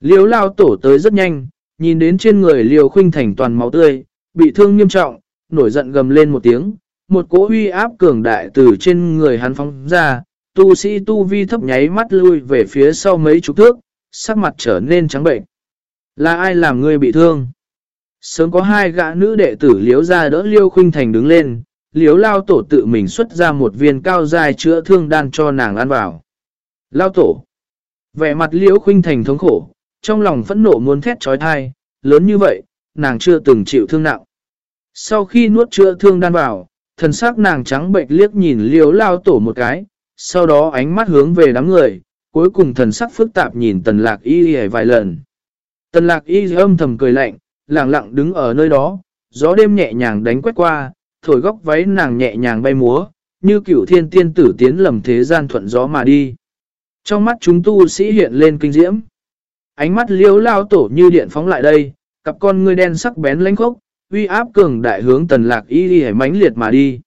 Liêu lao tổ tới rất nhanh, nhìn đến trên người liêu khuynh thành toàn máu tươi, bị thương nghiêm trọng, nổi giận gầm lên một tiếng, một cỗ huy áp cường đại từ trên người hắn phóng ra, tu sĩ tu vi thấp nháy mắt lui về phía sau mấy chục thước, sắc mặt trở nên trắng bệnh. Là ai làm ngươi bị thương? Sớm có hai gã nữ đệ tử liếu ra đỡ liêu khuynh thành đứng lên, liếu lao tổ tự mình xuất ra một viên cao dài chữa thương đan cho nàng ăn vào. Lao tổ. Vẻ mặt liễu khuynh thành thống khổ, trong lòng phẫn nộ muốn thét trói thai, lớn như vậy, nàng chưa từng chịu thương nặng. Sau khi nuốt chữa thương đan vào, thần sắc nàng trắng bệnh liếc nhìn liếu lao tổ một cái, sau đó ánh mắt hướng về đám người, cuối cùng thần sắc phức tạp nhìn tần lạc y vài lần. Tần lạc y âm thầm cười lạnh, lặng lặng đứng ở nơi đó, gió đêm nhẹ nhàng đánh quét qua, thổi góc váy nàng nhẹ nhàng bay múa, như cửu thiên tiên tử tiến lầm thế gian thuận gió mà đi. Trong mắt chúng tu sĩ hiện lên kinh diễm. Ánh mắt liếu lao tổ như điện phóng lại đây, cặp con ngươi đen sắc bén lánh khốc, uy áp cường đại hướng tần lạc y ghi mãnh liệt mà đi.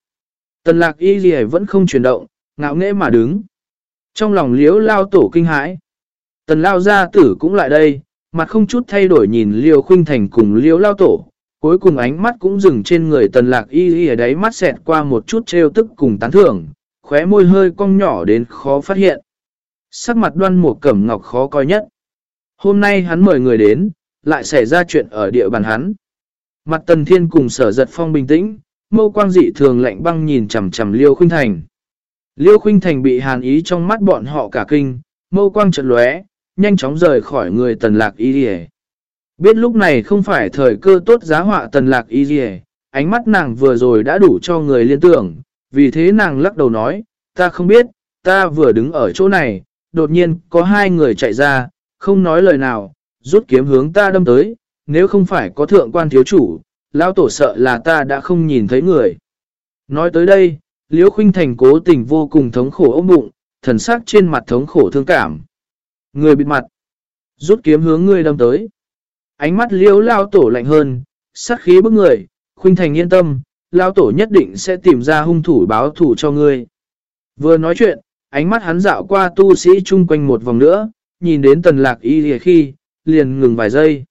Tần lạc y ghi vẫn không chuyển động, ngạo nghễ mà đứng. Trong lòng liếu lao tổ kinh hãi. Tần lao gia tử cũng lại đây, mặt không chút thay đổi nhìn liêu khuynh thành cùng liếu lao tổ. Cuối cùng ánh mắt cũng dừng trên người tần lạc y y ở đáy mắt xẹt qua một chút trêu tức cùng tán thưởng, khóe môi hơi cong nhỏ đến khó phát hiện. Sắc mặt đoan mùa cẩm ngọc khó coi nhất. Hôm nay hắn mời người đến, lại xảy ra chuyện ở địa bàn hắn. Mặt tần thiên cùng sở giật phong bình tĩnh, mâu quang dị thường lạnh băng nhìn chầm chầm liêu khuynh thành. Liêu khuynh thành bị hàn ý trong mắt bọn họ cả kinh, mâu quang trận lóe, nhanh chóng rời khỏi người tần lạc y dì Biết lúc này không phải thời cơ tốt giá họa tần lạc y dì ánh mắt nàng vừa rồi đã đủ cho người liên tưởng, vì thế nàng lắc đầu nói, ta không biết, ta vừa đứng ở chỗ này, đột nhiên có hai người chạy ra, không nói lời nào, rút kiếm hướng ta đâm tới, nếu không phải có thượng quan thiếu chủ, lão tổ sợ là ta đã không nhìn thấy người. Nói tới đây, Liễu Khuynh Thành cố tình vô cùng thống khổ ôm bụng, thần sắc trên mặt thống khổ thương cảm. Người bịt mặt, rút kiếm hướng ngươi đâm tới. Ánh mắt Liễu lao tổ lạnh hơn, sát khí bức người, Khuynh Thành yên tâm, lao tổ nhất định sẽ tìm ra hung thủ báo thủ cho ngươi. Vừa nói chuyện, ánh mắt hắn dạo qua tu sĩ chung quanh một vòng nữa, nhìn đến tần lạc y khi, liền ngừng vài giây.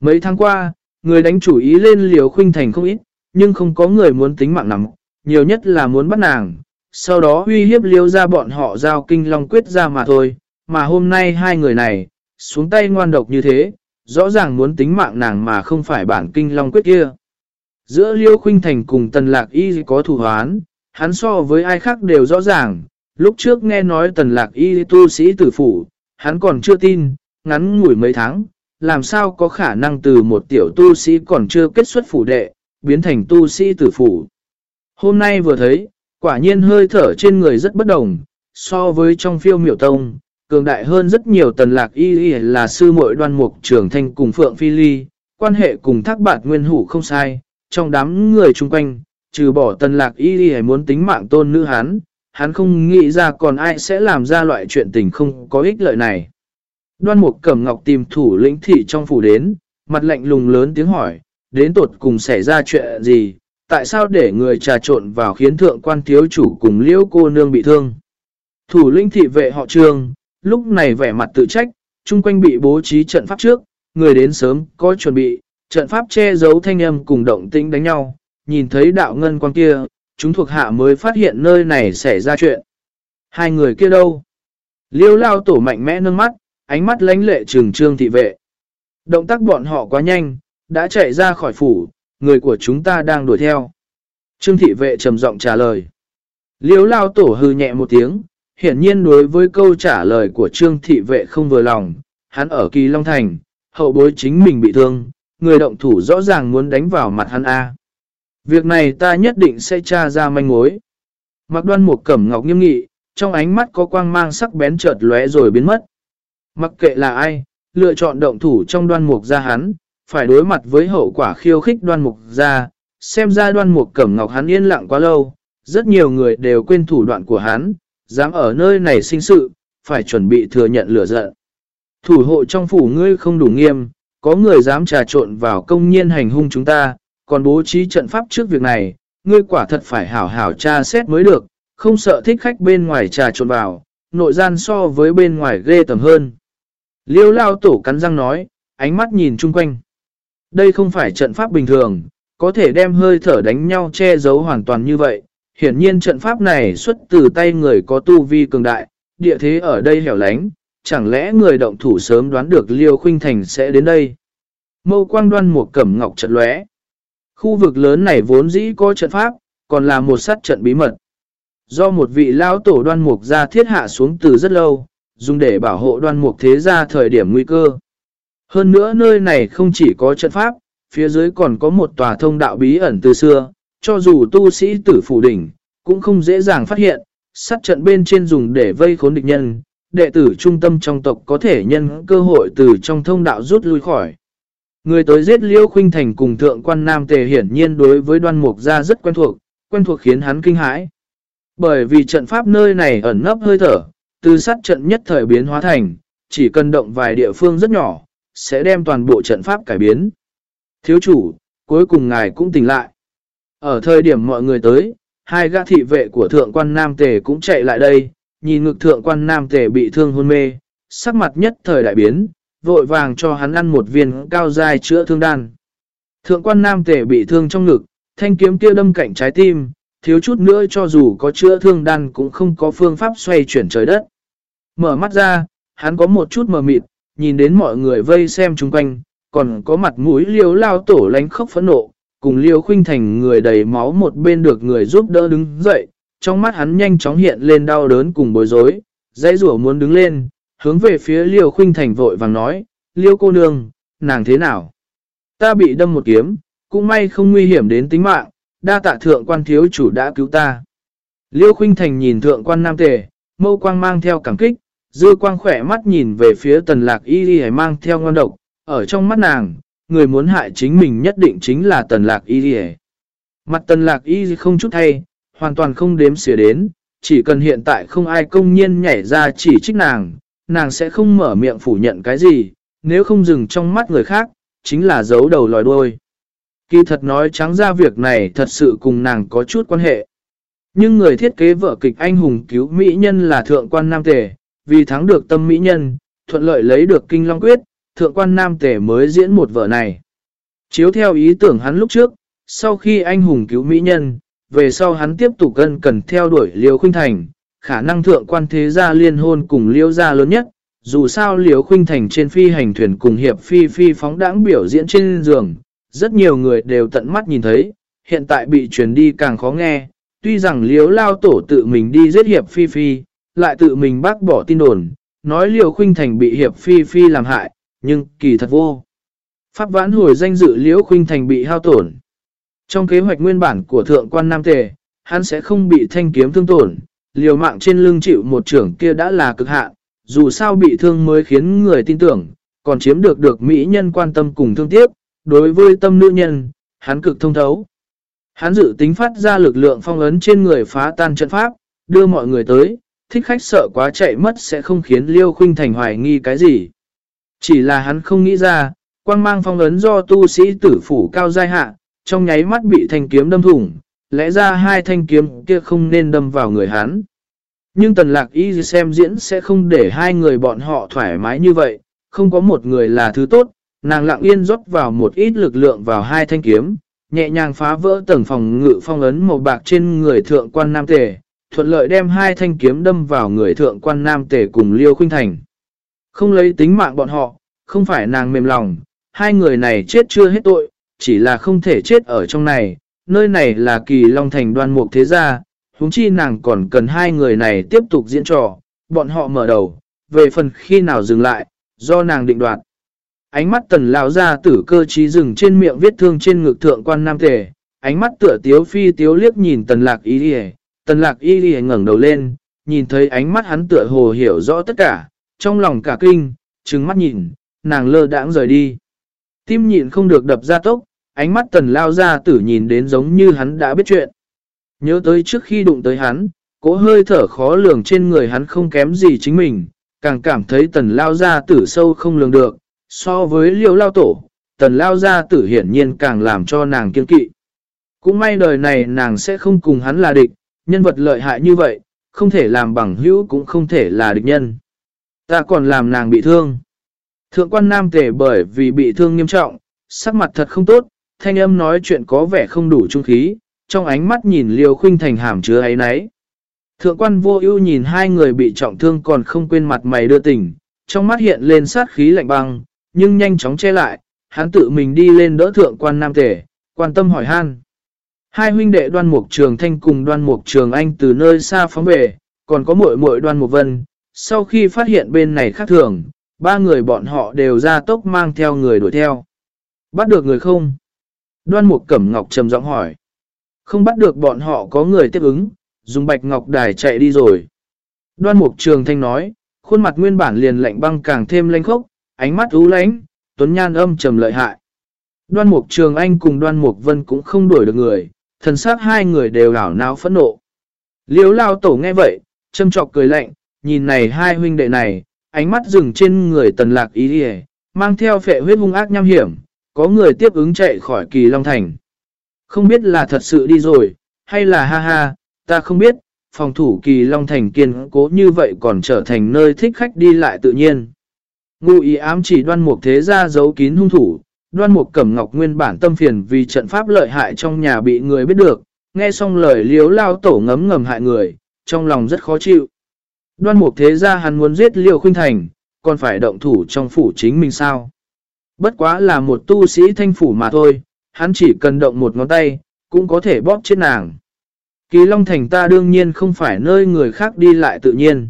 Mấy tháng qua, người đánh chủ ý lên liều khuynh thành không ít, nhưng không có người muốn tính mạng nằm, nhiều nhất là muốn bắt nàng. Sau đó uy hiếp liêu ra bọn họ giao kinh long quyết ra mà thôi, mà hôm nay hai người này, xuống tay ngoan độc như thế, rõ ràng muốn tính mạng nàng mà không phải bản kinh long quyết kia. Giữa liêu khuynh thành cùng tần lạc y có thù hoán, hắn so với ai khác đều rõ ràng, Lúc trước nghe nói tần lạc y tu sĩ tử phủ, hắn còn chưa tin, ngắn ngủi mấy tháng, làm sao có khả năng từ một tiểu tu sĩ còn chưa kết xuất phủ đệ, biến thành tu sĩ tử phủ. Hôm nay vừa thấy, quả nhiên hơi thở trên người rất bất đồng, so với trong phiêu miểu tông, cường đại hơn rất nhiều tần lạc y y là sư muội đoan mục trưởng thanh cùng Phượng Phi Ly, quan hệ cùng thác bạt nguyên hủ không sai, trong đám người chung quanh, trừ bỏ tần lạc y y muốn tính mạng tôn nữ hán, hắn không nghĩ ra còn ai sẽ làm ra loại chuyện tình không có ích lợi này. Đoan mục cẩm ngọc tìm thủ lĩnh thị trong phủ đến, mặt lạnh lùng lớn tiếng hỏi, đến tột cùng xảy ra chuyện gì, tại sao để người trà trộn vào khiến thượng quan thiếu chủ cùng liễu cô nương bị thương. Thủ lĩnh thị vệ họ trương, lúc này vẻ mặt tự trách, chung quanh bị bố trí trận pháp trước, người đến sớm có chuẩn bị, trận pháp che giấu thanh âm cùng động tĩnh đánh nhau, nhìn thấy đạo ngân quan kia, chúng thuộc hạ mới phát hiện nơi này xảy ra chuyện. Hai người kia đâu? Liêu lao tổ mạnh mẽ nâng mắt, ánh mắt lánh lệ trừng trương thị vệ. Động tác bọn họ quá nhanh, đã chạy ra khỏi phủ, người của chúng ta đang đuổi theo. Trương thị vệ trầm giọng trả lời. Liêu lao tổ hư nhẹ một tiếng, hiển nhiên đối với câu trả lời của trương thị vệ không vừa lòng, hắn ở kỳ Long Thành, hậu bối chính mình bị thương, người động thủ rõ ràng muốn đánh vào mặt hắn A. Việc này ta nhất định sẽ tra ra manh mối. Mặc đoan một cẩm ngọc nghiêm nghị, trong ánh mắt có quang mang sắc bén chợt lóe rồi biến mất. Mặc kệ là ai, lựa chọn động thủ trong đoan mục ra hắn, phải đối mặt với hậu quả khiêu khích đoan mục ra, xem ra đoan mục cẩm ngọc hắn yên lặng quá lâu, rất nhiều người đều quên thủ đoạn của hắn, dám ở nơi này sinh sự, phải chuẩn bị thừa nhận lửa giận. Thủ hộ trong phủ ngươi không đủ nghiêm, có người dám trà trộn vào công nhiên hành hung chúng ta, còn bố trí trận pháp trước việc này, ngươi quả thật phải hảo hảo tra xét mới được, không sợ thích khách bên ngoài trà trộn vào, nội gian so với bên ngoài ghê tầm hơn. Liêu lao tổ cắn răng nói, ánh mắt nhìn chung quanh. Đây không phải trận pháp bình thường, có thể đem hơi thở đánh nhau che giấu hoàn toàn như vậy. Hiển nhiên trận pháp này xuất từ tay người có tu vi cường đại, địa thế ở đây hẻo lánh, chẳng lẽ người động thủ sớm đoán được Liêu Khuynh Thành sẽ đến đây. Mâu quang đoan một cẩm ngọc trận lóe. Khu vực lớn này vốn dĩ có trận pháp, còn là một sát trận bí mật. Do một vị lão tổ đoan mục ra thiết hạ xuống từ rất lâu, dùng để bảo hộ đoan mục thế ra thời điểm nguy cơ. Hơn nữa nơi này không chỉ có trận pháp, phía dưới còn có một tòa thông đạo bí ẩn từ xưa, cho dù tu sĩ tử phủ đỉnh, cũng không dễ dàng phát hiện, sát trận bên trên dùng để vây khốn địch nhân, đệ tử trung tâm trong tộc có thể nhân cơ hội từ trong thông đạo rút lui khỏi. Người tới giết Liêu Khuynh Thành cùng thượng quan Nam Tề hiển nhiên đối với đoan mục gia rất quen thuộc, quen thuộc khiến hắn kinh hãi. Bởi vì trận pháp nơi này ẩn nấp hơi thở, từ sát trận nhất thời biến hóa thành, chỉ cần động vài địa phương rất nhỏ, sẽ đem toàn bộ trận pháp cải biến. Thiếu chủ, cuối cùng ngài cũng tỉnh lại. Ở thời điểm mọi người tới, hai gã thị vệ của thượng quan Nam Tề cũng chạy lại đây, nhìn ngực thượng quan Nam Tề bị thương hôn mê, sắc mặt nhất thời đại biến, vội vàng cho hắn ăn một viên cao dài chữa thương đan. Thượng quan Nam Tề bị thương trong ngực, thanh kiếm kia đâm cạnh trái tim, thiếu chút nữa cho dù có chữa thương đan cũng không có phương pháp xoay chuyển trời đất. Mở mắt ra, hắn có một chút mờ mịt, nhìn đến mọi người vây xem chung quanh, còn có mặt mũi liêu lao tổ lánh khóc phẫn nộ, cùng liêu khuynh thành người đầy máu một bên được người giúp đỡ đứng dậy, trong mắt hắn nhanh chóng hiện lên đau đớn cùng bối rối, dãy rủa muốn đứng lên, hướng về phía liêu khuynh thành vội vàng nói, liêu cô nương, nàng thế nào? Ta bị đâm một kiếm, cũng may không nguy hiểm đến tính mạng, đa tạ thượng quan thiếu chủ đã cứu ta. Liêu khuynh thành nhìn thượng quan nam tề, mâu quang mang theo cảm kích, dư quang khỏe mắt nhìn về phía tần lạc y đi mang theo ngon độc, ở trong mắt nàng, người muốn hại chính mình nhất định chính là tần lạc y đi Mặt tần lạc y không chút thay, hoàn toàn không đếm xỉa đến, chỉ cần hiện tại không ai công nhiên nhảy ra chỉ trích nàng, nàng sẽ không mở miệng phủ nhận cái gì, nếu không dừng trong mắt người khác, chính là giấu đầu lòi đuôi. Kỳ thật nói trắng ra việc này thật sự cùng nàng có chút quan hệ. Nhưng người thiết kế vở kịch anh hùng cứu mỹ nhân là thượng quan nam tề, vì thắng được tâm mỹ nhân, thuận lợi lấy được kinh long quyết, thượng quan nam tề mới diễn một vở này. Chiếu theo ý tưởng hắn lúc trước, sau khi anh hùng cứu mỹ nhân, về sau hắn tiếp tục gần cần theo đuổi Liêu Khuynh Thành, khả năng thượng quan thế gia liên hôn cùng liễu gia lớn nhất, dù sao liễu Khuynh Thành trên phi hành thuyền cùng hiệp phi phi phóng đãng biểu diễn trên giường, rất nhiều người đều tận mắt nhìn thấy, hiện tại bị truyền đi càng khó nghe, tuy rằng liễu Lao Tổ tự mình đi giết hiệp phi phi, lại tự mình bác bỏ tin đồn, nói liễu Khuynh Thành bị hiệp phi phi làm hại, nhưng kỳ thật vô. Pháp vãn hồi danh dự Liễu Khuynh Thành bị hao tổn. Trong kế hoạch nguyên bản của thượng quan Nam Tề, hắn sẽ không bị thanh kiếm thương tổn, liều mạng trên lưng chịu một trưởng kia đã là cực hạn, dù sao bị thương mới khiến người tin tưởng, còn chiếm được được mỹ nhân quan tâm cùng thương tiếc, đối với tâm nữ nhân, hắn cực thông thấu. Hắn dự tính phát ra lực lượng phong ấn trên người phá tan trận pháp, đưa mọi người tới, thích khách sợ quá chạy mất sẽ không khiến Liêu Khuynh Thành hoài nghi cái gì. Chỉ là hắn không nghĩ ra, quang mang phong ấn do tu sĩ tử phủ cao giai hạ, trong nháy mắt bị thanh kiếm đâm thủng, lẽ ra hai thanh kiếm kia không nên đâm vào người hắn. Nhưng tần lạc y xem diễn sẽ không để hai người bọn họ thoải mái như vậy, không có một người là thứ tốt, nàng lặng yên rót vào một ít lực lượng vào hai thanh kiếm, nhẹ nhàng phá vỡ tầng phòng ngự phong ấn màu bạc trên người thượng quan nam tề, thuận lợi đem hai thanh kiếm đâm vào người thượng quan nam tề cùng Liêu Khuynh Thành. Không lấy tính mạng bọn họ, không phải nàng mềm lòng, hai người này chết chưa hết tội, chỉ là không thể chết ở trong này, nơi này là kỳ long thành đoan mục thế gia, huống chi nàng còn cần hai người này tiếp tục diễn trò, bọn họ mở đầu, về phần khi nào dừng lại, do nàng định đoạt. Ánh mắt tần lão ra tử cơ trí dừng trên miệng viết thương trên ngực thượng quan nam tề, ánh mắt tựa tiếu phi tiếu liếc nhìn tần lạc y đi tần lạc y đi ngẩng đầu lên, nhìn thấy ánh mắt hắn tựa hồ hiểu rõ tất cả, trong lòng cả kinh, trừng mắt nhìn, nàng lơ đãng rời đi. Tim nhịn không được đập ra tốc, ánh mắt tần lao ra tử nhìn đến giống như hắn đã biết chuyện. Nhớ tới trước khi đụng tới hắn, cố hơi thở khó lường trên người hắn không kém gì chính mình, càng cảm thấy tần lao ra tử sâu không lường được, so với liều lao tổ, tần lao ra tử hiển nhiên càng làm cho nàng kiên kỵ. Cũng may đời này nàng sẽ không cùng hắn là địch, nhân vật lợi hại như vậy, không thể làm bằng hữu cũng không thể là địch nhân. Ta còn làm nàng bị thương. Thượng quan nam tể bởi vì bị thương nghiêm trọng, sắc mặt thật không tốt, thanh âm nói chuyện có vẻ không đủ trung khí, trong ánh mắt nhìn liều khuynh thành hàm chứa ấy nấy. Thượng quan vô ưu nhìn hai người bị trọng thương còn không quên mặt mày đưa tình, trong mắt hiện lên sát khí lạnh băng, nhưng nhanh chóng che lại, hắn tự mình đi lên đỡ thượng quan nam tể, quan tâm hỏi han. Hai huynh đệ đoan mục trường thanh cùng đoan mục trường anh từ nơi xa phóng về, còn có muội muội đoan mục vân. Sau khi phát hiện bên này khác thường, ba người bọn họ đều ra tốc mang theo người đuổi theo. Bắt được người không? Đoan mục cẩm ngọc trầm giọng hỏi. Không bắt được bọn họ có người tiếp ứng, dùng bạch ngọc đài chạy đi rồi. Đoan mục trường thanh nói, khuôn mặt nguyên bản liền lạnh băng càng thêm lanh khốc, ánh mắt ú lánh, tuấn nhan âm trầm lợi hại. Đoan mục trường anh cùng đoan mục vân cũng không đuổi được người, thần sát hai người đều đảo náo phẫn nộ. Liếu lao tổ nghe vậy, châm trọc cười lạnh, nhìn này hai huynh đệ này, ánh mắt dừng trên người tần lạc ý đi mang theo phệ huyết hung ác nham hiểm, có người tiếp ứng chạy khỏi kỳ Long Thành. Không biết là thật sự đi rồi, hay là ha ha, ta không biết, phòng thủ kỳ Long Thành kiên cố như vậy còn trở thành nơi thích khách đi lại tự nhiên. Ngụ ý ám chỉ đoan mục thế gia giấu kín hung thủ, đoan mục cẩm ngọc nguyên bản tâm phiền vì trận pháp lợi hại trong nhà bị người biết được, nghe xong lời liếu lao tổ ngấm ngầm hại người, trong lòng rất khó chịu. Đoan mục thế gia hắn muốn giết liều khuynh thành, còn phải động thủ trong phủ chính mình sao. Bất quá là một tu sĩ thanh phủ mà thôi, hắn chỉ cần động một ngón tay, cũng có thể bóp chết nàng. Kỳ Long Thành ta đương nhiên không phải nơi người khác đi lại tự nhiên.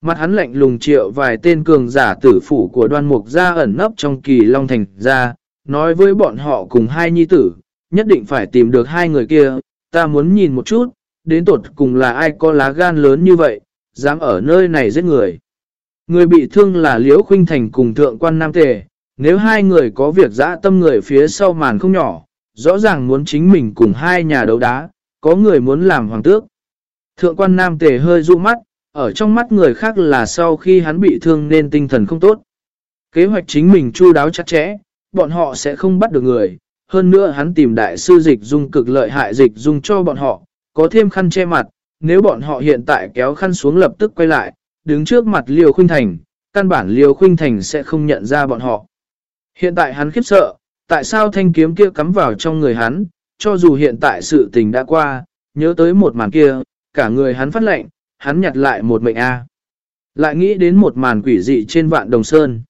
Mặt hắn lạnh lùng triệu vài tên cường giả tử phủ của đoan mục ra ẩn nấp trong kỳ Long Thành ra, nói với bọn họ cùng hai nhi tử, nhất định phải tìm được hai người kia, ta muốn nhìn một chút, đến tột cùng là ai có lá gan lớn như vậy, dám ở nơi này giết người. Người bị thương là Liễu Khuynh Thành cùng Thượng quan Nam Tề, nếu hai người có việc dã tâm người phía sau màn không nhỏ, rõ ràng muốn chính mình cùng hai nhà đấu đá, có người muốn làm hoàng tước. Thượng quan Nam Tề hơi dụ mắt, ở trong mắt người khác là sau khi hắn bị thương nên tinh thần không tốt. Kế hoạch chính mình chu đáo chặt chẽ, bọn họ sẽ không bắt được người. Hơn nữa hắn tìm đại sư dịch dung cực lợi hại dịch dung cho bọn họ, có thêm khăn che mặt. Nếu bọn họ hiện tại kéo khăn xuống lập tức quay lại, đứng trước mặt Liêu Khuynh Thành, căn bản Liêu Khuynh Thành sẽ không nhận ra bọn họ. Hiện tại hắn khiếp sợ, tại sao thanh kiếm kia cắm vào trong người hắn, cho dù hiện tại sự tình đã qua, nhớ tới một màn kia, cả người hắn phát lệnh, hắn nhặt lại một mệnh A. Lại nghĩ đến một màn quỷ dị trên vạn đồng sơn.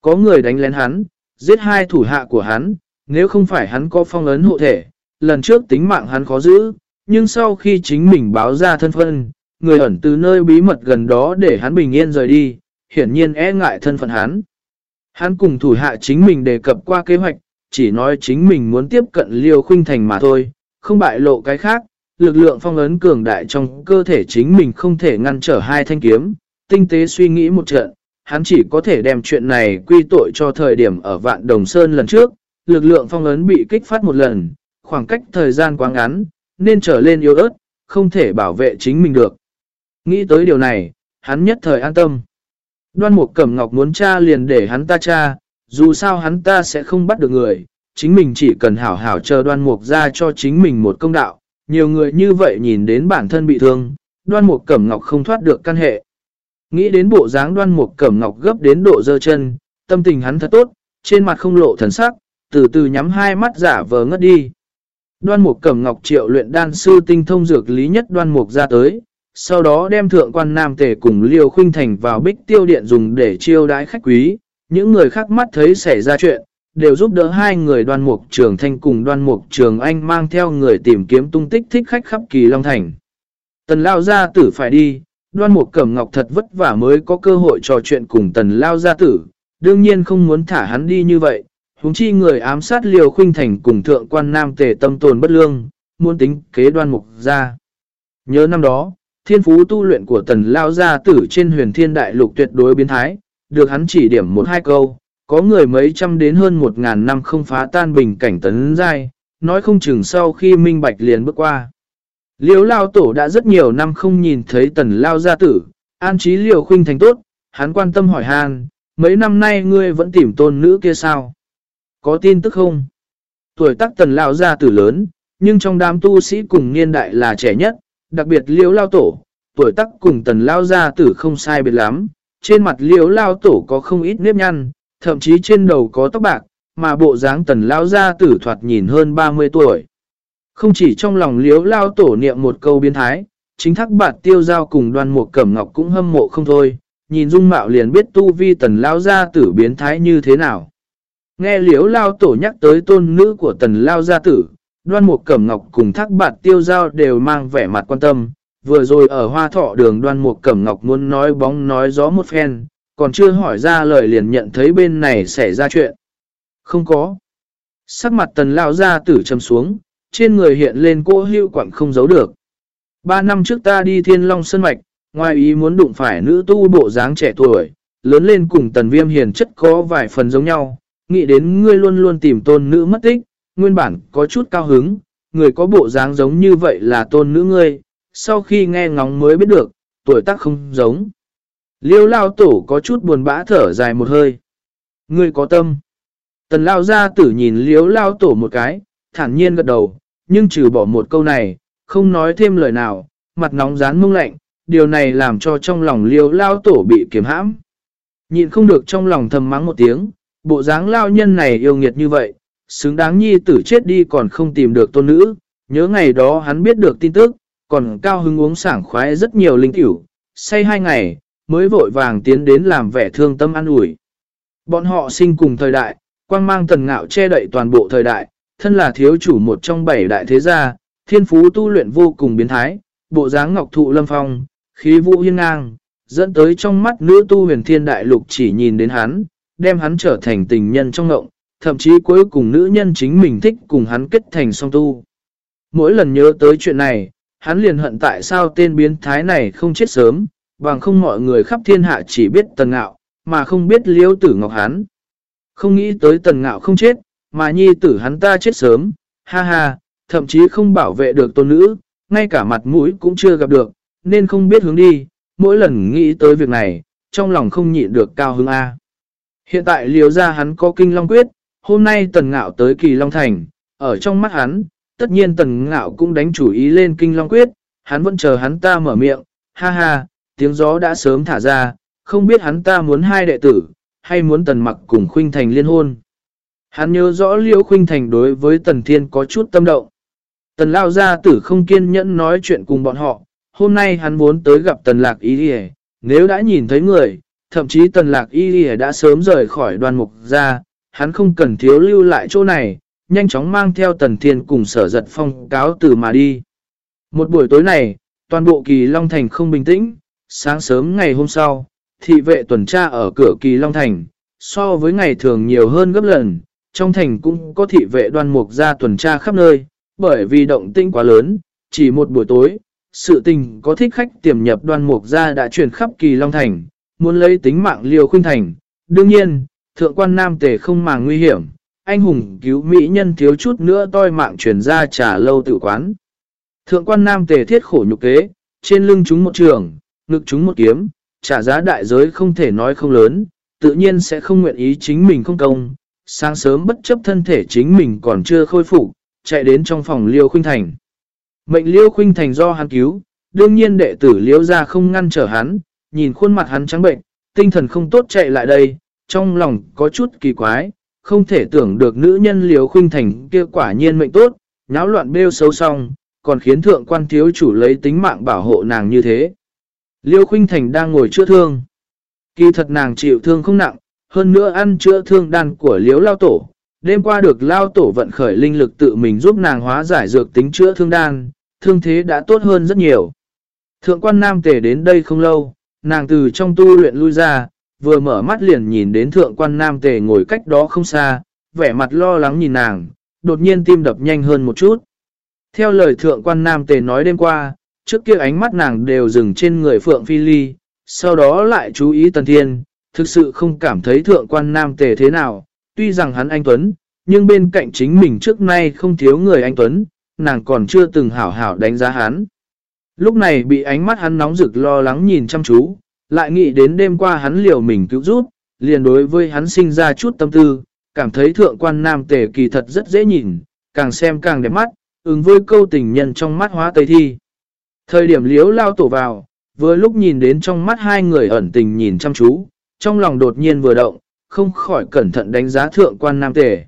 Có người đánh lén hắn, giết hai thủ hạ của hắn, nếu không phải hắn có phong ấn hộ thể, lần trước tính mạng hắn khó giữ, nhưng sau khi chính mình báo ra thân phân, người ẩn từ nơi bí mật gần đó để hắn bình yên rời đi, hiển nhiên e ngại thân phận hắn. Hắn cùng thủ hạ chính mình đề cập qua kế hoạch, chỉ nói chính mình muốn tiếp cận liêu khuynh thành mà thôi, không bại lộ cái khác, lực lượng phong ấn cường đại trong cơ thể chính mình không thể ngăn trở hai thanh kiếm, tinh tế suy nghĩ một trận, hắn chỉ có thể đem chuyện này quy tội cho thời điểm ở vạn đồng sơn lần trước, lực lượng phong ấn bị kích phát một lần, khoảng cách thời gian quá ngắn, nên trở lên yếu ớt, không thể bảo vệ chính mình được. Nghĩ tới điều này, hắn nhất thời an tâm. Đoan Mục Cẩm Ngọc muốn cha liền để hắn ta cha, dù sao hắn ta sẽ không bắt được người, chính mình chỉ cần hảo hảo chờ Đoan Mục ra cho chính mình một công đạo. Nhiều người như vậy nhìn đến bản thân bị thương, Đoan Mục Cẩm Ngọc không thoát được căn hệ. Nghĩ đến bộ dáng Đoan Mục Cẩm Ngọc gấp đến độ dơ chân, tâm tình hắn thật tốt, trên mặt không lộ thần sắc, từ từ nhắm hai mắt giả vờ ngất đi. Đoan Mục Cẩm Ngọc triệu luyện đan sư tinh thông dược lý nhất Đoan Mục ra tới, sau đó đem thượng quan nam tề cùng Liêu Khuynh Thành vào bích tiêu điện dùng để chiêu đái khách quý. Những người khác mắt thấy xảy ra chuyện, đều giúp đỡ hai người đoan mục trường thanh cùng đoan mục trường anh mang theo người tìm kiếm tung tích thích khách khắp kỳ Long Thành. Tần Lao Gia Tử phải đi, đoan mục cẩm ngọc thật vất vả mới có cơ hội trò chuyện cùng tần Lao Gia Tử, đương nhiên không muốn thả hắn đi như vậy. Húng chi người ám sát liều khuynh thành cùng thượng quan nam tề tâm tồn bất lương, muốn tính kế đoan mục ra. Nhớ năm đó, Thiên phú tu luyện của tần lao gia tử trên huyền thiên đại lục tuyệt đối biến thái, được hắn chỉ điểm một hai câu, có người mấy trăm đến hơn một ngàn năm không phá tan bình cảnh tấn giai, nói không chừng sau khi minh bạch liền bước qua. Liêu lao tổ đã rất nhiều năm không nhìn thấy tần lao gia tử, an trí liều khuynh thành tốt, hắn quan tâm hỏi han, mấy năm nay ngươi vẫn tìm tôn nữ kia sao? Có tin tức không? Tuổi tác tần lao gia tử lớn, nhưng trong đám tu sĩ cùng niên đại là trẻ nhất, đặc biệt liễu lao tổ, tuổi tắc cùng tần lao gia tử không sai biệt lắm, trên mặt liễu lao tổ có không ít nếp nhăn, thậm chí trên đầu có tóc bạc, mà bộ dáng tần lao ra tử thoạt nhìn hơn 30 tuổi. Không chỉ trong lòng liếu lao tổ niệm một câu biến thái, chính thắc bạt tiêu giao cùng đoan mục cẩm ngọc cũng hâm mộ không thôi, nhìn dung mạo liền biết tu vi tần lao gia tử biến thái như thế nào. Nghe liếu lao tổ nhắc tới tôn nữ của tần lao gia tử, đoan mục cẩm ngọc cùng thác bạt tiêu giao đều mang vẻ mặt quan tâm. Vừa rồi ở hoa thọ đường đoan mục cẩm ngọc muốn nói bóng nói gió một phen, còn chưa hỏi ra lời liền nhận thấy bên này xảy ra chuyện. Không có. Sắc mặt tần lao ra tử trầm xuống, trên người hiện lên cô hưu quặng không giấu được. Ba năm trước ta đi thiên long sân mạch, ngoài ý muốn đụng phải nữ tu bộ dáng trẻ tuổi, lớn lên cùng tần viêm hiền chất có vài phần giống nhau, nghĩ đến ngươi luôn luôn tìm tôn nữ mất tích, nguyên bản có chút cao hứng, người có bộ dáng giống như vậy là tôn nữ ngươi, sau khi nghe ngóng mới biết được, tuổi tác không giống. Liêu lao tổ có chút buồn bã thở dài một hơi. Ngươi có tâm. Tần lao ra tử nhìn liêu lao tổ một cái, thản nhiên gật đầu, nhưng trừ bỏ một câu này, không nói thêm lời nào, mặt nóng rán mông lạnh, điều này làm cho trong lòng liêu lao tổ bị kiềm hãm. Nhịn không được trong lòng thầm mắng một tiếng, bộ dáng lao nhân này yêu nghiệt như vậy, xứng đáng nhi tử chết đi còn không tìm được tôn nữ, nhớ ngày đó hắn biết được tin tức, còn cao hứng uống sảng khoái rất nhiều linh tiểu, say hai ngày, mới vội vàng tiến đến làm vẻ thương tâm an ủi. Bọn họ sinh cùng thời đại, quang mang tần ngạo che đậy toàn bộ thời đại, thân là thiếu chủ một trong bảy đại thế gia, thiên phú tu luyện vô cùng biến thái, bộ dáng ngọc thụ lâm phong, khí vũ hiên ngang, dẫn tới trong mắt nữ tu huyền thiên đại lục chỉ nhìn đến hắn, đem hắn trở thành tình nhân trong ngộng, thậm chí cuối cùng nữ nhân chính mình thích cùng hắn kết thành song tu. Mỗi lần nhớ tới chuyện này, hắn liền hận tại sao tên biến thái này không chết sớm, bằng không mọi người khắp thiên hạ chỉ biết tần ngạo, mà không biết liêu tử ngọc hắn. Không nghĩ tới tần ngạo không chết, mà nhi tử hắn ta chết sớm, ha ha, thậm chí không bảo vệ được tôn nữ, ngay cả mặt mũi cũng chưa gặp được, nên không biết hướng đi, mỗi lần nghĩ tới việc này, trong lòng không nhịn được cao hứng A. Hiện tại liều ra hắn có kinh long quyết, hôm nay tần ngạo tới kỳ long thành, ở trong mắt hắn, tất nhiên tần ngạo cũng đánh chủ ý lên kinh long quyết, hắn vẫn chờ hắn ta mở miệng, ha ha, tiếng gió đã sớm thả ra, không biết hắn ta muốn hai đệ tử, hay muốn tần mặc cùng khuynh thành liên hôn. Hắn nhớ rõ liễu khuynh thành đối với tần thiên có chút tâm động. Tần lao gia tử không kiên nhẫn nói chuyện cùng bọn họ, hôm nay hắn muốn tới gặp tần lạc Y đi nếu đã nhìn thấy người, thậm chí tần lạc y đi đã sớm rời khỏi đoàn mục ra, hắn không cần thiếu lưu lại chỗ này, nhanh chóng mang theo tần thiên cùng sở giật phong cáo từ mà đi. Một buổi tối này, toàn bộ kỳ Long Thành không bình tĩnh, sáng sớm ngày hôm sau, thị vệ tuần tra ở cửa kỳ Long Thành, so với ngày thường nhiều hơn gấp lần, trong thành cũng có thị vệ đoan mục ra tuần tra khắp nơi, bởi vì động tinh quá lớn, chỉ một buổi tối, sự tình có thích khách tiềm nhập đoan mục ra đã chuyển khắp kỳ Long Thành, muốn lấy tính mạng liều khuyên thành. Đương nhiên, thượng quan nam tề không màng nguy hiểm, anh hùng cứu mỹ nhân thiếu chút nữa toi mạng chuyển ra trả lâu tự quán. Thượng quan nam tề thiết khổ nhục kế, trên lưng chúng một trường, ngực chúng một kiếm, trả giá đại giới không thể nói không lớn, tự nhiên sẽ không nguyện ý chính mình không công. Sáng sớm bất chấp thân thể chính mình còn chưa khôi phục, chạy đến trong phòng Liêu Khuynh Thành. Mệnh Liêu Khuynh Thành do hắn cứu, đương nhiên đệ tử Liêu ra không ngăn trở hắn, nhìn khuôn mặt hắn trắng bệnh, tinh thần không tốt chạy lại đây, trong lòng có chút kỳ quái, không thể tưởng được nữ nhân liều Khuynh Thành kia quả nhiên mệnh tốt, nháo loạn bêu xấu xong, còn khiến thượng quan thiếu chủ lấy tính mạng bảo hộ nàng như thế. Liêu Khuynh Thành đang ngồi chữa thương. Kỳ thật nàng chịu thương không nặng, hơn nữa ăn chữa thương đan của Liêu Lao Tổ, Đêm qua được lao tổ vận khởi linh lực tự mình giúp nàng hóa giải dược tính chữa thương đan, thương thế đã tốt hơn rất nhiều. Thượng quan nam tể đến đây không lâu, nàng từ trong tu luyện lui ra, vừa mở mắt liền nhìn đến thượng quan nam tề ngồi cách đó không xa, vẻ mặt lo lắng nhìn nàng, đột nhiên tim đập nhanh hơn một chút. Theo lời thượng quan nam tề nói đêm qua, trước kia ánh mắt nàng đều dừng trên người Phượng Phi Ly, sau đó lại chú ý Tần Thiên, thực sự không cảm thấy thượng quan nam tề thế nào, tuy rằng hắn anh Tuấn, nhưng bên cạnh chính mình trước nay không thiếu người anh Tuấn, nàng còn chưa từng hảo hảo đánh giá hắn. Lúc này bị ánh mắt hắn nóng rực lo lắng nhìn chăm chú, lại nghĩ đến đêm qua hắn liều mình cứu rút, liền đối với hắn sinh ra chút tâm tư, cảm thấy thượng quan nam tể kỳ thật rất dễ nhìn, càng xem càng đẹp mắt, ứng với câu tình nhân trong mắt hóa tây thi. Thời điểm liếu lao tổ vào, vừa lúc nhìn đến trong mắt hai người ẩn tình nhìn chăm chú, trong lòng đột nhiên vừa động, không khỏi cẩn thận đánh giá thượng quan nam tề.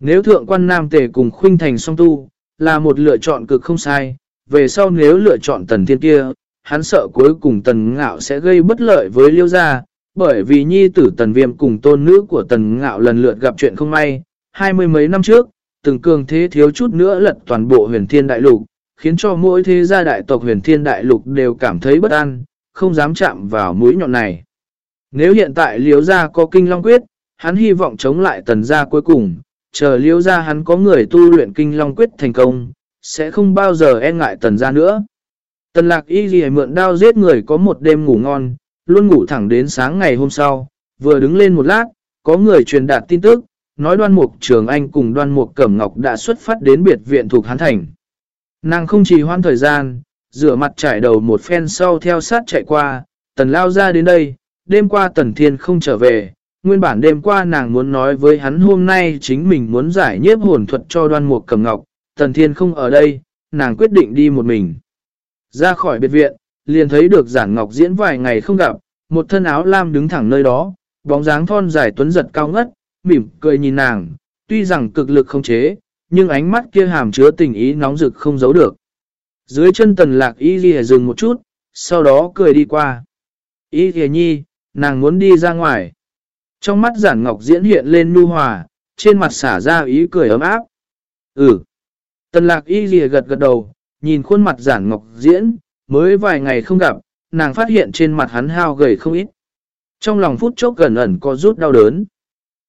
Nếu thượng quan nam tề cùng khuynh thành song tu, là một lựa chọn cực không sai, về sau nếu lựa chọn tần thiên kia, hắn sợ cuối cùng tần ngạo sẽ gây bất lợi với liêu gia, bởi vì nhi tử tần viêm cùng tôn nữ của tần ngạo lần lượt gặp chuyện không may, hai mươi mấy năm trước, từng cường thế thiếu chút nữa lật toàn bộ huyền thiên đại lục, khiến cho mỗi thế gia đại tộc huyền thiên đại lục đều cảm thấy bất an, không dám chạm vào mũi nhọn này. Nếu hiện tại liếu gia có kinh long quyết, hắn hy vọng chống lại tần gia cuối cùng, chờ liếu gia hắn có người tu luyện kinh long quyết thành công, sẽ không bao giờ e ngại tần gia nữa. Tần lạc y gì mượn đao giết người có một đêm ngủ ngon, luôn ngủ thẳng đến sáng ngày hôm sau, vừa đứng lên một lát, có người truyền đạt tin tức, nói đoan mục trường anh cùng đoan mục cẩm ngọc đã xuất phát đến biệt viện thuộc Hán Thành. Nàng không chỉ hoan thời gian, rửa mặt trải đầu một phen sau theo sát chạy qua, tần lao ra đến đây, đêm qua tần thiên không trở về, nguyên bản đêm qua nàng muốn nói với hắn hôm nay chính mình muốn giải nhiếp hồn thuật cho đoan mục cẩm ngọc, tần thiên không ở đây, nàng quyết định đi một mình. Ra khỏi biệt viện, liền thấy được giản ngọc diễn vài ngày không gặp, một thân áo lam đứng thẳng nơi đó, bóng dáng thon dài tuấn giật cao ngất, mỉm cười nhìn nàng, tuy rằng cực lực không chế, nhưng ánh mắt kia hàm chứa tình ý nóng rực không giấu được. Dưới chân tần lạc y ghi dừng một chút, sau đó cười đi qua. Y ghi nhi, nàng muốn đi ra ngoài. Trong mắt giản ngọc diễn hiện lên nu hòa, trên mặt xả ra ý cười ấm áp. Ừ. Tần lạc y ghi gật gật đầu, nhìn khuôn mặt giản ngọc diễn, mới vài ngày không gặp, nàng phát hiện trên mặt hắn hao gầy không ít. Trong lòng phút chốc gần ẩn có rút đau đớn.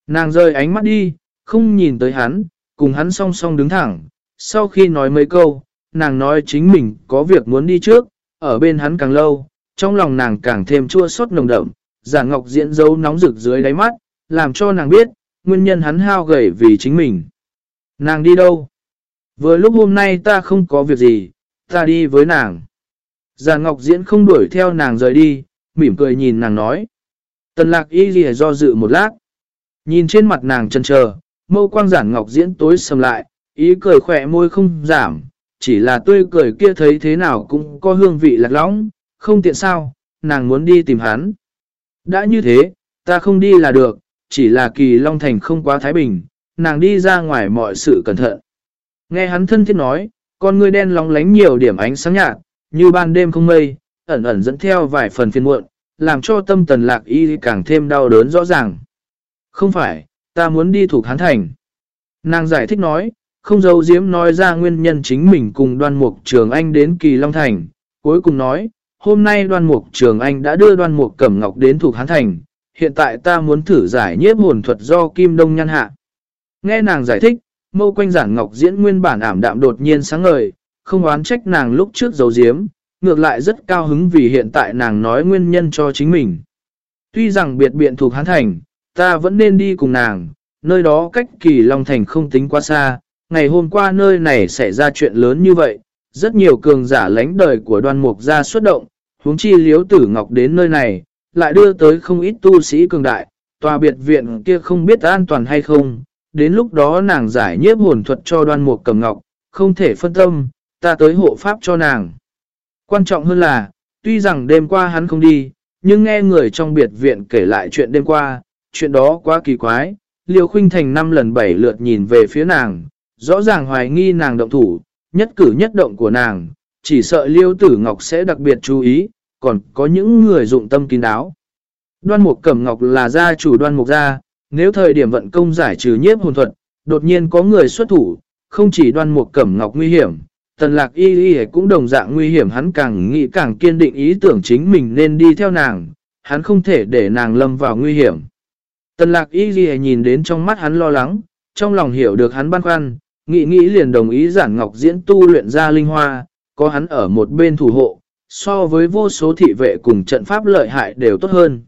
Nàng rơi ánh mắt đi, không nhìn tới hắn, cùng hắn song song đứng thẳng. Sau khi nói mấy câu, nàng nói chính mình có việc muốn đi trước, ở bên hắn càng lâu, trong lòng nàng càng thêm chua xót nồng đậm, giả ngọc diễn dấu nóng rực dưới đáy mắt, làm cho nàng biết, nguyên nhân hắn hao gầy vì chính mình. Nàng đi đâu? Vừa lúc hôm nay ta không có việc gì, ta đi với nàng. Già ngọc diễn không đuổi theo nàng rời đi, mỉm cười nhìn nàng nói. Tần lạc y lìa do dự một lát. Nhìn trên mặt nàng chân chờ, mâu quang giản ngọc diễn tối sầm lại, ý cười khỏe môi không giảm, chỉ là tươi cười kia thấy thế nào cũng có hương vị lạc lõng, không tiện sao, nàng muốn đi tìm hắn. Đã như thế, ta không đi là được, chỉ là kỳ Long Thành không quá thái bình, nàng đi ra ngoài mọi sự cẩn thận. Nghe hắn thân thiết nói, con người đen lóng lánh nhiều điểm ánh sáng nhạt, như ban đêm không mây, ẩn ẩn dẫn theo vài phần phiền muộn, làm cho tâm tần lạc y càng thêm đau đớn rõ ràng. Không phải, ta muốn đi thuộc hán thành. Nàng giải thích nói, không giấu diếm nói ra nguyên nhân chính mình cùng đoan mục trường anh đến kỳ Long Thành. Cuối cùng nói, hôm nay đoan mục trường anh đã đưa đoan mục cẩm ngọc đến thuộc hán thành. Hiện tại ta muốn thử giải nhiếp hồn thuật do Kim Đông nhăn hạ. Nghe nàng giải thích, mâu quanh giản ngọc diễn nguyên bản ảm đạm đột nhiên sáng ngời, không oán trách nàng lúc trước giấu diếm, ngược lại rất cao hứng vì hiện tại nàng nói nguyên nhân cho chính mình. Tuy rằng biệt biện thuộc hán thành, ta vẫn nên đi cùng nàng, nơi đó cách kỳ Long Thành không tính quá xa, ngày hôm qua nơi này xảy ra chuyện lớn như vậy, rất nhiều cường giả lãnh đời của đoan mục ra xuất động, huống chi liếu tử ngọc đến nơi này, lại đưa tới không ít tu sĩ cường đại, tòa biệt viện kia không biết an toàn hay không, đến lúc đó nàng giải nhiếp hồn thuật cho đoan mục cầm ngọc, không thể phân tâm, ta tới hộ pháp cho nàng. Quan trọng hơn là, tuy rằng đêm qua hắn không đi, nhưng nghe người trong biệt viện kể lại chuyện đêm qua, chuyện đó quá kỳ quái. Liêu Khuynh Thành năm lần bảy lượt nhìn về phía nàng, rõ ràng hoài nghi nàng động thủ, nhất cử nhất động của nàng, chỉ sợ Liêu Tử Ngọc sẽ đặc biệt chú ý, còn có những người dụng tâm kín đáo. Đoan Mục Cẩm Ngọc là gia chủ Đoan Mục gia, nếu thời điểm vận công giải trừ nhiếp hồn thuật, đột nhiên có người xuất thủ, không chỉ Đoan một Cẩm Ngọc nguy hiểm, Tần lạc y y cũng đồng dạng nguy hiểm hắn càng nghĩ càng kiên định ý tưởng chính mình nên đi theo nàng, hắn không thể để nàng lâm vào nguy hiểm. Tần lạc y y nhìn đến trong mắt hắn lo lắng, trong lòng hiểu được hắn băn khoăn, nghĩ nghĩ liền đồng ý giản ngọc diễn tu luyện ra linh hoa, có hắn ở một bên thủ hộ, so với vô số thị vệ cùng trận pháp lợi hại đều tốt hơn.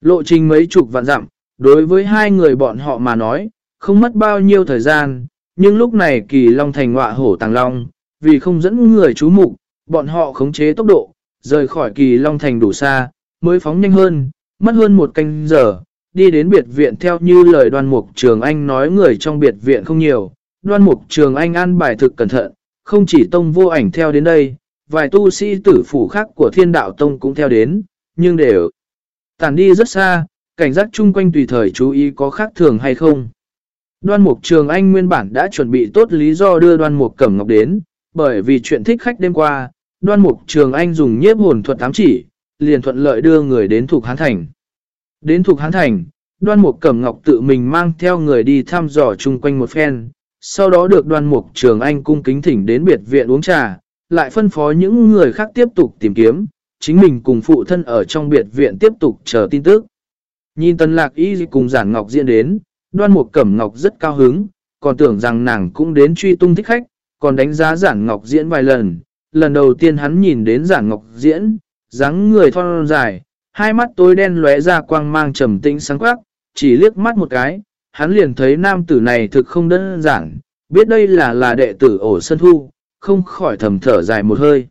Lộ trình mấy chục vạn dặm, đối với hai người bọn họ mà nói, không mất bao nhiêu thời gian, nhưng lúc này kỳ long thành ngọa hổ tàng long, vì không dẫn người chú mục, bọn họ khống chế tốc độ, rời khỏi kỳ Long Thành đủ xa, mới phóng nhanh hơn, mất hơn một canh giờ, đi đến biệt viện theo như lời đoan mục trường anh nói người trong biệt viện không nhiều, đoan mục trường anh an bài thực cẩn thận, không chỉ tông vô ảnh theo đến đây, vài tu sĩ tử phủ khác của thiên đạo tông cũng theo đến, nhưng đều tản đi rất xa, cảnh giác chung quanh tùy thời chú ý có khác thường hay không. Đoan Mục Trường Anh nguyên bản đã chuẩn bị tốt lý do đưa Đoan Mục Cẩm Ngọc đến, bởi vì chuyện thích khách đêm qua, Đoan Mục Trường Anh dùng nhiếp hồn thuật ám chỉ, liền thuận lợi đưa người đến thuộc Hán Thành. Đến thuộc Hán Thành, Đoan Mục Cẩm Ngọc tự mình mang theo người đi thăm dò chung quanh một phen, sau đó được Đoan Mục Trường Anh cung kính thỉnh đến biệt viện uống trà, lại phân phó những người khác tiếp tục tìm kiếm, chính mình cùng phụ thân ở trong biệt viện tiếp tục chờ tin tức. Nhìn Tân Lạc Y cùng Giản Ngọc diễn đến, đoan một cẩm ngọc rất cao hứng, còn tưởng rằng nàng cũng đến truy tung thích khách, còn đánh giá Giản Ngọc diễn vài lần. Lần đầu tiên hắn nhìn đến Giản Ngọc diễn, dáng người thon dài, hai mắt tối đen lóe ra quang mang trầm tĩnh sáng quắc, chỉ liếc mắt một cái, hắn liền thấy nam tử này thực không đơn giản, biết đây là là đệ tử ổ sân thu, không khỏi thầm thở dài một hơi.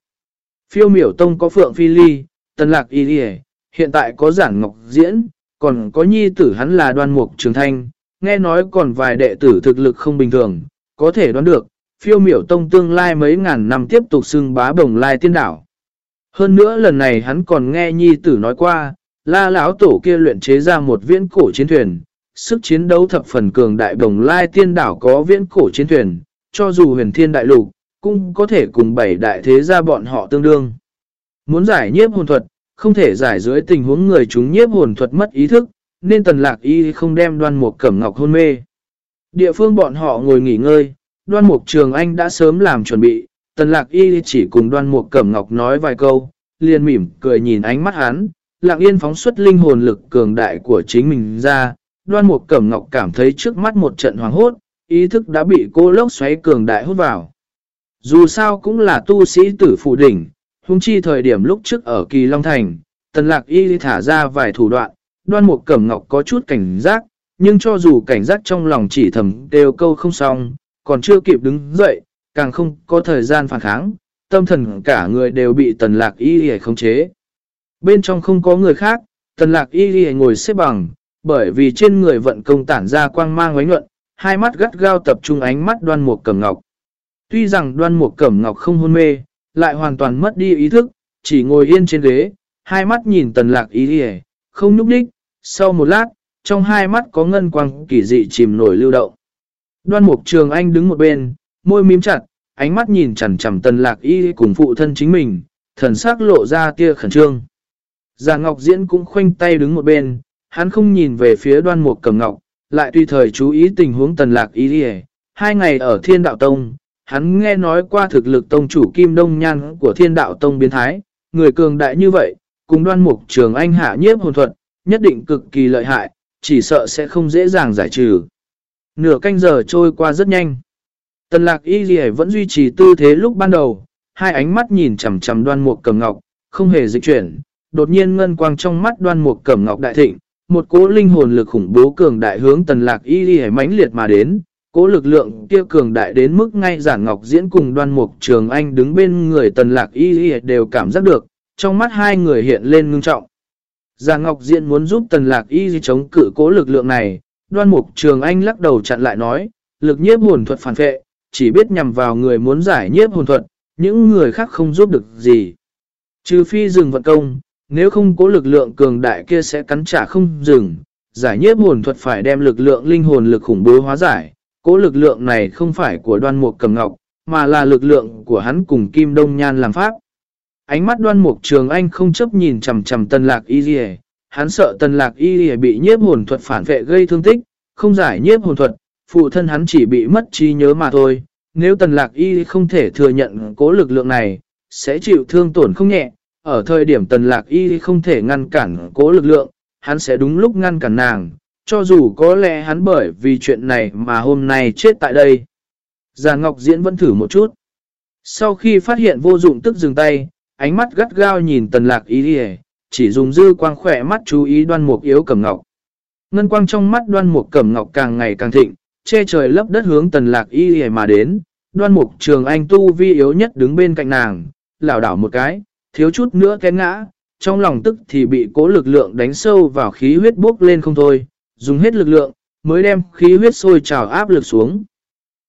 Phiêu miểu tông có Phượng Phi Ly, Tân Lạc Y Lì hiện tại có Giản Ngọc Diễn, còn có nhi tử hắn là đoan mục trường thanh, nghe nói còn vài đệ tử thực lực không bình thường, có thể đoán được, phiêu miểu tông tương lai mấy ngàn năm tiếp tục xưng bá bồng lai tiên đảo. Hơn nữa lần này hắn còn nghe nhi tử nói qua, la lão tổ kia luyện chế ra một viễn cổ chiến thuyền, sức chiến đấu thập phần cường đại bồng lai tiên đảo có viễn cổ chiến thuyền, cho dù huyền thiên đại lục, cũng có thể cùng bảy đại thế gia bọn họ tương đương. Muốn giải nhiếp hồn thuật, không thể giải dưới tình huống người chúng nhiếp hồn thuật mất ý thức, nên tần lạc y không đem đoan mục cẩm ngọc hôn mê. Địa phương bọn họ ngồi nghỉ ngơi, đoan mục trường anh đã sớm làm chuẩn bị, tần lạc y chỉ cùng đoan mục cẩm ngọc nói vài câu, liền mỉm cười nhìn ánh mắt hắn, lạng yên phóng xuất linh hồn lực cường đại của chính mình ra, đoan mục cẩm ngọc cảm thấy trước mắt một trận hoàng hốt, ý thức đã bị cô lốc xoáy cường đại hút vào. Dù sao cũng là tu sĩ tử phụ đỉnh, hung chi thời điểm lúc trước ở Kỳ Long Thành, tần lạc y thả ra vài thủ đoạn, đoan mục cẩm ngọc có chút cảnh giác, nhưng cho dù cảnh giác trong lòng chỉ thầm đều câu không xong, còn chưa kịp đứng dậy, càng không có thời gian phản kháng, tâm thần cả người đều bị tần lạc y hề khống chế. Bên trong không có người khác, tần lạc y hề ngồi xếp bằng, bởi vì trên người vận công tản ra quang mang ánh nhuận, hai mắt gắt gao tập trung ánh mắt đoan mục cẩm ngọc. Tuy rằng đoan mục cẩm ngọc không hôn mê, lại hoàn toàn mất đi ý thức, chỉ ngồi yên trên ghế, hai mắt nhìn tần lạc ý đi không nhúc đích. Sau một lát, trong hai mắt có ngân quang kỳ dị chìm nổi lưu động. Đoan mục trường anh đứng một bên, môi mím chặt, ánh mắt nhìn chằm chằm tần lạc y cùng phụ thân chính mình, thần sắc lộ ra tia khẩn trương. Già Ngọc Diễn cũng khoanh tay đứng một bên, hắn không nhìn về phía đoan mục cầm ngọc, lại tùy thời chú ý tình huống tần lạc y đi Hai ngày ở thiên đạo tông, hắn nghe nói qua thực lực tông chủ Kim Đông Nhan của thiên đạo tông biến thái, người cường đại như vậy, cùng đoan mục trường anh hạ nhiếp hồn thuật, nhất định cực kỳ lợi hại, chỉ sợ sẽ không dễ dàng giải trừ. Nửa canh giờ trôi qua rất nhanh. Tần lạc y gì vẫn duy trì tư thế lúc ban đầu, hai ánh mắt nhìn chầm chầm đoan mục cầm ngọc, không hề dịch chuyển. Đột nhiên ngân quang trong mắt đoan mục cầm ngọc đại thịnh, một cỗ linh hồn lực khủng bố cường đại hướng tần lạc y gì mãnh liệt mà đến, Cố lực lượng kia cường đại đến mức ngay giản ngọc diễn cùng đoan mục trường anh đứng bên người tần lạc y y đều cảm giác được, trong mắt hai người hiện lên ngưng trọng. Giản ngọc diễn muốn giúp tần lạc y chống cự cố lực lượng này, đoan mục trường anh lắc đầu chặn lại nói, lực nhiếp hồn thuật phản phệ, chỉ biết nhằm vào người muốn giải nhiếp hồn thuật, những người khác không giúp được gì. Trừ phi dừng vận công, nếu không cố lực lượng cường đại kia sẽ cắn trả không dừng, giải nhiếp hồn thuật phải đem lực lượng linh hồn lực khủng bố hóa giải, Cố lực lượng này không phải của đoan mục cầm ngọc, mà là lực lượng của hắn cùng Kim Đông Nhan làm pháp. Ánh mắt đoan mục trường anh không chấp nhìn chầm chầm tân lạc y dì Hắn sợ tân lạc y dì bị nhiếp hồn thuật phản vệ gây thương tích, không giải nhiếp hồn thuật, phụ thân hắn chỉ bị mất trí nhớ mà thôi. Nếu tần lạc y không thể thừa nhận cố lực lượng này, sẽ chịu thương tổn không nhẹ. Ở thời điểm tần lạc y không thể ngăn cản cố lực lượng, hắn sẽ đúng lúc ngăn cản nàng, cho dù có lẽ hắn bởi vì chuyện này mà hôm nay chết tại đây. Già Ngọc Diễn vẫn thử một chút. Sau khi phát hiện vô dụng tức dừng tay, ánh mắt gắt gao nhìn tần lạc ý đi chỉ dùng dư quang khỏe mắt chú ý đoan mục yếu cầm ngọc. Ngân quang trong mắt đoan mục cầm ngọc càng ngày càng thịnh, che trời lấp đất hướng tần lạc y đi mà đến. Đoan mục trường anh tu vi yếu nhất đứng bên cạnh nàng, lảo đảo một cái, thiếu chút nữa té ngã, trong lòng tức thì bị cố lực lượng đánh sâu vào khí huyết bốc lên không thôi, dùng hết lực lượng, mới đem khí huyết sôi trào áp lực xuống.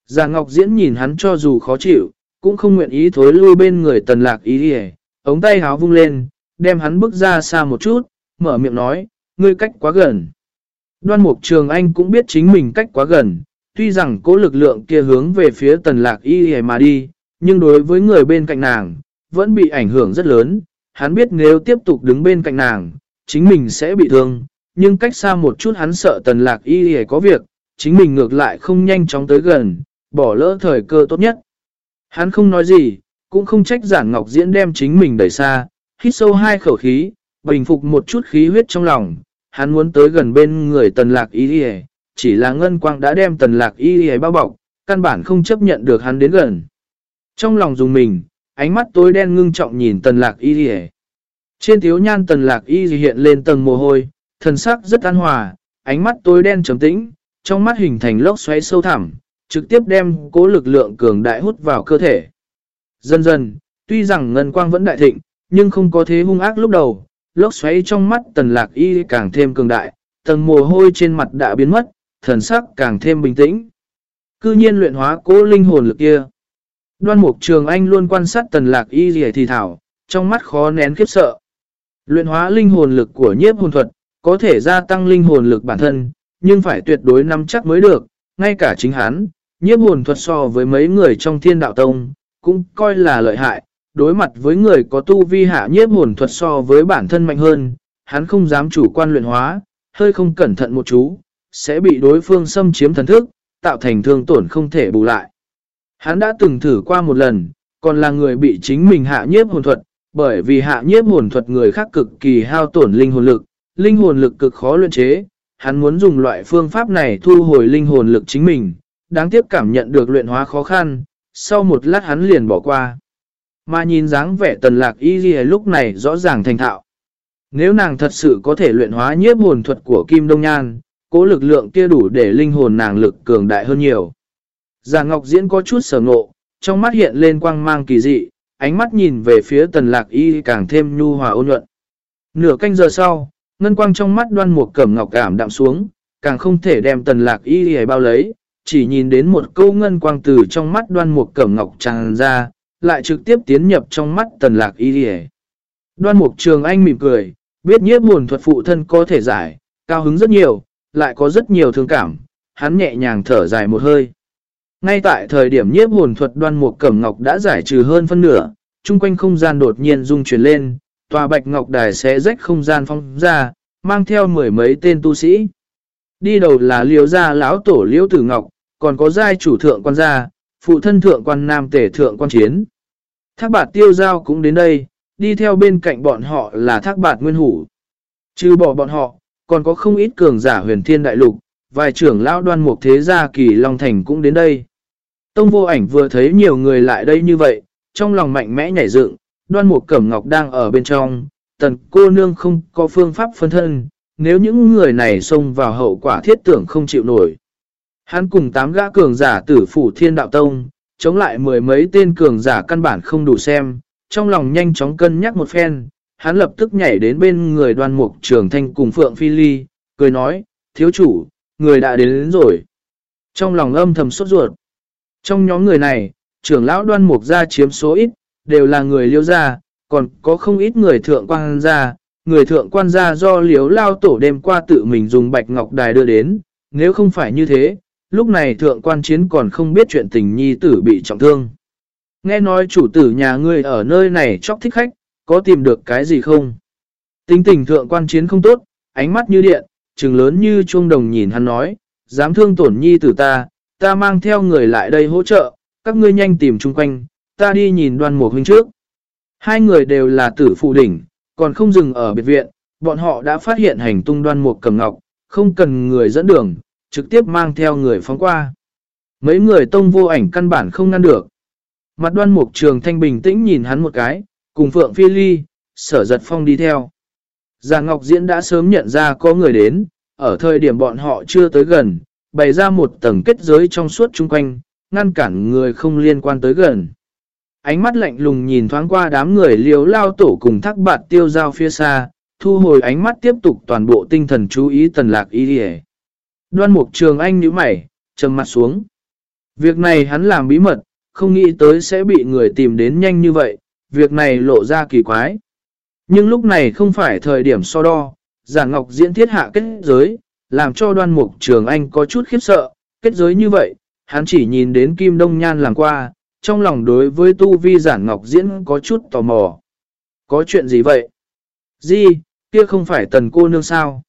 Già Ngọc Diễn nhìn hắn cho dù khó chịu, cũng không nguyện ý thối lui bên người tần lạc ý đi ống tay háo vung lên, đem hắn bước ra xa một chút, mở miệng nói, ngươi cách quá gần. Đoan Mục Trường Anh cũng biết chính mình cách quá gần, tuy rằng cố lực lượng kia hướng về phía tần lạc y mà đi, nhưng đối với người bên cạnh nàng, vẫn bị ảnh hưởng rất lớn. Hắn biết nếu tiếp tục đứng bên cạnh nàng, chính mình sẽ bị thương, nhưng cách xa một chút hắn sợ tần lạc y có việc, chính mình ngược lại không nhanh chóng tới gần, bỏ lỡ thời cơ tốt nhất. Hắn không nói gì, cũng không trách giản ngọc diễn đem chính mình đẩy xa, hít sâu hai khẩu khí, bình phục một chút khí huyết trong lòng, hắn muốn tới gần bên người tần lạc y chỉ là ngân quang đã đem tần lạc y bao bọc, căn bản không chấp nhận được hắn đến gần. Trong lòng dùng mình, ánh mắt tối đen ngưng trọng nhìn tần lạc y Trên thiếu nhan tần lạc y hiện lên tầng mồ hôi, thần sắc rất an hòa, ánh mắt tối đen trầm tĩnh, trong mắt hình thành lốc xoáy sâu thẳm, trực tiếp đem cố lực lượng cường đại hút vào cơ thể. Dần dần, tuy rằng ngân quang vẫn đại thịnh, nhưng không có thế hung ác lúc đầu, lốc xoáy trong mắt tần lạc y càng thêm cường đại, tầng mồ hôi trên mặt đã biến mất, thần sắc càng thêm bình tĩnh. Cư nhiên luyện hóa cố linh hồn lực kia. Đoan mục trường anh luôn quan sát tần lạc y gì thì thảo, trong mắt khó nén khiếp sợ. Luyện hóa linh hồn lực của nhiếp hồn thuật, có thể gia tăng linh hồn lực bản thân, nhưng phải tuyệt đối nắm chắc mới được, ngay cả chính hắn, nhiếp hồn thuật so với mấy người trong thiên đạo tông, cũng coi là lợi hại, đối mặt với người có tu vi hạ nhiếp hồn thuật so với bản thân mạnh hơn, hắn không dám chủ quan luyện hóa, hơi không cẩn thận một chú, sẽ bị đối phương xâm chiếm thần thức, tạo thành thương tổn không thể bù lại. Hắn đã từng thử qua một lần, còn là người bị chính mình hạ nhiếp hồn thuật, bởi vì hạ nhiếp hồn thuật người khác cực kỳ hao tổn linh hồn lực, linh hồn lực cực khó luyện chế, hắn muốn dùng loại phương pháp này thu hồi linh hồn lực chính mình, đáng tiếc cảm nhận được luyện hóa khó khăn, sau một lát hắn liền bỏ qua. Mà nhìn dáng vẻ tần lạc y ghi lúc này rõ ràng thành thạo. Nếu nàng thật sự có thể luyện hóa nhiếp hồn thuật của Kim Đông Nhan, cố lực lượng kia đủ để linh hồn nàng lực cường đại hơn nhiều. Già Ngọc Diễn có chút sở ngộ, trong mắt hiện lên quang mang kỳ dị, ánh mắt nhìn về phía tần lạc y càng thêm nhu hòa ôn nhuận. Nửa canh giờ sau, ngân quang trong mắt đoan một cẩm ngọc cảm đạm xuống, càng không thể đem tần lạc y bao lấy, chỉ nhìn đến một câu ngân quang từ trong mắt đoan một cẩm ngọc tràn ra, lại trực tiếp tiến nhập trong mắt tần lạc y y. Đoan mục trường anh mỉm cười, biết nhiếp buồn thuật phụ thân có thể giải, cao hứng rất nhiều, lại có rất nhiều thương cảm, hắn nhẹ nhàng thở dài một hơi. Ngay tại thời điểm nhiếp hồn thuật đoan mục cẩm ngọc đã giải trừ hơn phân nửa, chung quanh không gian đột nhiên rung chuyển lên, tòa bạch ngọc đài sẽ rách không gian phong ra, mang theo mười mấy tên tu sĩ. Đi đầu là liễu gia lão tổ liễu tử ngọc, còn có giai chủ thượng quan gia, phụ thân thượng quan nam tể thượng quan chiến. Thác bạt tiêu giao cũng đến đây, đi theo bên cạnh bọn họ là thác bạt nguyên hủ. Trừ bỏ bọn họ, còn có không ít cường giả huyền thiên đại lục, vài trưởng lão đoan mục thế gia kỳ Long Thành cũng đến đây. Tông vô ảnh vừa thấy nhiều người lại đây như vậy, trong lòng mạnh mẽ nhảy dựng, đoan mục cẩm ngọc đang ở bên trong, tần cô nương không có phương pháp phân thân, nếu những người này xông vào hậu quả thiết tưởng không chịu nổi. Hắn cùng tám gã cường giả tử phủ thiên đạo tông, chống lại mười mấy tên cường giả căn bản không đủ xem, trong lòng nhanh chóng cân nhắc một phen, hắn lập tức nhảy đến bên người đoan mục trường thanh cùng Phượng Phi Ly, cười nói, thiếu chủ, người đã đến, đến rồi. Trong lòng âm thầm sốt ruột. Trong nhóm người này, trưởng lão đoan mục gia chiếm số ít, đều là người liêu gia, còn có không ít người thượng quan gia. Người thượng quan gia do liếu lao tổ đêm qua tự mình dùng bạch ngọc đài đưa đến, nếu không phải như thế, lúc này thượng quan chiến còn không biết chuyện tình nhi tử bị trọng thương. Nghe nói chủ tử nhà ngươi ở nơi này chóc thích khách, có tìm được cái gì không? Tính tình thượng quan chiến không tốt, ánh mắt như điện, trừng lớn như chuông đồng nhìn hắn nói, dám thương tổn nhi tử ta, ta mang theo người lại đây hỗ trợ, các ngươi nhanh tìm chung quanh, ta đi nhìn đoan mục huynh trước. Hai người đều là tử phụ đỉnh, còn không dừng ở biệt viện, bọn họ đã phát hiện hành tung đoan mục cầm ngọc, không cần người dẫn đường, trực tiếp mang theo người phóng qua. Mấy người tông vô ảnh căn bản không ngăn được. Mặt đoan mục trường thanh bình tĩnh nhìn hắn một cái, cùng Phượng Phi Ly, sở giật phong đi theo. Già Ngọc Diễn đã sớm nhận ra có người đến, ở thời điểm bọn họ chưa tới gần, bày ra một tầng kết giới trong suốt chung quanh, ngăn cản người không liên quan tới gần. Ánh mắt lạnh lùng nhìn thoáng qua đám người liều lao tổ cùng thác bạt tiêu giao phía xa, thu hồi ánh mắt tiếp tục toàn bộ tinh thần chú ý tần lạc ý đi Đoan mục trường anh nhíu mày, trầm mặt xuống. Việc này hắn làm bí mật, không nghĩ tới sẽ bị người tìm đến nhanh như vậy, việc này lộ ra kỳ quái. Nhưng lúc này không phải thời điểm so đo, giản ngọc diễn thiết hạ kết giới, làm cho đoan mục trường anh có chút khiếp sợ, kết giới như vậy, hắn chỉ nhìn đến kim đông nhan làm qua, trong lòng đối với tu vi giản ngọc diễn có chút tò mò. Có chuyện gì vậy? Di, kia không phải tần cô nương sao?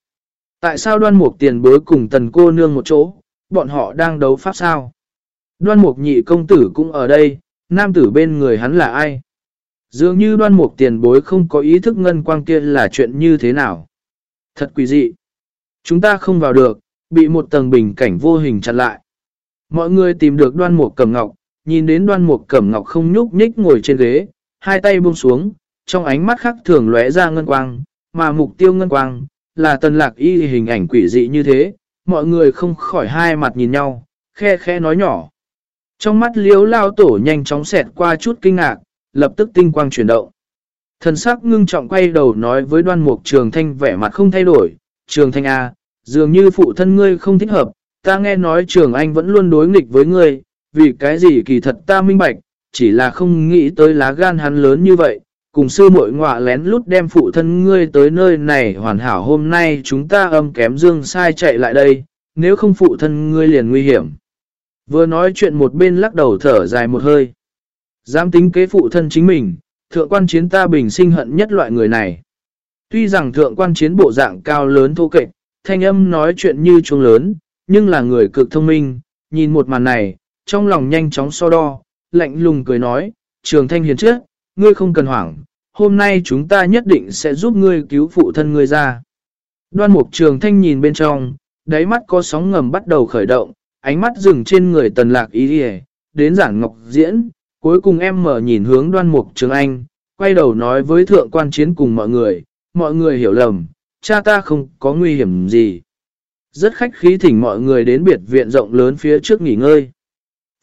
Tại sao đoan mục tiền bối cùng tần cô nương một chỗ, bọn họ đang đấu pháp sao? Đoan mục nhị công tử cũng ở đây, nam tử bên người hắn là ai? Dường như đoan mục tiền bối không có ý thức ngân quang kia là chuyện như thế nào? Thật quỷ dị. Chúng ta không vào được, bị một tầng bình cảnh vô hình chặn lại. Mọi người tìm được đoan mục cẩm ngọc, nhìn đến đoan mục cẩm ngọc không nhúc nhích ngồi trên ghế, hai tay buông xuống, trong ánh mắt khắc thường lóe ra ngân quang, mà mục tiêu ngân quang, là tần lạc y hình ảnh quỷ dị như thế, mọi người không khỏi hai mặt nhìn nhau, khe khe nói nhỏ. Trong mắt liếu lao tổ nhanh chóng xẹt qua chút kinh ngạc, lập tức tinh quang chuyển động. Thần sắc ngưng trọng quay đầu nói với đoan mục trường thanh vẻ mặt không thay đổi, trường thanh A, dường như phụ thân ngươi không thích hợp, ta nghe nói trường anh vẫn luôn đối nghịch với ngươi, vì cái gì kỳ thật ta minh bạch, chỉ là không nghĩ tới lá gan hắn lớn như vậy, cùng sư muội ngọa lén lút đem phụ thân ngươi tới nơi này hoàn hảo hôm nay chúng ta âm kém dương sai chạy lại đây, nếu không phụ thân ngươi liền nguy hiểm. Vừa nói chuyện một bên lắc đầu thở dài một hơi. Dám tính kế phụ thân chính mình, thượng quan chiến ta bình sinh hận nhất loại người này. Tuy rằng thượng quan chiến bộ dạng cao lớn thô kệch, thanh âm nói chuyện như chuông lớn, nhưng là người cực thông minh, nhìn một màn này, trong lòng nhanh chóng so đo, lạnh lùng cười nói, trường thanh hiền trước, ngươi không cần hoảng, hôm nay chúng ta nhất định sẽ giúp ngươi cứu phụ thân ngươi ra. Đoan mục trường thanh nhìn bên trong, đáy mắt có sóng ngầm bắt đầu khởi động, ánh mắt dừng trên người tần lạc ý hề, đến giảng ngọc diễn, cuối cùng em mở nhìn hướng đoan mục trường anh, quay đầu nói với thượng quan chiến cùng mọi người, mọi người hiểu lầm, cha ta không có nguy hiểm gì. Rất khách khí thỉnh mọi người đến biệt viện rộng lớn phía trước nghỉ ngơi.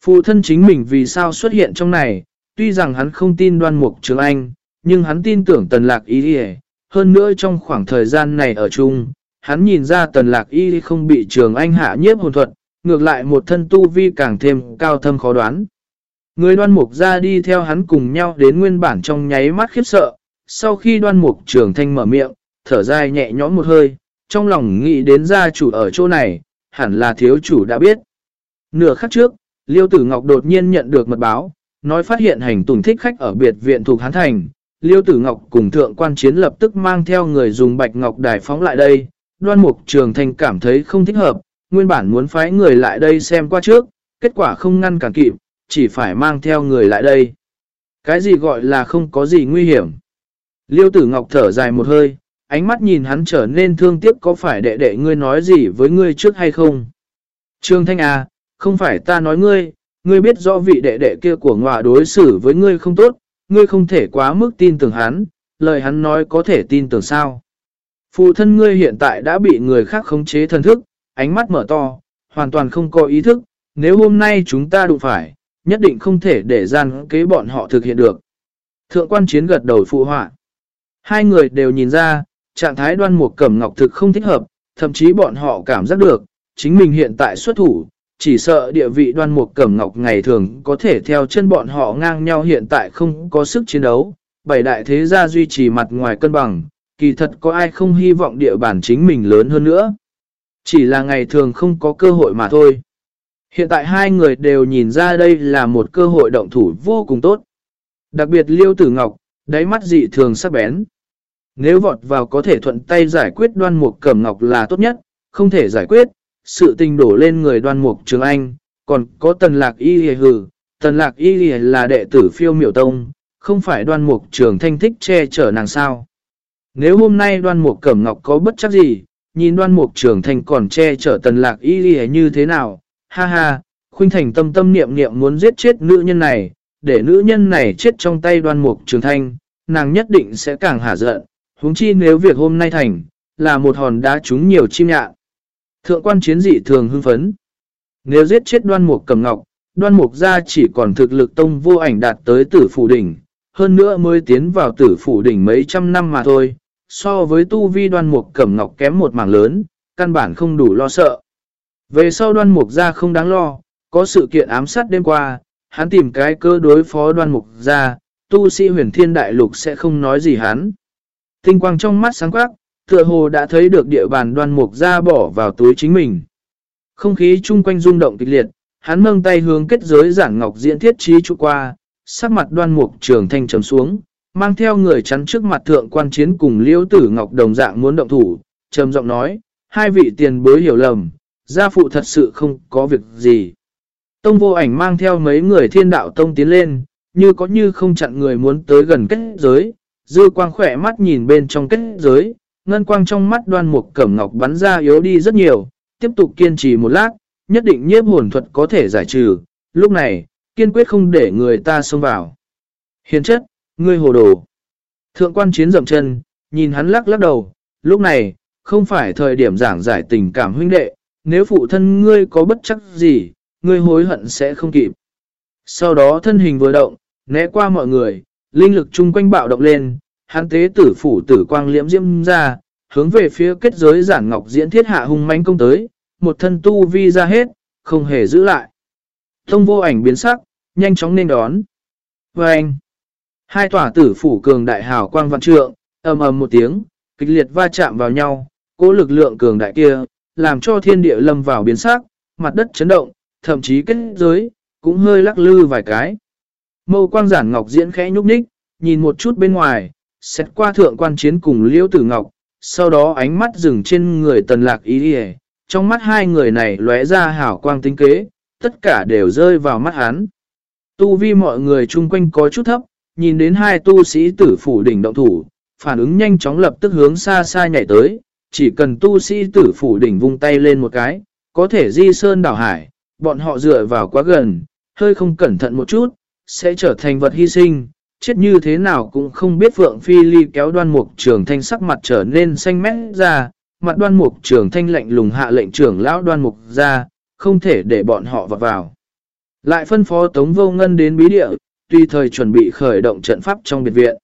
Phụ thân chính mình vì sao xuất hiện trong này, tuy rằng hắn không tin đoan mục trường anh, nhưng hắn tin tưởng tần lạc ý đi hơn nữa trong khoảng thời gian này ở chung, hắn nhìn ra tần lạc y không bị trường anh hạ nhiếp hồn thuật, ngược lại một thân tu vi càng thêm cao thâm khó đoán. Người đoan mục ra đi theo hắn cùng nhau đến nguyên bản trong nháy mắt khiếp sợ, sau khi đoan mục trường thanh mở miệng, thở dài nhẹ nhõm một hơi, trong lòng nghĩ đến gia chủ ở chỗ này, hẳn là thiếu chủ đã biết. Nửa khắc trước, Liêu Tử Ngọc đột nhiên nhận được mật báo, nói phát hiện hành tùng thích khách ở biệt viện thuộc Hán Thành. Liêu Tử Ngọc cùng thượng quan chiến lập tức mang theo người dùng bạch ngọc đài phóng lại đây. Đoan mục trường thành cảm thấy không thích hợp, nguyên bản muốn phái người lại đây xem qua trước, kết quả không ngăn cản kịp, chỉ phải mang theo người lại đây. Cái gì gọi là không có gì nguy hiểm? Liêu Tử Ngọc thở dài một hơi, ánh mắt nhìn hắn trở nên thương tiếc có phải đệ đệ ngươi nói gì với ngươi trước hay không? Trương Thanh à, không phải ta nói ngươi, ngươi biết rõ vị đệ đệ kia của ngọa đối xử với ngươi không tốt, ngươi không thể quá mức tin tưởng hắn, lời hắn nói có thể tin tưởng sao. Phụ thân ngươi hiện tại đã bị người khác khống chế thần thức, ánh mắt mở to, hoàn toàn không có ý thức, nếu hôm nay chúng ta đụng phải, nhất định không thể để gian kế bọn họ thực hiện được. Thượng quan chiến gật đầu phụ họa. Hai người đều nhìn ra, trạng thái đoan mục cẩm ngọc thực không thích hợp, thậm chí bọn họ cảm giác được, chính mình hiện tại xuất thủ, chỉ sợ địa vị đoan mục cẩm ngọc ngày thường có thể theo chân bọn họ ngang nhau hiện tại không có sức chiến đấu. Bảy đại thế gia duy trì mặt ngoài cân bằng, kỳ thật có ai không hy vọng địa bản chính mình lớn hơn nữa. Chỉ là ngày thường không có cơ hội mà thôi. Hiện tại hai người đều nhìn ra đây là một cơ hội động thủ vô cùng tốt. Đặc biệt Liêu Tử Ngọc, đáy mắt dị thường sắc bén. Nếu vọt vào có thể thuận tay giải quyết đoan mục cẩm ngọc là tốt nhất, không thể giải quyết, sự tình đổ lên người đoan mục trường anh, còn có tần lạc y hề hử, tần lạc y hề là đệ tử phiêu miểu tông, không phải đoan mục trường thanh thích che chở nàng sao. Nếu hôm nay đoan mục cẩm ngọc có bất chắc gì, nhìn đoan mục trường thanh còn che chở tần lạc y hề như thế nào, ha ha, khuynh thành tâm tâm niệm niệm muốn giết chết nữ nhân này, để nữ nhân này chết trong tay đoan mục trường thanh, nàng nhất định sẽ càng hả giận, huống chi nếu việc hôm nay thành, là một hòn đá trúng nhiều chim nhạn. Thượng quan chiến dị thường hưng phấn. Nếu giết chết đoan mục cầm ngọc, đoan mục ra chỉ còn thực lực tông vô ảnh đạt tới tử phủ đỉnh, hơn nữa mới tiến vào tử phủ đỉnh mấy trăm năm mà thôi. So với tu vi đoan mục cẩm ngọc kém một mảng lớn, căn bản không đủ lo sợ. Về sau đoan mục ra không đáng lo, có sự kiện ám sát đêm qua, hắn tìm cái cơ đối phó đoan mục ra, tu sĩ huyền thiên đại lục sẽ không nói gì hắn. Tinh quang trong mắt sáng quắc, tựa hồ đã thấy được địa bàn đoan mục ra bỏ vào túi chính mình. Không khí chung quanh rung động kịch liệt, hắn nâng tay hướng kết giới giản ngọc diễn thiết trí trụ qua, sắc mặt đoan mục trường thanh trầm xuống, mang theo người chắn trước mặt thượng quan chiến cùng liễu tử ngọc đồng dạng muốn động thủ, trầm giọng nói, hai vị tiền bối hiểu lầm, gia phụ thật sự không có việc gì. Tông vô ảnh mang theo mấy người thiên đạo tông tiến lên, như có như không chặn người muốn tới gần kết giới, dư quang khỏe mắt nhìn bên trong kết giới, ngân quang trong mắt đoan mục cẩm ngọc bắn ra yếu đi rất nhiều, tiếp tục kiên trì một lát, nhất định nhiếp hồn thuật có thể giải trừ, lúc này, kiên quyết không để người ta xông vào. Hiền chất, ngươi hồ đồ. Thượng quan chiến dậm chân, nhìn hắn lắc lắc đầu, lúc này, không phải thời điểm giảng giải tình cảm huynh đệ, nếu phụ thân ngươi có bất chắc gì, ngươi hối hận sẽ không kịp. Sau đó thân hình vừa động, né qua mọi người, linh lực chung quanh bạo động lên, hắn tế tử phủ tử quang liễm diễm ra, hướng về phía kết giới giản ngọc diễn thiết hạ hung manh công tới, một thân tu vi ra hết, không hề giữ lại. Thông vô ảnh biến sắc, nhanh chóng nên đón. Và anh, hai tỏa tử phủ cường đại hào quang vạn trượng, ầm ầm một tiếng, kịch liệt va chạm vào nhau, cố lực lượng cường đại kia, làm cho thiên địa lâm vào biến sắc, mặt đất chấn động, thậm chí kết giới, cũng hơi lắc lư vài cái. Mâu quang giản ngọc diễn khẽ nhúc nhích, nhìn một chút bên ngoài, xét qua thượng quan chiến cùng liễu tử ngọc, sau đó ánh mắt dừng trên người tần lạc ý đi trong mắt hai người này lóe ra hảo quang tinh kế, tất cả đều rơi vào mắt hắn. Tu vi mọi người chung quanh có chút thấp, nhìn đến hai tu sĩ tử phủ đỉnh động thủ, phản ứng nhanh chóng lập tức hướng xa xa nhảy tới, chỉ cần tu sĩ tử phủ đỉnh vung tay lên một cái, có thể di sơn đảo hải, bọn họ dựa vào quá gần, hơi không cẩn thận một chút, sẽ trở thành vật hy sinh, chết như thế nào cũng không biết Phượng Phi Ly kéo đoan mục trường thanh sắc mặt trở nên xanh mét ra, mặt đoan mục trường thanh lệnh lùng hạ lệnh trưởng lão đoan mục ra, không thể để bọn họ vào vào. Lại phân phó Tống Vô Ngân đến bí địa, tùy thời chuẩn bị khởi động trận pháp trong biệt viện.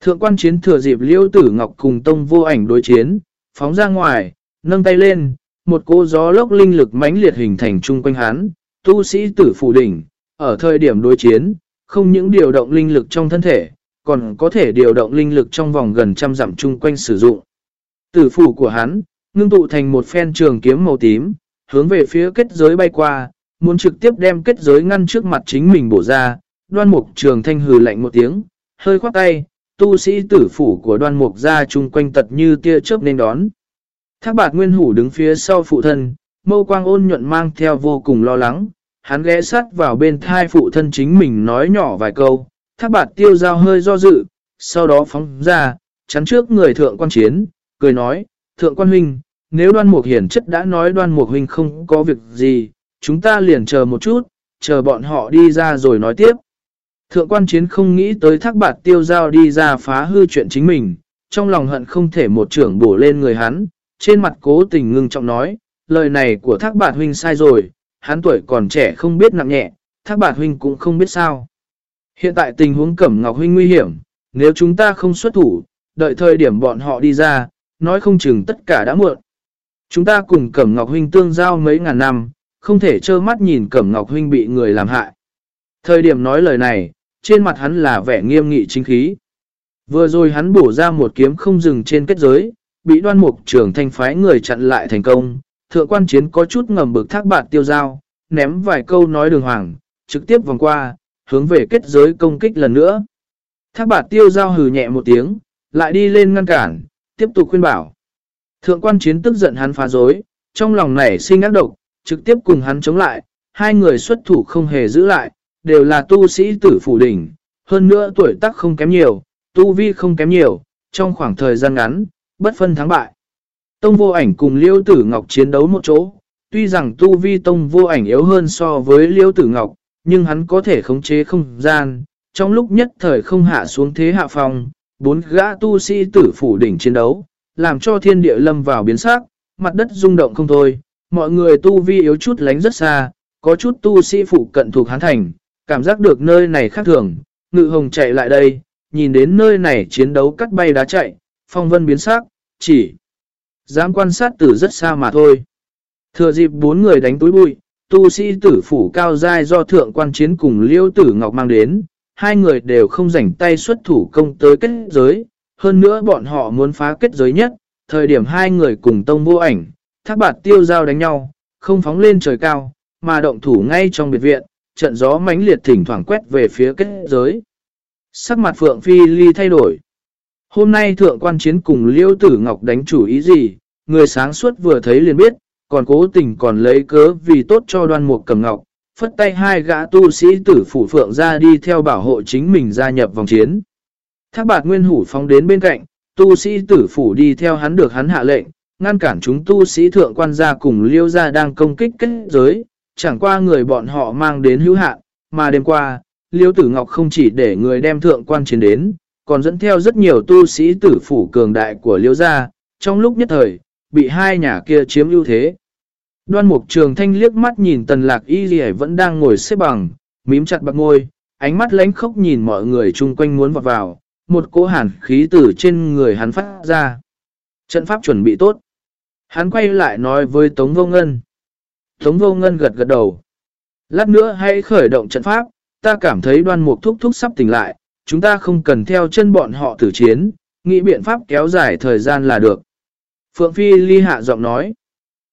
Thượng quan chiến thừa dịp liêu tử ngọc cùng tông vô ảnh đối chiến, phóng ra ngoài, nâng tay lên, một cô gió lốc linh lực mãnh liệt hình thành chung quanh hắn, tu sĩ tử phủ đỉnh, ở thời điểm đối chiến, không những điều động linh lực trong thân thể, còn có thể điều động linh lực trong vòng gần trăm dặm chung quanh sử dụng. Tử phủ của hắn, ngưng tụ thành một phen trường kiếm màu tím, hướng về phía kết giới bay qua, muốn trực tiếp đem kết giới ngăn trước mặt chính mình bổ ra, đoan mục trường thanh hừ lạnh một tiếng, hơi khoát tay, tu sĩ tử phủ của đoan mục ra chung quanh tật như tia chớp nên đón. Thác bạt nguyên hủ đứng phía sau phụ thân, mâu quang ôn nhuận mang theo vô cùng lo lắng, hắn ghé sát vào bên thai phụ thân chính mình nói nhỏ vài câu, thác bạt tiêu giao hơi do dự, sau đó phóng ra, chắn trước người thượng quan chiến, cười nói, thượng quan huynh, nếu đoan mục hiển chất đã nói đoan mục huynh không có việc gì, chúng ta liền chờ một chút, chờ bọn họ đi ra rồi nói tiếp. Thượng quan chiến không nghĩ tới thác bạt tiêu giao đi ra phá hư chuyện chính mình, trong lòng hận không thể một trưởng bổ lên người hắn, trên mặt cố tình ngưng trọng nói, lời này của thác bạt huynh sai rồi, hắn tuổi còn trẻ không biết nặng nhẹ, thác bạt huynh cũng không biết sao. Hiện tại tình huống cẩm ngọc huynh nguy hiểm, nếu chúng ta không xuất thủ, đợi thời điểm bọn họ đi ra, nói không chừng tất cả đã muộn. Chúng ta cùng cẩm ngọc huynh tương giao mấy ngàn năm, không thể trơ mắt nhìn cẩm ngọc huynh bị người làm hại. Thời điểm nói lời này, trên mặt hắn là vẻ nghiêm nghị chính khí. Vừa rồi hắn bổ ra một kiếm không dừng trên kết giới, bị đoan mục trưởng thanh phái người chặn lại thành công. Thượng quan chiến có chút ngầm bực thác bạt tiêu giao, ném vài câu nói đường hoàng, trực tiếp vòng qua, hướng về kết giới công kích lần nữa. Thác bạt tiêu giao hừ nhẹ một tiếng, lại đi lên ngăn cản, tiếp tục khuyên bảo. Thượng quan chiến tức giận hắn phá dối, trong lòng nảy sinh ác độc, trực tiếp cùng hắn chống lại, hai người xuất thủ không hề giữ lại, đều là tu sĩ tử phủ đỉnh, hơn nữa tuổi tác không kém nhiều, tu vi không kém nhiều, trong khoảng thời gian ngắn, bất phân thắng bại. Tông vô ảnh cùng Liêu Tử Ngọc chiến đấu một chỗ, tuy rằng tu vi tông vô ảnh yếu hơn so với Liêu Tử Ngọc, nhưng hắn có thể khống chế không gian, trong lúc nhất thời không hạ xuống thế hạ phòng, bốn gã tu sĩ tử phủ đỉnh chiến đấu, làm cho thiên địa lâm vào biến sắc, mặt đất rung động không thôi, mọi người tu vi yếu chút lánh rất xa, có chút tu sĩ phụ cận thuộc hán thành, cảm giác được nơi này khác thường, ngự hồng chạy lại đây, nhìn đến nơi này chiến đấu cắt bay đá chạy, phong vân biến sắc, chỉ dám quan sát từ rất xa mà thôi. Thừa dịp bốn người đánh túi bụi, tu sĩ tử phủ cao dai do thượng quan chiến cùng liêu tử ngọc mang đến, hai người đều không rảnh tay xuất thủ công tới kết giới, hơn nữa bọn họ muốn phá kết giới nhất, thời điểm hai người cùng tông vô ảnh, thác bạt tiêu giao đánh nhau, không phóng lên trời cao, mà động thủ ngay trong biệt viện, trận gió mãnh liệt thỉnh thoảng quét về phía kết giới. Sắc mặt Phượng Phi Ly thay đổi. Hôm nay thượng quan chiến cùng Liêu Tử Ngọc đánh chủ ý gì, người sáng suốt vừa thấy liền biết, còn cố tình còn lấy cớ vì tốt cho đoan mục cầm ngọc, phất tay hai gã tu sĩ tử phủ Phượng ra đi theo bảo hộ chính mình gia nhập vòng chiến. Thác bạt nguyên hủ phóng đến bên cạnh, tu sĩ tử phủ đi theo hắn được hắn hạ lệnh, ngăn cản chúng tu sĩ thượng quan gia cùng liêu gia đang công kích kết giới, chẳng qua người bọn họ mang đến hữu hạn, mà đêm qua, liêu tử ngọc không chỉ để người đem thượng quan chiến đến, còn dẫn theo rất nhiều tu sĩ tử phủ cường đại của liêu gia, trong lúc nhất thời, bị hai nhà kia chiếm ưu thế. Đoan mục trường thanh liếc mắt nhìn tần lạc y gì vẫn đang ngồi xếp bằng, mím chặt bạc ngôi, ánh mắt lánh khóc nhìn mọi người chung quanh muốn vọt vào, một cỗ hàn khí từ trên người hắn phát ra. Trận pháp chuẩn bị tốt. Hắn quay lại nói với Tống Vô Ngân. Tống Vô Ngân gật gật đầu. Lát nữa hãy khởi động trận pháp, ta cảm thấy đoan mục thúc thúc sắp tỉnh lại, chúng ta không cần theo chân bọn họ tử chiến, nghĩ biện pháp kéo dài thời gian là được. Phượng Phi ly hạ giọng nói.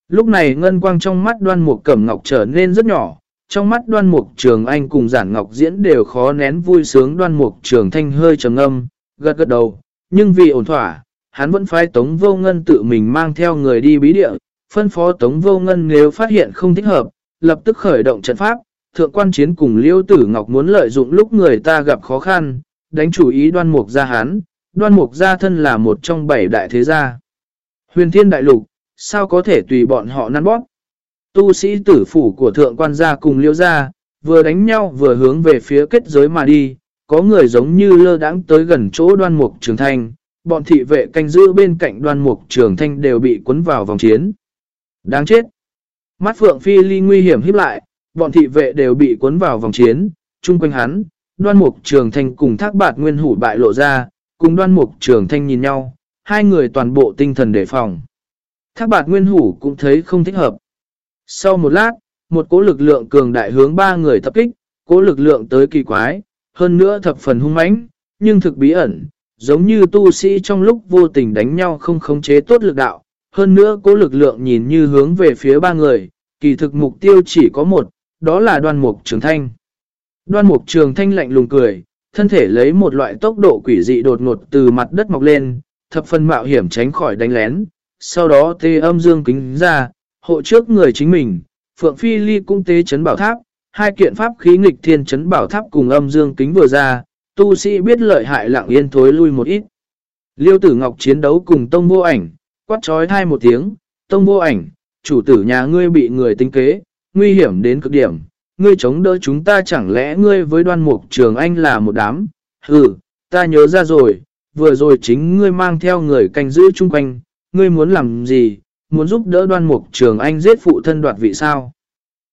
Lúc này ngân quang trong mắt đoan mục cẩm ngọc trở nên rất nhỏ, trong mắt đoan mục trường anh cùng giản ngọc diễn đều khó nén vui sướng đoan mục trường thanh hơi trầm âm, gật gật đầu, nhưng vì ổn thỏa, hắn vẫn phái Tống Vô Ngân tự mình mang theo người đi bí địa, phân phó Tống Vô Ngân nếu phát hiện không thích hợp, lập tức khởi động trận pháp, thượng quan chiến cùng Liêu Tử Ngọc muốn lợi dụng lúc người ta gặp khó khăn, đánh chủ ý đoan mục gia hán. đoan mục gia thân là một trong bảy đại thế gia. Huyền thiên đại lục, sao có thể tùy bọn họ năn bóp? Tu sĩ tử phủ của thượng quan gia cùng liễu gia, vừa đánh nhau vừa hướng về phía kết giới mà đi, có người giống như lơ đãng tới gần chỗ đoan mục trường thanh, bọn thị vệ canh giữ bên cạnh đoan mục trường thanh đều bị cuốn vào vòng chiến. Đáng chết! Mắt phượng phi ly nguy hiểm híp lại, bọn thị vệ đều bị cuốn vào vòng chiến, chung quanh hắn, đoan mục trường thanh cùng thác bạt nguyên hủ bại lộ ra, cùng đoan mục trường thanh nhìn nhau, hai người toàn bộ tinh thần đề phòng. Thác bạt nguyên hủ cũng thấy không thích hợp. Sau một lát, một cỗ lực lượng cường đại hướng ba người tập kích, cỗ lực lượng tới kỳ quái, hơn nữa thập phần hung mãnh, nhưng thực bí ẩn, giống như tu sĩ trong lúc vô tình đánh nhau không khống chế tốt lực đạo. Hơn nữa cố lực lượng nhìn như hướng về phía ba người, kỳ thực mục tiêu chỉ có một, đó là đoan mục trường thanh. Đoan mục trường thanh lạnh lùng cười, thân thể lấy một loại tốc độ quỷ dị đột ngột từ mặt đất mọc lên, thập phần mạo hiểm tránh khỏi đánh lén, sau đó tê âm dương kính ra, hộ trước người chính mình, Phượng Phi Ly cung tế chấn bảo tháp, hai kiện pháp khí nghịch thiên chấn bảo tháp cùng âm dương kính vừa ra, tu sĩ biết lợi hại lặng yên thối lui một ít. Liêu tử ngọc chiến đấu cùng tông vô ảnh, quát trói thai một tiếng, tông vô ảnh, chủ tử nhà ngươi bị người tính kế, nguy hiểm đến cực điểm, ngươi chống đỡ chúng ta chẳng lẽ ngươi với đoan mục trường anh là một đám, ừ, ta nhớ ra rồi, vừa rồi chính ngươi mang theo người canh giữ chung quanh, ngươi muốn làm gì, muốn giúp đỡ đoan mục trường anh giết phụ thân đoạt vị sao.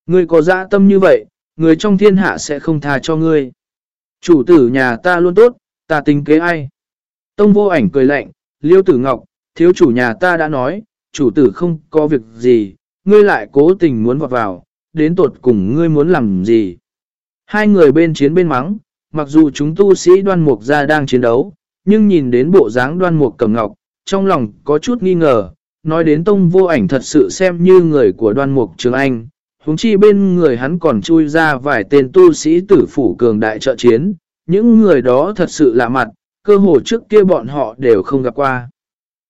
Ngươi có dã tâm như vậy, người trong thiên hạ sẽ không tha cho ngươi. Chủ tử nhà ta luôn tốt, ta tính kế ai. Tông vô ảnh cười lạnh, liêu tử ngọc, thiếu chủ nhà ta đã nói, chủ tử không có việc gì, ngươi lại cố tình muốn vọt vào, đến tột cùng ngươi muốn làm gì. Hai người bên chiến bên mắng, mặc dù chúng tu sĩ đoan mục ra đang chiến đấu, nhưng nhìn đến bộ dáng đoan mục cầm ngọc, trong lòng có chút nghi ngờ, nói đến tông vô ảnh thật sự xem như người của đoan mục trường anh, huống chi bên người hắn còn chui ra vài tên tu sĩ tử phủ cường đại trợ chiến, những người đó thật sự lạ mặt, cơ hồ trước kia bọn họ đều không gặp qua.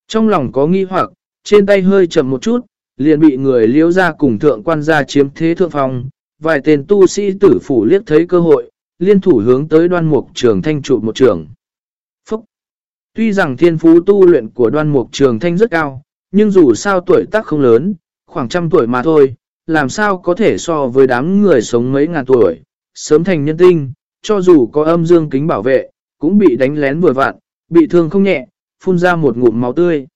Trong lòng có nghi hoặc, trên tay hơi chậm một chút, liền bị người liễu ra cùng thượng quan gia chiếm thế thượng phong vài tên tu sĩ tử phủ liếc thấy cơ hội, liên thủ hướng tới đoan mục trường thanh trụ một trường. Phúc! Tuy rằng thiên phú tu luyện của đoan mục trường thanh rất cao, nhưng dù sao tuổi tác không lớn, khoảng trăm tuổi mà thôi, làm sao có thể so với đám người sống mấy ngàn tuổi, sớm thành nhân tinh, cho dù có âm dương kính bảo vệ, cũng bị đánh lén vừa vạn, bị thương không nhẹ, phun ra một ngụm máu tươi.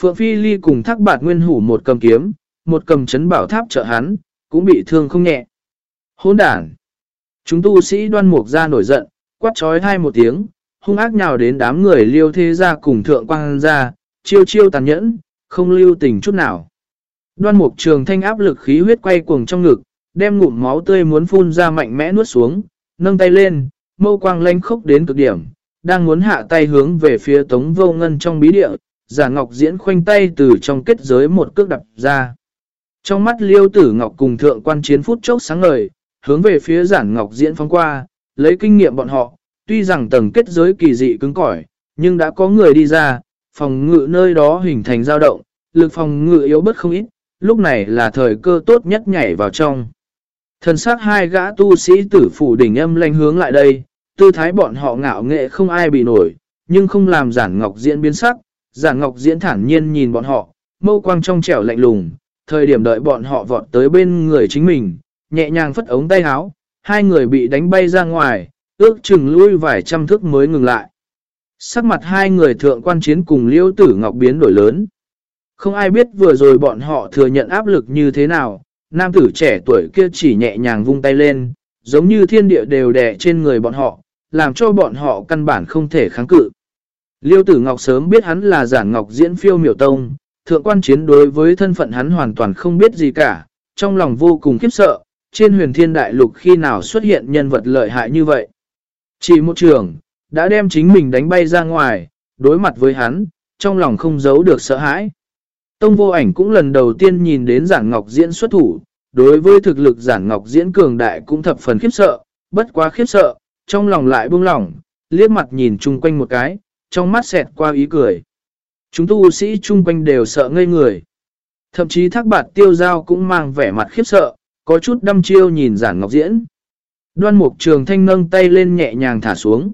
Phượng Phi Ly cùng thác bạt nguyên hủ một cầm kiếm, một cầm chấn bảo tháp trợ hắn, cũng bị thương không nhẹ. Hôn đản! Chúng tu sĩ đoan mục ra nổi giận, quát trói hai một tiếng, hung ác nhào đến đám người liêu thế ra cùng thượng quang ra, chiêu chiêu tàn nhẫn, không lưu tình chút nào. Đoan mục trường thanh áp lực khí huyết quay cuồng trong ngực, đem ngụm máu tươi muốn phun ra mạnh mẽ nuốt xuống, nâng tay lên, mâu quang lanh khốc đến cực điểm, đang muốn hạ tay hướng về phía tống vô ngân trong bí địa, giả ngọc diễn khoanh tay từ trong kết giới một cước đập ra. Trong mắt liêu tử ngọc cùng thượng quan chiến phút chốc sáng ngời, hướng về phía giản ngọc diễn phóng qua, lấy kinh nghiệm bọn họ, tuy rằng tầng kết giới kỳ dị cứng cỏi, nhưng đã có người đi ra, phòng ngự nơi đó hình thành dao động, lực phòng ngự yếu bất không ít, lúc này là thời cơ tốt nhất nhảy vào trong. Thần sát hai gã tu sĩ tử phủ đỉnh âm lanh hướng lại đây, tư thái bọn họ ngạo nghệ không ai bị nổi, nhưng không làm giản ngọc diễn biến sắc, giản ngọc diễn thản nhiên nhìn bọn họ, mâu quang trong trẻo lạnh lùng, thời điểm đợi bọn họ vọt tới bên người chính mình, nhẹ nhàng phất ống tay háo, hai người bị đánh bay ra ngoài, ước chừng lui vài trăm thước mới ngừng lại. Sắc mặt hai người thượng quan chiến cùng liêu tử ngọc biến đổi lớn. Không ai biết vừa rồi bọn họ thừa nhận áp lực như thế nào, nam tử trẻ tuổi kia chỉ nhẹ nhàng vung tay lên, giống như thiên địa đều đè trên người bọn họ, làm cho bọn họ căn bản không thể kháng cự. Liêu tử ngọc sớm biết hắn là giản ngọc diễn phiêu miểu tông, thượng quan chiến đối với thân phận hắn hoàn toàn không biết gì cả, trong lòng vô cùng khiếp sợ, trên huyền thiên đại lục khi nào xuất hiện nhân vật lợi hại như vậy. Chỉ một trường, đã đem chính mình đánh bay ra ngoài, đối mặt với hắn, trong lòng không giấu được sợ hãi. Tông vô ảnh cũng lần đầu tiên nhìn đến giản ngọc diễn xuất thủ, đối với thực lực giản ngọc diễn cường đại cũng thập phần khiếp sợ, bất quá khiếp sợ, trong lòng lại buông lỏng, liếc mặt nhìn chung quanh một cái, trong mắt xẹt qua ý cười. Chúng tu sĩ chung quanh đều sợ ngây người. Thậm chí thác bạt tiêu giao cũng mang vẻ mặt khiếp sợ, có chút đăm chiêu nhìn giản ngọc diễn. Đoan mục trường thanh nâng tay lên nhẹ nhàng thả xuống.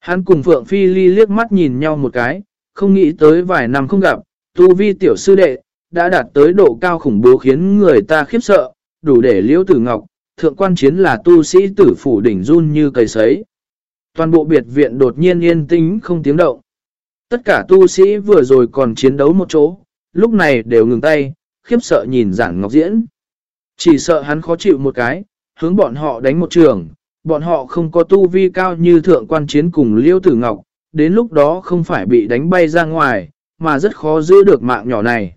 Hắn cùng Phượng Phi Ly liếc mắt nhìn nhau một cái, không nghĩ tới vài năm không gặp, tu vi tiểu sư đệ, đã đạt tới độ cao khủng bố khiến người ta khiếp sợ, đủ để liễu tử ngọc, thượng quan chiến là tu sĩ tử phủ đỉnh run như cây sấy. Toàn bộ biệt viện đột nhiên yên tĩnh không tiếng động. Tất cả tu sĩ vừa rồi còn chiến đấu một chỗ, lúc này đều ngừng tay, khiếp sợ nhìn giản ngọc diễn. Chỉ sợ hắn khó chịu một cái, hướng bọn họ đánh một trường, bọn họ không có tu vi cao như thượng quan chiến cùng liêu tử ngọc, đến lúc đó không phải bị đánh bay ra ngoài, mà rất khó giữ được mạng nhỏ này.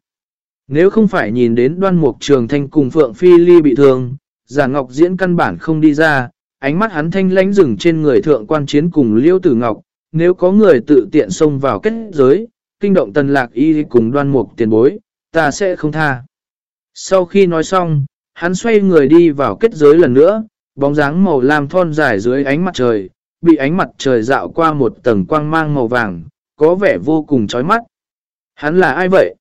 Nếu không phải nhìn đến đoan mục trường thanh cùng Phượng Phi Ly bị thương, giả ngọc diễn căn bản không đi ra, ánh mắt hắn thanh lánh rừng trên người thượng quan chiến cùng liêu tử ngọc, nếu có người tự tiện xông vào kết giới, kinh động tần lạc y cùng đoan mục tiền bối, ta sẽ không tha. Sau khi nói xong, hắn xoay người đi vào kết giới lần nữa, bóng dáng màu lam thon dài dưới ánh mặt trời, bị ánh mặt trời dạo qua một tầng quang mang màu vàng, có vẻ vô cùng chói mắt. Hắn là ai vậy?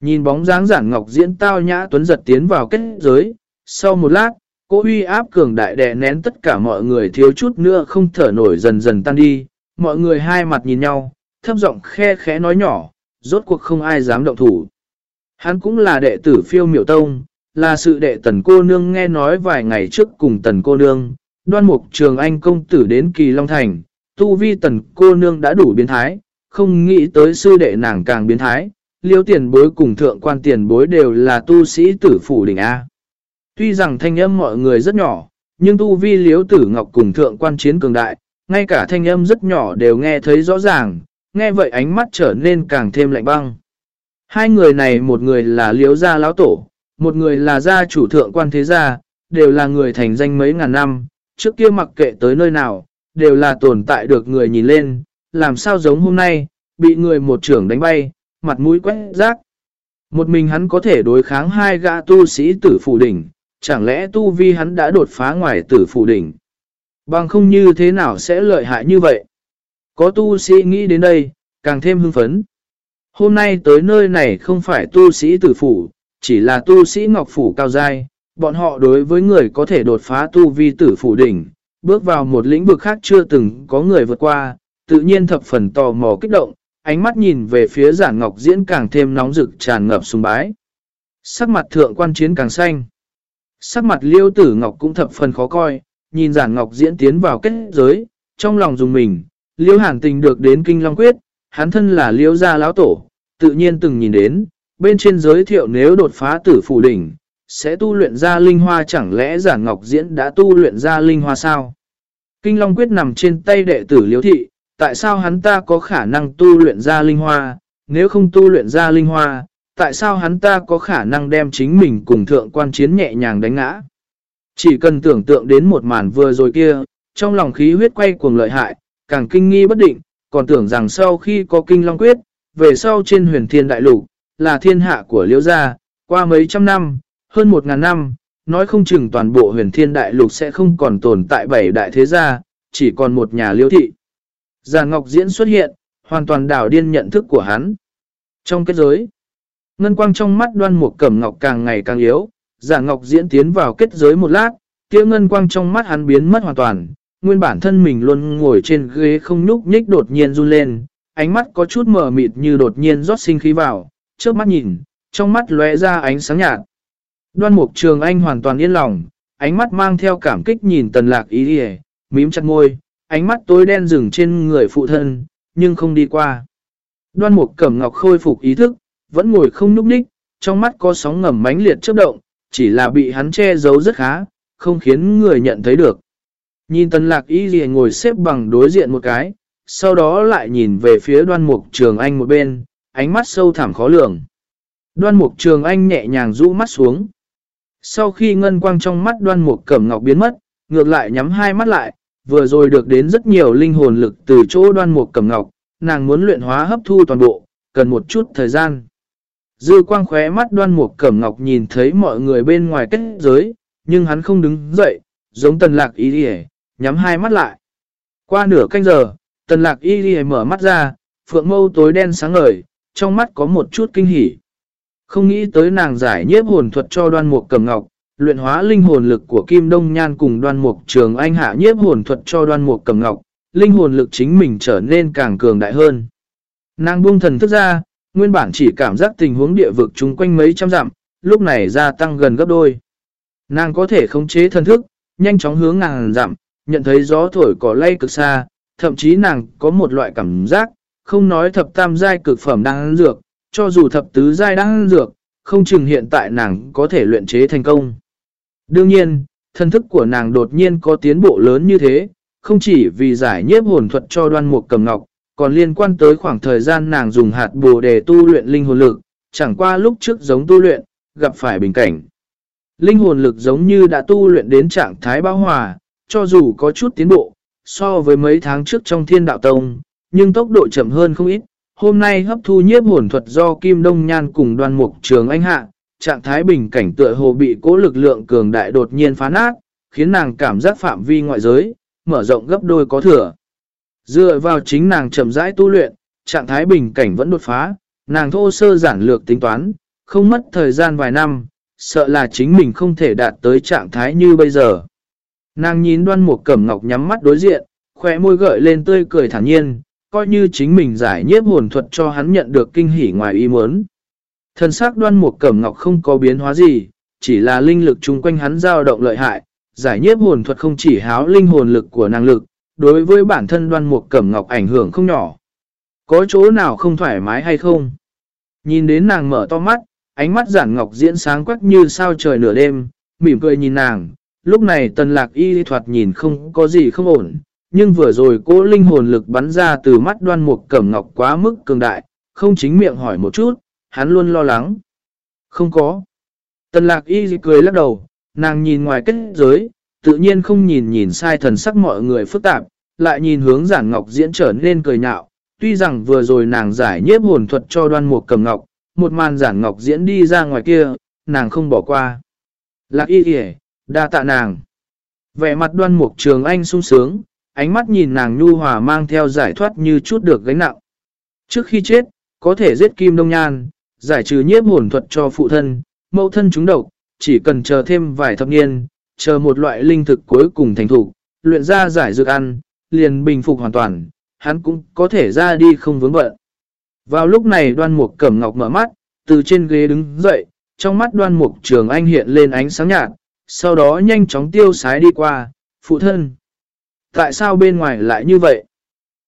Nhìn bóng dáng giản ngọc diễn tao nhã tuấn giật tiến vào kết giới, sau một lát, cô uy áp cường đại đè nén tất cả mọi người thiếu chút nữa không thở nổi dần dần tan đi, mọi người hai mặt nhìn nhau, thấp giọng khe khẽ nói nhỏ, rốt cuộc không ai dám động thủ. Hắn cũng là đệ tử phiêu miểu tông, là sự đệ tần cô nương nghe nói vài ngày trước cùng tần cô nương, đoan mục trường anh công tử đến kỳ Long Thành, tu vi tần cô nương đã đủ biến thái, không nghĩ tới sư đệ nàng càng biến thái, liêu tiền bối cùng thượng quan tiền bối đều là tu sĩ tử phủ đỉnh A. Tuy rằng thanh âm mọi người rất nhỏ, nhưng tu vi liếu tử ngọc cùng thượng quan chiến cường đại, ngay cả thanh âm rất nhỏ đều nghe thấy rõ ràng, nghe vậy ánh mắt trở nên càng thêm lạnh băng. Hai người này một người là liếu gia lão tổ, một người là gia chủ thượng quan thế gia, đều là người thành danh mấy ngàn năm, trước kia mặc kệ tới nơi nào, đều là tồn tại được người nhìn lên, làm sao giống hôm nay, bị người một trưởng đánh bay, mặt mũi quét rác. Một mình hắn có thể đối kháng hai gã tu sĩ tử phủ đỉnh, chẳng lẽ tu vi hắn đã đột phá ngoài tử phủ đỉnh. Bằng không như thế nào sẽ lợi hại như vậy? Có tu sĩ nghĩ đến đây, càng thêm hưng phấn. Hôm nay tới nơi này không phải tu sĩ tử phủ, chỉ là tu sĩ ngọc phủ cao dai. Bọn họ đối với người có thể đột phá tu vi tử phủ đỉnh, bước vào một lĩnh vực khác chưa từng có người vượt qua, tự nhiên thập phần tò mò kích động, ánh mắt nhìn về phía giản ngọc diễn càng thêm nóng rực tràn ngập sùng bái. Sắc mặt thượng quan chiến càng xanh. Sắc mặt liêu tử ngọc cũng thập phần khó coi, nhìn giản ngọc diễn tiến vào kết giới, trong lòng dùng mình, liêu hàn tình được đến kinh long quyết, hắn thân là liêu gia lão tổ, tự nhiên từng nhìn đến, bên trên giới thiệu nếu đột phá tử phủ đỉnh, sẽ tu luyện ra linh hoa chẳng lẽ giản ngọc diễn đã tu luyện ra linh hoa sao? Kinh long quyết nằm trên tay đệ tử liêu thị, tại sao hắn ta có khả năng tu luyện ra linh hoa, nếu không tu luyện ra linh hoa, tại sao hắn ta có khả năng đem chính mình cùng thượng quan chiến nhẹ nhàng đánh ngã? Chỉ cần tưởng tượng đến một màn vừa rồi kia, trong lòng khí huyết quay cuồng lợi hại, càng kinh nghi bất định, còn tưởng rằng sau khi có kinh long quyết, về sau trên huyền thiên đại lục, là thiên hạ của liễu gia, qua mấy trăm năm, hơn một ngàn năm, nói không chừng toàn bộ huyền thiên đại lục sẽ không còn tồn tại bảy đại thế gia, chỉ còn một nhà liễu thị. Già Ngọc Diễn xuất hiện, hoàn toàn đảo điên nhận thức của hắn. Trong kết giới, ngân quang trong mắt đoan mục cẩm ngọc càng ngày càng yếu, giả ngọc diễn tiến vào kết giới một lát, kia ngân quang trong mắt hắn biến mất hoàn toàn, nguyên bản thân mình luôn ngồi trên ghế không nhúc nhích đột nhiên run lên, ánh mắt có chút mờ mịt như đột nhiên rót sinh khí vào, trước mắt nhìn, trong mắt lóe ra ánh sáng nhạt. Đoan mục trường anh hoàn toàn yên lòng, ánh mắt mang theo cảm kích nhìn tần lạc ý đi mím chặt môi, ánh mắt tối đen rừng trên người phụ thân, nhưng không đi qua. Đoan mục cẩm ngọc khôi phục ý thức, vẫn ngồi không núp ních, trong mắt có sóng ngầm mãnh liệt chớp động, chỉ là bị hắn che giấu rất khá, không khiến người nhận thấy được. Nhìn tần lạc y gì ngồi xếp bằng đối diện một cái, sau đó lại nhìn về phía đoan mục trường anh một bên, ánh mắt sâu thẳm khó lường. Đoan mục trường anh nhẹ nhàng rũ mắt xuống. Sau khi ngân quang trong mắt đoan mục cẩm ngọc biến mất, ngược lại nhắm hai mắt lại, vừa rồi được đến rất nhiều linh hồn lực từ chỗ đoan mục cẩm ngọc, nàng muốn luyện hóa hấp thu toàn bộ, cần một chút thời gian. Dư quang khóe mắt đoan mục cẩm ngọc nhìn thấy mọi người bên ngoài kết giới, nhưng hắn không đứng dậy, giống tần lạc y đi nhắm hai mắt lại. Qua nửa canh giờ, tần lạc y đi mở mắt ra, phượng mâu tối đen sáng ngời, trong mắt có một chút kinh hỉ. Không nghĩ tới nàng giải nhiếp hồn thuật cho đoan mục cẩm ngọc, luyện hóa linh hồn lực của Kim Đông Nhan cùng đoan mục trường anh hạ nhiếp hồn thuật cho đoan mục cẩm ngọc, linh hồn lực chính mình trở nên càng cường đại hơn. Nàng buông thần thức ra, nguyên bản chỉ cảm giác tình huống địa vực chung quanh mấy trăm dặm, lúc này gia tăng gần gấp đôi. Nàng có thể khống chế thân thức, nhanh chóng hướng ngàn dặm, nhận thấy gió thổi cỏ lay cực xa, thậm chí nàng có một loại cảm giác, không nói thập tam giai cực phẩm đang ăn dược, cho dù thập tứ giai đang ăn dược, không chừng hiện tại nàng có thể luyện chế thành công. Đương nhiên, thân thức của nàng đột nhiên có tiến bộ lớn như thế, không chỉ vì giải nhiếp hồn thuật cho đoan mục cầm ngọc, còn liên quan tới khoảng thời gian nàng dùng hạt bồ để tu luyện linh hồn lực, chẳng qua lúc trước giống tu luyện, gặp phải bình cảnh. Linh hồn lực giống như đã tu luyện đến trạng thái bao hòa, cho dù có chút tiến bộ, so với mấy tháng trước trong thiên đạo tông, nhưng tốc độ chậm hơn không ít. Hôm nay hấp thu nhiếp hồn thuật do Kim Đông Nhan cùng đoàn mục trường anh hạ, trạng thái bình cảnh tựa hồ bị cố lực lượng cường đại đột nhiên phá nát, khiến nàng cảm giác phạm vi ngoại giới, mở rộng gấp đôi có thừa. Dựa vào chính nàng chậm rãi tu luyện, trạng thái bình cảnh vẫn đột phá, nàng thô sơ giản lược tính toán, không mất thời gian vài năm, sợ là chính mình không thể đạt tới trạng thái như bây giờ. Nàng nhìn đoan một cẩm ngọc nhắm mắt đối diện, khỏe môi gợi lên tươi cười thản nhiên, coi như chính mình giải nhiếp hồn thuật cho hắn nhận được kinh hỉ ngoài ý muốn. Thần sắc đoan một cẩm ngọc không có biến hóa gì, chỉ là linh lực chung quanh hắn dao động lợi hại, giải nhiếp hồn thuật không chỉ háo linh hồn lực của năng lực, đối với bản thân đoan mục cẩm ngọc ảnh hưởng không nhỏ. Có chỗ nào không thoải mái hay không? Nhìn đến nàng mở to mắt, ánh mắt giản ngọc diễn sáng quắc như sao trời nửa đêm, mỉm cười nhìn nàng. Lúc này tần lạc y thoạt nhìn không có gì không ổn, nhưng vừa rồi cô linh hồn lực bắn ra từ mắt đoan mục cẩm ngọc quá mức cường đại, không chính miệng hỏi một chút, hắn luôn lo lắng. Không có. Tần lạc y cười lắc đầu, nàng nhìn ngoài kết giới, tự nhiên không nhìn nhìn sai thần sắc mọi người phức tạp, lại nhìn hướng giản ngọc diễn trở nên cười nhạo. Tuy rằng vừa rồi nàng giải nhiếp hồn thuật cho đoan mục cầm ngọc, một màn giản ngọc diễn đi ra ngoài kia, nàng không bỏ qua. Lạc y kìa, đa tạ nàng. Vẻ mặt đoan mục trường anh sung sướng, ánh mắt nhìn nàng nhu hòa mang theo giải thoát như chút được gánh nặng. Trước khi chết, có thể giết kim đông nhan, giải trừ nhiếp hồn thuật cho phụ thân, mẫu thân chúng độc, chỉ cần chờ thêm vài thập niên, chờ một loại linh thực cuối cùng thành thủ, luyện ra giải dược ăn, liền bình phục hoàn toàn, hắn cũng có thể ra đi không vướng bận. Vào lúc này đoan mục cẩm ngọc mở mắt, từ trên ghế đứng dậy, trong mắt đoan mục trường anh hiện lên ánh sáng nhạt, sau đó nhanh chóng tiêu sái đi qua, phụ thân. Tại sao bên ngoài lại như vậy?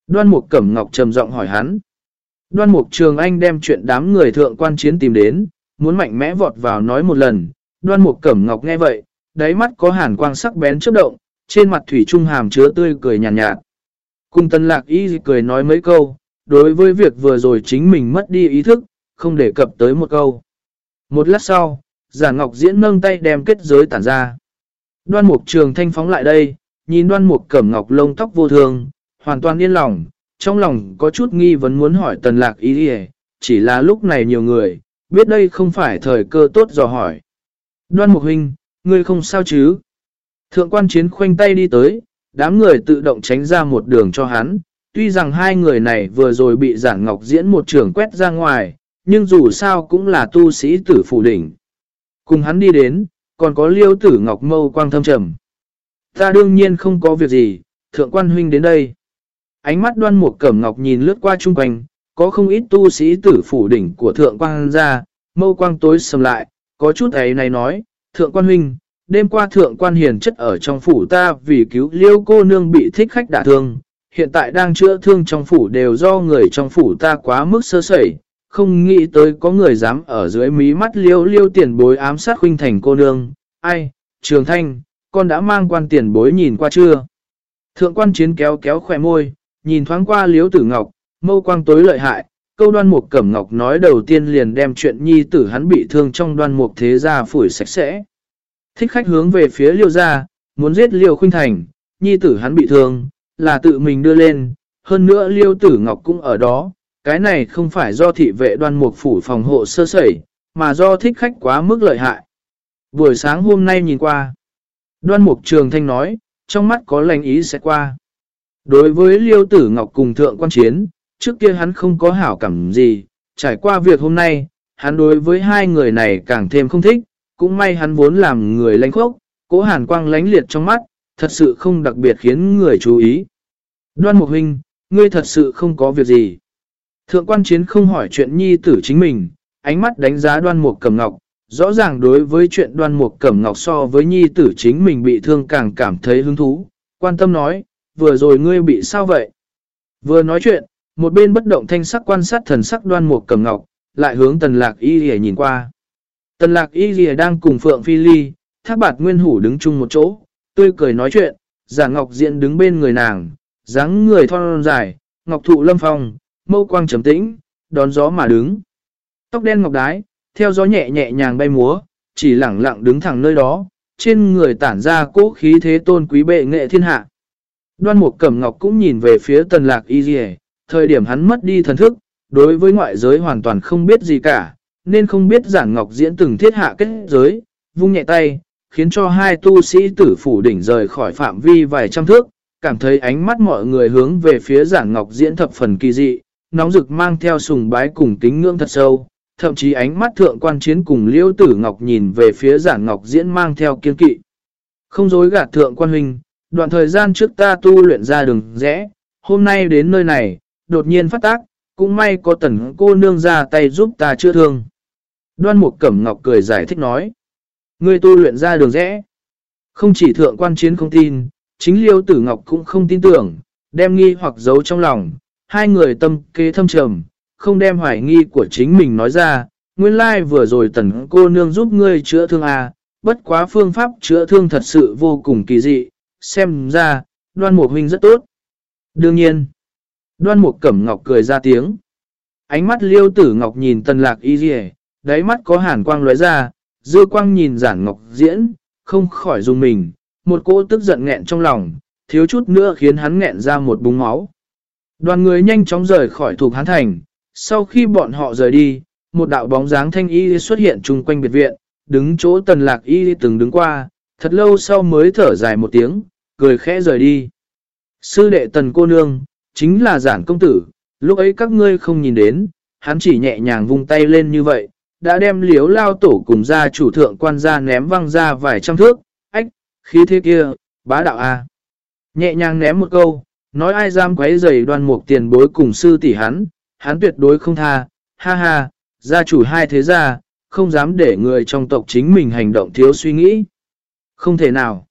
Đoan mục cẩm ngọc trầm giọng hỏi hắn. Đoan mục trường anh đem chuyện đám người thượng quan chiến tìm đến, muốn mạnh mẽ vọt vào nói một lần. Đoan mục cẩm ngọc nghe vậy, đáy mắt có hàn quang sắc bén chớp động, trên mặt thủy trung hàm chứa tươi cười nhàn nhạt, nhạt. Cung tân lạc y cười nói mấy câu, đối với việc vừa rồi chính mình mất đi ý thức, không đề cập tới một câu. Một lát sau, giả ngọc diễn nâng tay đem kết giới tản ra. Đoan mục trường thanh phóng lại đây, nhìn đoan mục cẩm ngọc lông tóc vô thường, hoàn toàn yên lòng, trong lòng có chút nghi vấn muốn hỏi tần lạc ý đi chỉ là lúc này nhiều người, biết đây không phải thời cơ tốt dò hỏi. Đoan Mục Huynh, ngươi không sao chứ? Thượng quan chiến khoanh tay đi tới, đám người tự động tránh ra một đường cho hắn. Tuy rằng hai người này vừa rồi bị giản ngọc diễn một trường quét ra ngoài, nhưng dù sao cũng là tu sĩ tử phủ đỉnh. Cùng hắn đi đến, còn có liêu tử ngọc mâu quang thâm trầm. Ta đương nhiên không có việc gì, thượng quan huynh đến đây. Ánh mắt đoan một cẩm ngọc nhìn lướt qua chung quanh, có không ít tu sĩ tử phủ đỉnh của thượng quan ra, mâu quang tối sầm lại, có chút ấy này nói, thượng quan huynh, đêm qua thượng quan hiền chất ở trong phủ ta vì cứu liêu cô nương bị thích khách đả thương, hiện tại đang chữa thương trong phủ đều do người trong phủ ta quá mức sơ sẩy, không nghĩ tới có người dám ở dưới mí mắt liêu liêu tiền bối ám sát huynh thành cô nương, ai, trường thanh, con đã mang quan tiền bối nhìn qua chưa? Thượng quan chiến kéo kéo khỏe môi, nhìn thoáng qua liếu tử ngọc, mâu quang tối lợi hại, câu đoan mục cẩm ngọc nói đầu tiên liền đem chuyện nhi tử hắn bị thương trong đoan mục thế gia phủi sạch sẽ. Thích khách hướng về phía liêu gia, muốn giết liêu khuynh thành, nhi tử hắn bị thương, là tự mình đưa lên, hơn nữa liêu tử ngọc cũng ở đó, cái này không phải do thị vệ đoan mục phủ phòng hộ sơ sẩy, mà do thích khách quá mức lợi hại. Buổi sáng hôm nay nhìn qua, đoan mục trường thanh nói, trong mắt có lành ý sẽ qua. Đối với liêu tử ngọc cùng thượng quan chiến, trước kia hắn không có hảo cảm gì, trải qua việc hôm nay, hắn đối với hai người này càng thêm không thích, cũng may hắn vốn làm người lãnh khốc, cố hàn quang lánh liệt trong mắt, thật sự không đặc biệt khiến người chú ý. Đoan Mục Huynh, ngươi thật sự không có việc gì. Thượng quan chiến không hỏi chuyện nhi tử chính mình, ánh mắt đánh giá đoan mục cẩm ngọc, rõ ràng đối với chuyện đoan mục cẩm ngọc so với nhi tử chính mình bị thương càng cảm thấy hứng thú. Quan tâm nói, vừa rồi ngươi bị sao vậy? Vừa nói chuyện, một bên bất động thanh sắc quan sát thần sắc đoan mục cầm ngọc, lại hướng tần lạc y rìa nhìn qua. Tần lạc y rìa đang cùng Phượng Phi Ly, thác bạt nguyên hủ đứng chung một chỗ, tươi cười nói chuyện, giả ngọc diện đứng bên người nàng, dáng người thon dài, ngọc thụ lâm phong, mâu quang trầm tĩnh, đón gió mà đứng. Tóc đen ngọc đái, theo gió nhẹ nhẹ nhàng bay múa, chỉ lẳng lặng đứng thẳng nơi đó, trên người tản ra cố khí thế tôn quý bệ nghệ thiên hạ. Đoan Mục Cẩm Ngọc cũng nhìn về phía Tần Lạc Y rìa thời điểm hắn mất đi thần thức, đối với ngoại giới hoàn toàn không biết gì cả, nên không biết giản ngọc diễn từng thiết hạ kết giới, vung nhẹ tay, khiến cho hai tu sĩ tử phủ đỉnh rời khỏi phạm vi vài trăm thước, cảm thấy ánh mắt mọi người hướng về phía giản ngọc diễn thập phần kỳ dị, nóng rực mang theo sùng bái cùng kính ngưỡng thật sâu, thậm chí ánh mắt thượng quan chiến cùng liêu tử ngọc nhìn về phía giản ngọc diễn mang theo kiên kỵ. Không dối gạt thượng quan huynh, đoạn thời gian trước ta tu luyện ra đường rẽ, hôm nay đến nơi này, đột nhiên phát tác, cũng may có tần cô nương ra tay giúp ta chữa thương. Đoan Mục Cẩm Ngọc cười giải thích nói. Người tu luyện ra đường rẽ. Không chỉ thượng quan chiến không tin, chính liêu tử ngọc cũng không tin tưởng, đem nghi hoặc giấu trong lòng. Hai người tâm kế thâm trầm, không đem hoài nghi của chính mình nói ra. Nguyên lai like vừa rồi tần cô nương giúp ngươi chữa thương à, bất quá phương pháp chữa thương thật sự vô cùng kỳ dị. Xem ra, đoan mục huynh rất tốt. Đương nhiên, đoan mục cẩm ngọc cười ra tiếng. Ánh mắt liêu tử ngọc nhìn tần lạc y dì đáy mắt có hàn quang lóe ra, dư quang nhìn giản ngọc diễn, không khỏi dùng mình, một cỗ tức giận nghẹn trong lòng, thiếu chút nữa khiến hắn nghẹn ra một búng máu. Đoàn người nhanh chóng rời khỏi thuộc hán thành, sau khi bọn họ rời đi, một đạo bóng dáng thanh y xuất hiện chung quanh biệt viện, đứng chỗ tần lạc y từng đứng qua, thật lâu sau mới thở dài một tiếng, cười khẽ rời đi. Sư đệ tần cô nương, chính là giản công tử, lúc ấy các ngươi không nhìn đến, hắn chỉ nhẹ nhàng vung tay lên như vậy, đã đem liếu lao tổ cùng gia chủ thượng quan gia ném văng ra vài trăm thước, ách, khí thế kia, bá đạo a Nhẹ nhàng ném một câu, nói ai dám quấy giày đoan mục tiền bối cùng sư tỷ hắn, hắn tuyệt đối không tha, ha ha, gia chủ hai thế gia, không dám để người trong tộc chính mình hành động thiếu suy nghĩ. Không thể nào.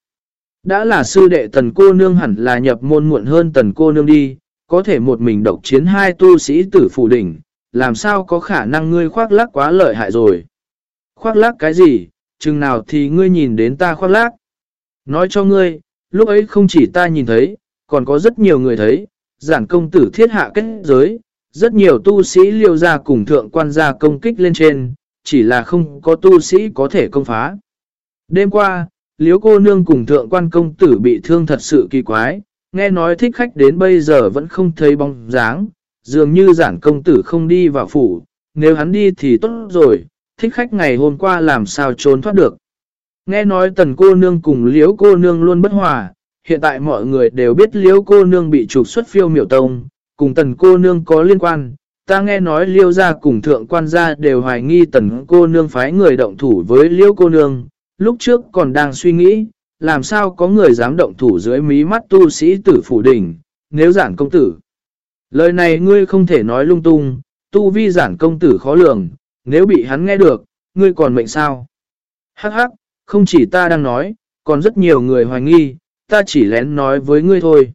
Đã là sư đệ tần cô nương hẳn là nhập môn muộn hơn tần cô nương đi, có thể một mình độc chiến hai tu sĩ tử phủ đỉnh, làm sao có khả năng ngươi khoác lác quá lợi hại rồi. Khoác lác cái gì, chừng nào thì ngươi nhìn đến ta khoác lác. Nói cho ngươi, lúc ấy không chỉ ta nhìn thấy, còn có rất nhiều người thấy, giản công tử thiết hạ kết giới, rất nhiều tu sĩ liêu ra cùng thượng quan gia công kích lên trên, chỉ là không có tu sĩ có thể công phá. Đêm qua, liếu cô nương cùng thượng quan công tử bị thương thật sự kỳ quái, nghe nói thích khách đến bây giờ vẫn không thấy bóng dáng, dường như giản công tử không đi vào phủ, nếu hắn đi thì tốt rồi, thích khách ngày hôm qua làm sao trốn thoát được. Nghe nói tần cô nương cùng liễu cô nương luôn bất hòa, hiện tại mọi người đều biết liễu cô nương bị trục xuất phiêu miểu tông, cùng tần cô nương có liên quan. Ta nghe nói liêu gia cùng thượng quan gia đều hoài nghi tần cô nương phái người động thủ với liễu cô nương, lúc trước còn đang suy nghĩ, làm sao có người dám động thủ dưới mí mắt tu sĩ tử phủ đỉnh, nếu giản công tử. Lời này ngươi không thể nói lung tung, tu vi giản công tử khó lường, nếu bị hắn nghe được, ngươi còn mệnh sao? Hắc hắc, không chỉ ta đang nói, còn rất nhiều người hoài nghi, ta chỉ lén nói với ngươi thôi.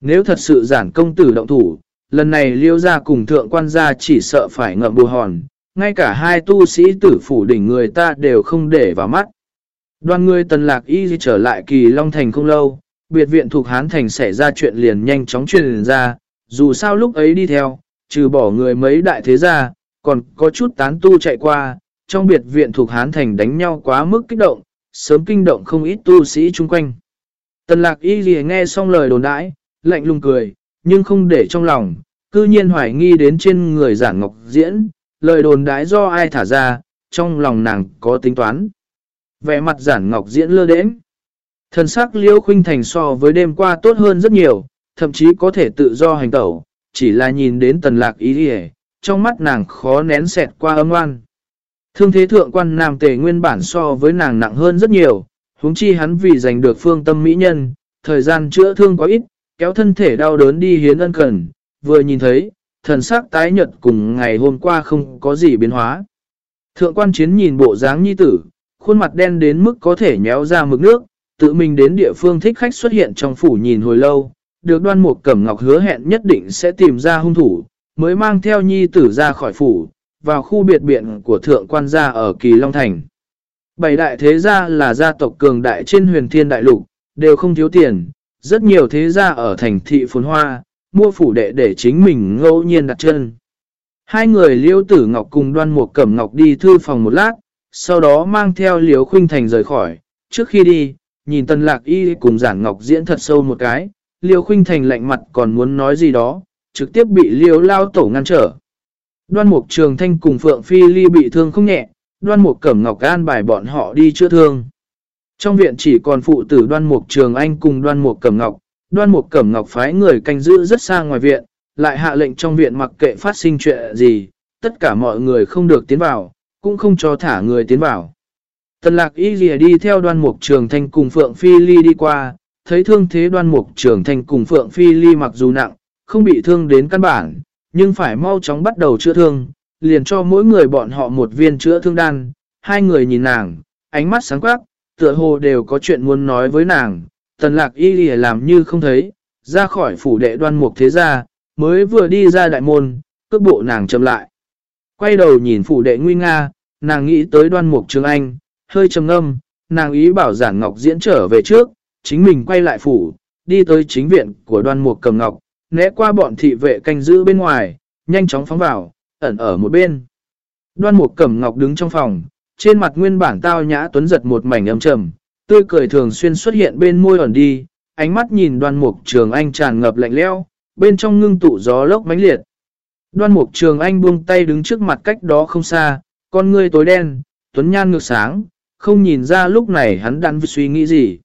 Nếu thật sự giản công tử động thủ, lần này liêu ra cùng thượng quan gia chỉ sợ phải ngậm bù hòn, ngay cả hai tu sĩ tử phủ đỉnh người ta đều không để vào mắt. Đoàn người tần lạc y trở lại kỳ Long Thành không lâu, biệt viện thuộc Hán Thành xảy ra chuyện liền nhanh chóng truyền ra, dù sao lúc ấy đi theo, trừ bỏ người mấy đại thế gia, còn có chút tán tu chạy qua, trong biệt viện thuộc Hán Thành đánh nhau quá mức kích động, sớm kinh động không ít tu sĩ chung quanh. Tần lạc y gì nghe xong lời đồn đãi, lạnh lùng cười, nhưng không để trong lòng, cư nhiên hoài nghi đến trên người giản ngọc diễn, lời đồn đãi do ai thả ra, trong lòng nàng có tính toán. Vẻ mặt giản ngọc diễn lơ đễnh. Thần sắc liễu khuynh thành so với đêm qua tốt hơn rất nhiều, thậm chí có thể tự do hành tẩu, chỉ là nhìn đến tần lạc ý đi trong mắt nàng khó nén xẹt qua âm oan. Thương thế thượng quan nam tề nguyên bản so với nàng nặng hơn rất nhiều, huống chi hắn vì giành được phương tâm mỹ nhân, thời gian chữa thương quá ít, kéo thân thể đau đớn đi hiến ân cần, vừa nhìn thấy, thần sắc tái nhật cùng ngày hôm qua không có gì biến hóa. Thượng quan chiến nhìn bộ dáng nhi tử, khuôn mặt đen đến mức có thể nhéo ra mực nước, tự mình đến địa phương thích khách xuất hiện trong phủ nhìn hồi lâu, được đoan mục cẩm ngọc hứa hẹn nhất định sẽ tìm ra hung thủ, mới mang theo nhi tử ra khỏi phủ, vào khu biệt biện của thượng quan gia ở Kỳ Long Thành. Bảy đại thế gia là gia tộc cường đại trên huyền thiên đại lục, đều không thiếu tiền, rất nhiều thế gia ở thành thị phồn hoa, mua phủ đệ để chính mình ngẫu nhiên đặt chân. Hai người liêu tử ngọc cùng đoan mục cẩm ngọc đi thư phòng một lát, sau đó mang theo liếu khuynh thành rời khỏi. Trước khi đi, nhìn tần lạc y cùng giản ngọc diễn thật sâu một cái, liêu khuynh thành lạnh mặt còn muốn nói gì đó, trực tiếp bị liêu lao tổ ngăn trở. Đoan mục trường thanh cùng Phượng Phi Ly bị thương không nhẹ, đoan mục cẩm ngọc an bài bọn họ đi chữa thương. Trong viện chỉ còn phụ tử đoan mục trường anh cùng đoan mục cẩm ngọc, đoan mục cẩm ngọc phái người canh giữ rất xa ngoài viện, lại hạ lệnh trong viện mặc kệ phát sinh chuyện gì, tất cả mọi người không được tiến vào, cũng không cho thả người tiến vào. Tần lạc y lìa đi theo đoan mục trường thanh cùng Phượng Phi Ly đi qua, thấy thương thế đoan mục trường thanh cùng Phượng Phi Ly mặc dù nặng, không bị thương đến căn bản, nhưng phải mau chóng bắt đầu chữa thương, liền cho mỗi người bọn họ một viên chữa thương đan. Hai người nhìn nàng, ánh mắt sáng quắc, tựa hồ đều có chuyện muốn nói với nàng. Tần lạc y lìa làm như không thấy, ra khỏi phủ đệ đoan mục thế gia, mới vừa đi ra đại môn, cước bộ nàng chậm lại. Quay đầu nhìn phủ đệ nguy nga, nàng nghĩ tới đoan mục trường anh, hơi trầm ngâm, nàng ý bảo giản ngọc diễn trở về trước, chính mình quay lại phủ, đi tới chính viện của đoan mục cầm ngọc, né qua bọn thị vệ canh giữ bên ngoài, nhanh chóng phóng vào, ẩn ở một bên. Đoan mục cẩm ngọc đứng trong phòng, trên mặt nguyên bản tao nhã tuấn giật một mảnh âm trầm, tươi cười thường xuyên xuất hiện bên môi ẩn đi, ánh mắt nhìn đoan mục trường anh tràn ngập lạnh leo, bên trong ngưng tụ gió lốc mãnh liệt. Đoan mục trường anh buông tay đứng trước mặt cách đó không xa, con ngươi tối đen, tuấn nhan ngược sáng, không nhìn ra lúc này hắn đang suy nghĩ gì.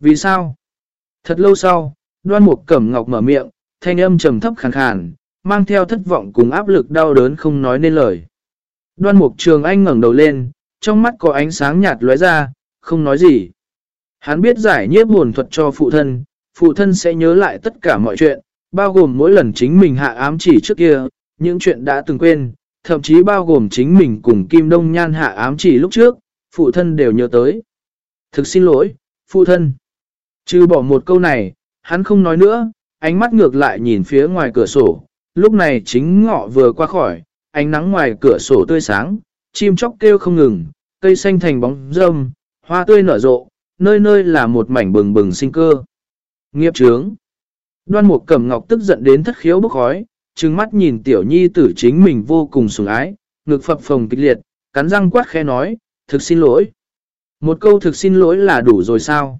Vì sao? Thật lâu sau, đoan mục cẩm ngọc mở miệng, thanh âm trầm thấp khàn khàn, mang theo thất vọng cùng áp lực đau đớn không nói nên lời. Đoan mục trường anh ngẩng đầu lên, trong mắt có ánh sáng nhạt lóe ra, không nói gì. Hắn biết giải nhiếp hồn thuật cho phụ thân, phụ thân sẽ nhớ lại tất cả mọi chuyện, bao gồm mỗi lần chính mình hạ ám chỉ trước kia, những chuyện đã từng quên, thậm chí bao gồm chính mình cùng Kim Đông Nhan hạ ám chỉ lúc trước, phụ thân đều nhớ tới. Thực xin lỗi, phụ thân. Trừ bỏ một câu này, hắn không nói nữa, ánh mắt ngược lại nhìn phía ngoài cửa sổ. Lúc này chính ngọ vừa qua khỏi, ánh nắng ngoài cửa sổ tươi sáng, chim chóc kêu không ngừng, cây xanh thành bóng râm, hoa tươi nở rộ, nơi nơi là một mảnh bừng bừng sinh cơ. Nghiệp trướng. Đoan một cẩm ngọc tức giận đến thất khiếu bốc khói, trừng mắt nhìn tiểu nhi tử chính mình vô cùng sủng ái, ngực phập phồng kịch liệt, cắn răng quát khe nói, thực xin lỗi. Một câu thực xin lỗi là đủ rồi sao?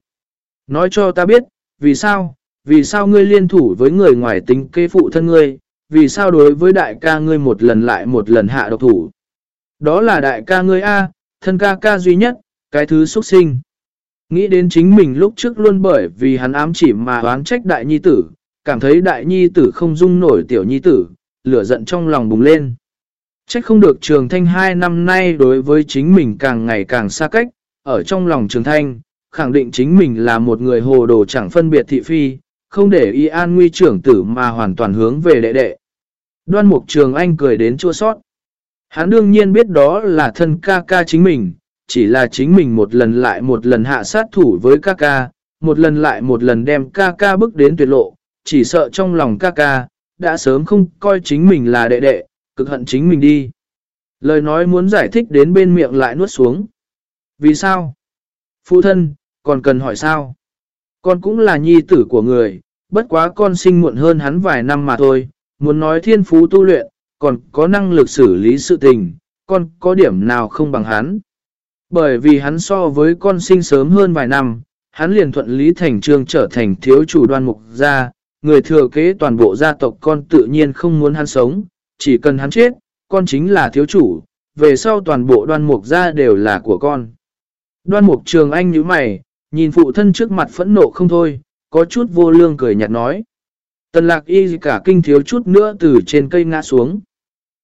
Nói cho ta biết, vì sao, vì sao ngươi liên thủ với người ngoài tính kê phụ thân ngươi, vì sao đối với đại ca ngươi một lần lại một lần hạ độc thủ. Đó là đại ca ngươi A, thân ca ca duy nhất, cái thứ xuất sinh. Nghĩ đến chính mình lúc trước luôn bởi vì hắn ám chỉ mà oán trách đại nhi tử, cảm thấy đại nhi tử không dung nổi tiểu nhi tử, lửa giận trong lòng bùng lên. Trách không được trường thanh hai năm nay đối với chính mình càng ngày càng xa cách, ở trong lòng trường thanh, khẳng định chính mình là một người hồ đồ chẳng phân biệt thị phi, không để y an nguy trưởng tử mà hoàn toàn hướng về đệ đệ. Đoan mục trường anh cười đến chua sót. Hắn đương nhiên biết đó là thân ca ca chính mình, chỉ là chính mình một lần lại một lần hạ sát thủ với ca ca, một lần lại một lần đem ca ca bước đến tuyệt lộ, chỉ sợ trong lòng ca ca, đã sớm không coi chính mình là đệ đệ, cực hận chính mình đi. Lời nói muốn giải thích đến bên miệng lại nuốt xuống. Vì sao? Phụ thân, còn cần hỏi sao? Con cũng là nhi tử của người, bất quá con sinh muộn hơn hắn vài năm mà thôi, muốn nói thiên phú tu luyện, còn có năng lực xử lý sự tình, con có điểm nào không bằng hắn. Bởi vì hắn so với con sinh sớm hơn vài năm, hắn liền thuận lý thành trương trở thành thiếu chủ đoan mục gia, người thừa kế toàn bộ gia tộc con tự nhiên không muốn hắn sống, chỉ cần hắn chết, con chính là thiếu chủ, về sau toàn bộ đoan mục gia đều là của con. Đoan mục trường anh như mày, nhìn phụ thân trước mặt phẫn nộ không thôi, có chút vô lương cười nhạt nói. Tần lạc y cả kinh thiếu chút nữa từ trên cây ngã xuống.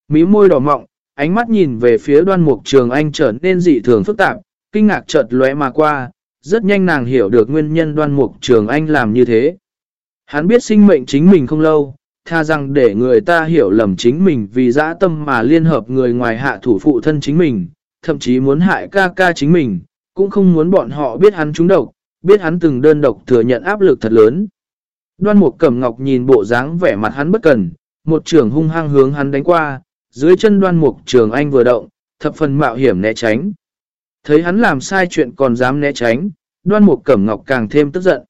Mí môi đỏ mọng, ánh mắt nhìn về phía đoan mục trường anh trở nên dị thường phức tạp, kinh ngạc chợt lóe mà qua, rất nhanh nàng hiểu được nguyên nhân đoan mục trường anh làm như thế. Hắn biết sinh mệnh chính mình không lâu, tha rằng để người ta hiểu lầm chính mình vì dã tâm mà liên hợp người ngoài hạ thủ phụ thân chính mình, thậm chí muốn hại ca ca chính mình, cũng không muốn bọn họ biết hắn trúng độc, biết hắn từng đơn độc thừa nhận áp lực thật lớn. Đoan Mục Cẩm Ngọc nhìn bộ dáng vẻ mặt hắn bất cần, một trường hung hăng hướng hắn đánh qua, dưới chân Đoan Mục Trường Anh vừa động, thập phần mạo hiểm né tránh. Thấy hắn làm sai chuyện còn dám né tránh, Đoan Mục Cẩm Ngọc càng thêm tức giận.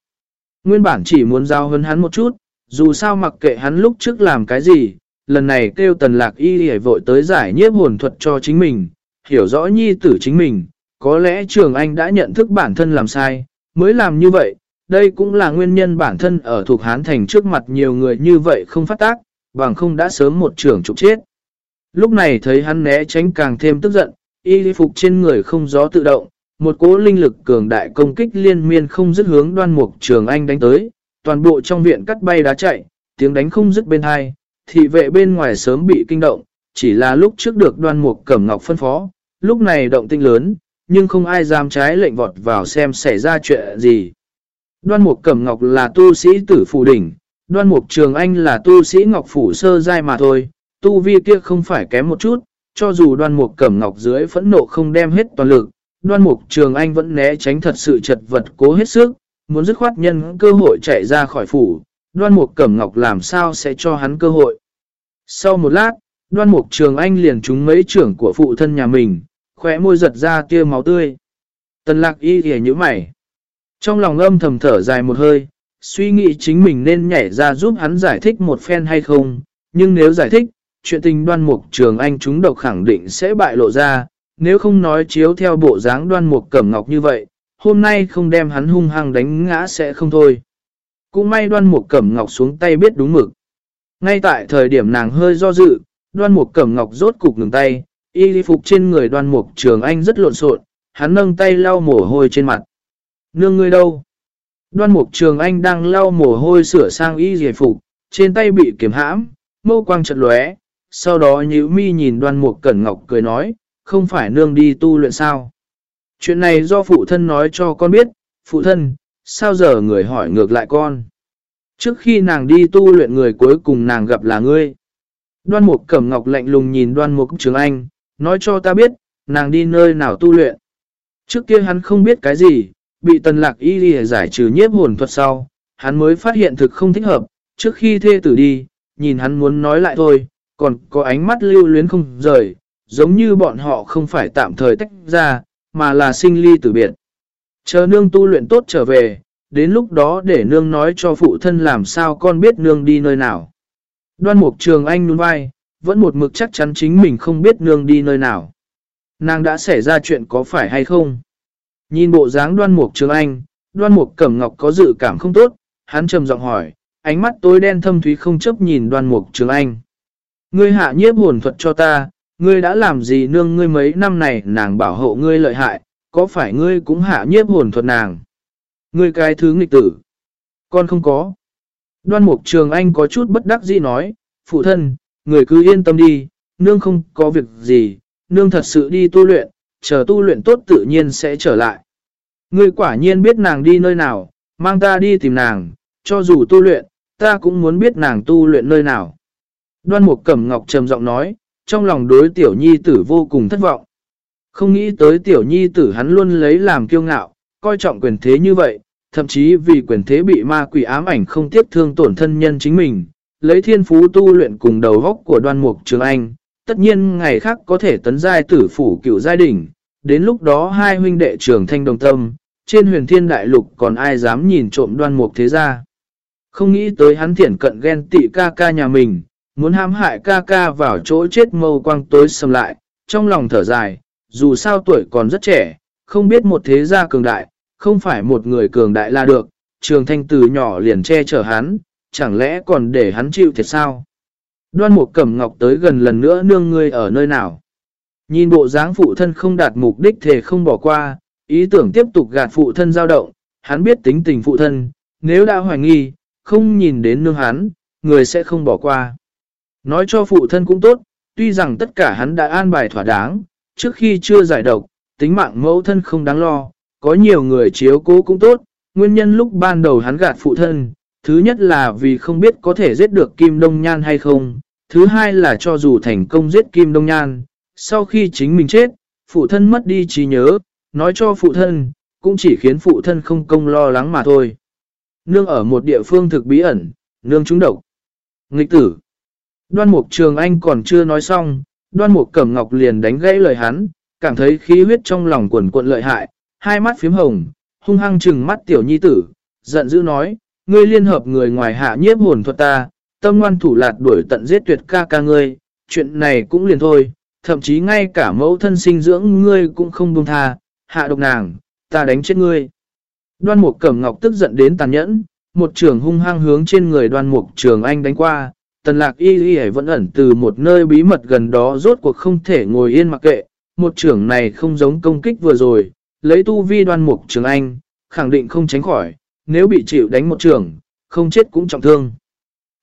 Nguyên bản chỉ muốn giao hơn hắn một chút, dù sao mặc kệ hắn lúc trước làm cái gì, lần này kêu tần lạc y hề vội tới giải nhiếp hồn thuật cho chính mình, hiểu rõ nhi tử chính mình, có lẽ trường anh đã nhận thức bản thân làm sai, mới làm như vậy, đây cũng là nguyên nhân bản thân ở thuộc Hán Thành trước mặt nhiều người như vậy không phát tác, bằng không đã sớm một trưởng trục chết. Lúc này thấy hắn né tránh càng thêm tức giận, y phục trên người không gió tự động, một cỗ linh lực cường đại công kích liên miên không dứt hướng đoan mục trường anh đánh tới, toàn bộ trong viện cắt bay đá chạy, tiếng đánh không dứt bên hai, thị vệ bên ngoài sớm bị kinh động, chỉ là lúc trước được đoan mục cẩm ngọc phân phó, lúc này động tinh lớn, nhưng không ai dám trái lệnh vọt vào xem xảy ra chuyện gì. Đoan mục cẩm ngọc là tu sĩ tử phủ đỉnh, đoan mục trường anh là tu sĩ ngọc phủ sơ giai mà thôi, tu vi kia không phải kém một chút, cho dù đoan mục cẩm ngọc dưới phẫn nộ không đem hết toàn lực, đoan mục trường anh vẫn né tránh thật sự chật vật cố hết sức, muốn dứt khoát nhân cơ hội chạy ra khỏi phủ, đoan mục cẩm ngọc làm sao sẽ cho hắn cơ hội. Sau một lát, đoan mục trường anh liền trúng mấy trưởng của phụ thân nhà mình, khóe môi giật ra tia máu tươi. Tần lạc y ghề như mày. Trong lòng âm thầm thở dài một hơi, suy nghĩ chính mình nên nhảy ra giúp hắn giải thích một phen hay không, nhưng nếu giải thích, chuyện tình đoan mục trường anh chúng độc khẳng định sẽ bại lộ ra, nếu không nói chiếu theo bộ dáng đoan mục cẩm ngọc như vậy, hôm nay không đem hắn hung hăng đánh ngã sẽ không thôi. Cũng may đoan mục cẩm ngọc xuống tay biết đúng mực. Ngay tại thời điểm nàng hơi do dự, đoan mục cẩm ngọc rốt cục ngừng tay, y phục trên người đoan mục trường anh rất lộn xộn, hắn nâng tay lau mồ hôi trên mặt. Nương ngươi đâu? Đoan mục trường anh đang lau mồ hôi sửa sang y giải phục, trên tay bị kiểm hãm, mâu quang chật lóe. Sau đó nhữ mi nhìn đoan mục cẩn ngọc cười nói, không phải nương đi tu luyện sao? Chuyện này do phụ thân nói cho con biết, phụ thân, sao giờ người hỏi ngược lại con? Trước khi nàng đi tu luyện người cuối cùng nàng gặp là ngươi. Đoan mục cẩm ngọc lạnh lùng nhìn đoan mục trường anh, nói cho ta biết, nàng đi nơi nào tu luyện. Trước kia hắn không biết cái gì, bị tần lạc y đi giải trừ nhiếp hồn thuật sau, hắn mới phát hiện thực không thích hợp, trước khi thê tử đi, nhìn hắn muốn nói lại thôi, còn có ánh mắt lưu luyến không rời, giống như bọn họ không phải tạm thời tách ra, mà là sinh ly tử biệt. Chờ nương tu luyện tốt trở về, đến lúc đó để nương nói cho phụ thân làm sao con biết nương đi nơi nào. Đoan mục trường anh nhún vai, vẫn một mực chắc chắn chính mình không biết nương đi nơi nào. Nàng đã xảy ra chuyện có phải hay không? Nhìn bộ dáng đoan mục trường anh, đoan mục cẩm ngọc có dự cảm không tốt, hắn trầm giọng hỏi, ánh mắt tối đen thâm thúy không chấp nhìn đoan mục trường anh. Ngươi hạ nhiếp hồn thuật cho ta, ngươi đã làm gì nương ngươi mấy năm này nàng bảo hộ ngươi lợi hại, có phải ngươi cũng hạ nhiếp hồn thuật nàng? Ngươi cái thứ nghịch tử. Con không có. Đoan mục trường anh có chút bất đắc dĩ nói, phụ thân, người cứ yên tâm đi, nương không có việc gì, nương thật sự đi tu luyện, chờ tu luyện tốt tự nhiên sẽ trở lại. Ngươi quả nhiên biết nàng đi nơi nào, mang ta đi tìm nàng, cho dù tu luyện, ta cũng muốn biết nàng tu luyện nơi nào. Đoan Mục Cẩm Ngọc trầm giọng nói, trong lòng đối tiểu nhi tử vô cùng thất vọng. Không nghĩ tới tiểu nhi tử hắn luôn lấy làm kiêu ngạo, coi trọng quyền thế như vậy, thậm chí vì quyền thế bị ma quỷ ám ảnh không tiếc thương tổn thân nhân chính mình, lấy thiên phú tu luyện cùng đầu góc của đoan mục trường anh, tất nhiên ngày khác có thể tấn giai tử phủ cựu giai đình đến lúc đó hai huynh đệ trường thanh đồng tâm, trên huyền thiên đại lục còn ai dám nhìn trộm đoan mục thế gia. Không nghĩ tới hắn thiển cận ghen tị ca ca nhà mình, muốn hãm hại ca ca vào chỗ chết mâu quang tối sầm lại, trong lòng thở dài, dù sao tuổi còn rất trẻ, không biết một thế gia cường đại, không phải một người cường đại là được, trường thanh từ nhỏ liền che chở hắn, chẳng lẽ còn để hắn chịu thiệt sao? Đoan một cẩm ngọc tới gần lần nữa nương ngươi ở nơi nào? Nhìn bộ dáng phụ thân không đạt mục đích thề không bỏ qua, ý tưởng tiếp tục gạt phụ thân dao động, hắn biết tính tình phụ thân, nếu đã hoài nghi, không nhìn đến nương hắn, người sẽ không bỏ qua. Nói cho phụ thân cũng tốt, tuy rằng tất cả hắn đã an bài thỏa đáng, trước khi chưa giải độc, tính mạng mẫu thân không đáng lo, có nhiều người chiếu cố cũng tốt, nguyên nhân lúc ban đầu hắn gạt phụ thân, thứ nhất là vì không biết có thể giết được Kim Đông Nhan hay không, thứ hai là cho dù thành công giết Kim Đông Nhan, sau khi chính mình chết, phụ thân mất đi trí nhớ, nói cho phụ thân, cũng chỉ khiến phụ thân không công lo lắng mà thôi. Nương ở một địa phương thực bí ẩn, nương trúng độc. Nghịch tử. Đoan mục trường anh còn chưa nói xong, đoan mục cẩm ngọc liền đánh gãy lời hắn, cảm thấy khí huyết trong lòng quần cuộn lợi hại, hai mắt phím hồng, hung hăng trừng mắt tiểu nhi tử, giận dữ nói, ngươi liên hợp người ngoài hạ nhiếp hồn thuật ta, tâm ngoan thủ lạt đuổi tận giết tuyệt ca ca ngươi, chuyện này cũng liền thôi, thậm chí ngay cả mẫu thân sinh dưỡng ngươi cũng không buông tha, hạ độc nàng, ta đánh chết ngươi. Đoan mục cẩm ngọc tức giận đến tàn nhẫn, một trường hung hăng hướng trên người đoan mục trường anh đánh qua, tần lạc y y vẫn ẩn từ một nơi bí mật gần đó rốt cuộc không thể ngồi yên mặc kệ, một trưởng này không giống công kích vừa rồi, lấy tu vi đoan mục trường anh, khẳng định không tránh khỏi, nếu bị chịu đánh một trưởng không chết cũng trọng thương.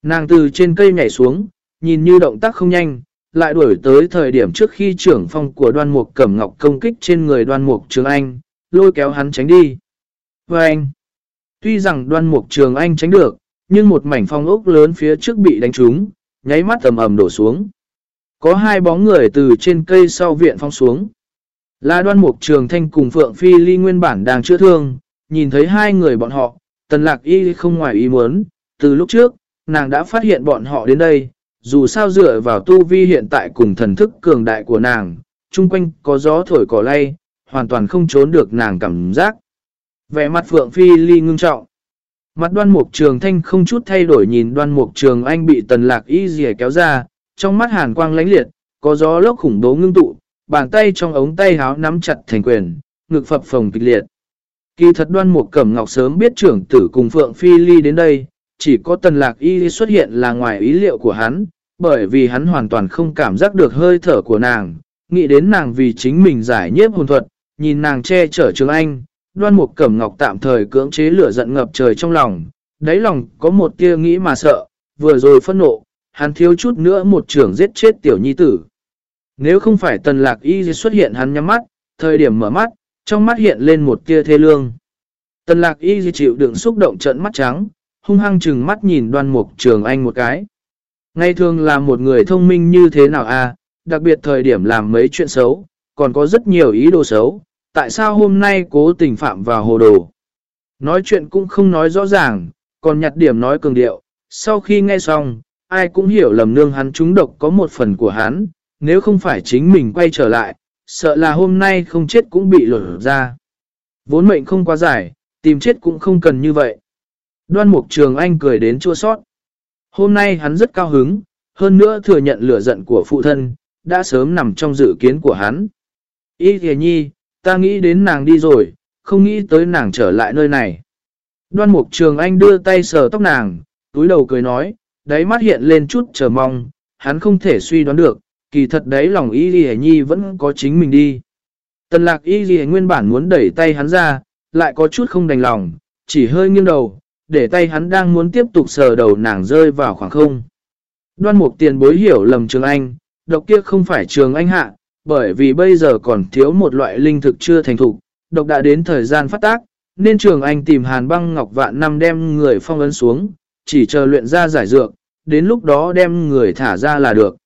Nàng từ trên cây nhảy xuống, nhìn như động tác không nhanh, lại đuổi tới thời điểm trước khi trưởng phong của đoan mục cẩm ngọc công kích trên người đoan mục trường anh, lôi kéo hắn tránh đi. Và anh, tuy rằng đoan mục trường anh tránh được, nhưng một mảnh phong ốc lớn phía trước bị đánh trúng, nháy mắt tầm ầm đổ xuống. Có hai bóng người từ trên cây sau viện phong xuống. Là đoan mục trường thanh cùng Phượng Phi Ly nguyên bản đang chữa thương, nhìn thấy hai người bọn họ, tần lạc y không ngoài ý muốn, từ lúc trước, nàng đã phát hiện bọn họ đến đây, dù sao dựa vào tu vi hiện tại cùng thần thức cường đại của nàng, chung quanh có gió thổi cỏ lay, hoàn toàn không trốn được nàng cảm giác. Vẻ mặt Phượng Phi Ly ngưng trọng. Mặt đoan mục trường thanh không chút thay đổi nhìn đoan mục trường anh bị tần lạc y dì kéo ra, trong mắt hàn quang lánh liệt, có gió lốc khủng bố ngưng tụ, bàn tay trong ống tay háo nắm chặt thành quyền, ngực phập phồng kịch liệt. Kỳ thật đoan mục cẩm ngọc sớm biết trưởng tử cùng Phượng Phi Ly đến đây, chỉ có tần lạc y xuất hiện là ngoài ý liệu của hắn, bởi vì hắn hoàn toàn không cảm giác được hơi thở của nàng, nghĩ đến nàng vì chính mình giải nhiếp hồn thuật, nhìn nàng che chở Trường Anh, đoan mục cẩm ngọc tạm thời cưỡng chế lửa giận ngập trời trong lòng, đáy lòng có một tia nghĩ mà sợ, vừa rồi phân nộ, hắn thiếu chút nữa một trưởng giết chết tiểu nhi tử. Nếu không phải tần lạc y xuất hiện hắn nhắm mắt, thời điểm mở mắt, trong mắt hiện lên một tia thê lương. Tần lạc y chịu đựng xúc động trận mắt trắng, hung hăng chừng mắt nhìn đoan mục trường anh một cái. Ngay thường là một người thông minh như thế nào à, đặc biệt thời điểm làm mấy chuyện xấu, còn có rất nhiều ý đồ xấu, tại sao hôm nay cố tình phạm vào hồ đồ. Nói chuyện cũng không nói rõ ràng, còn nhặt điểm nói cường điệu, sau khi nghe xong, ai cũng hiểu lầm nương hắn trúng độc có một phần của hắn, nếu không phải chính mình quay trở lại, sợ là hôm nay không chết cũng bị lột ra. Vốn mệnh không quá dài, tìm chết cũng không cần như vậy. Đoan Mục Trường Anh cười đến chua sót. Hôm nay hắn rất cao hứng, hơn nữa thừa nhận lửa giận của phụ thân, đã sớm nằm trong dự kiến của hắn. Ý thề nhi, ta nghĩ đến nàng đi rồi, không nghĩ tới nàng trở lại nơi này. Đoan Mục Trường Anh đưa tay sờ tóc nàng, túi đầu cười nói, đáy mắt hiện lên chút chờ mong, hắn không thể suy đoán được, kỳ thật đấy lòng y ghi nhi vẫn có chính mình đi. Tần lạc y ghi nguyên bản muốn đẩy tay hắn ra, lại có chút không đành lòng, chỉ hơi nghiêng đầu, để tay hắn đang muốn tiếp tục sờ đầu nàng rơi vào khoảng không. Đoan mục tiền bối hiểu lầm trường anh, độc kia không phải trường anh hạ, bởi vì bây giờ còn thiếu một loại linh thực chưa thành thục, độc đã đến thời gian phát tác, nên trường anh tìm hàn băng ngọc vạn năm đem người phong ấn xuống, chỉ chờ luyện ra giải dược, đến lúc đó đem người thả ra là được.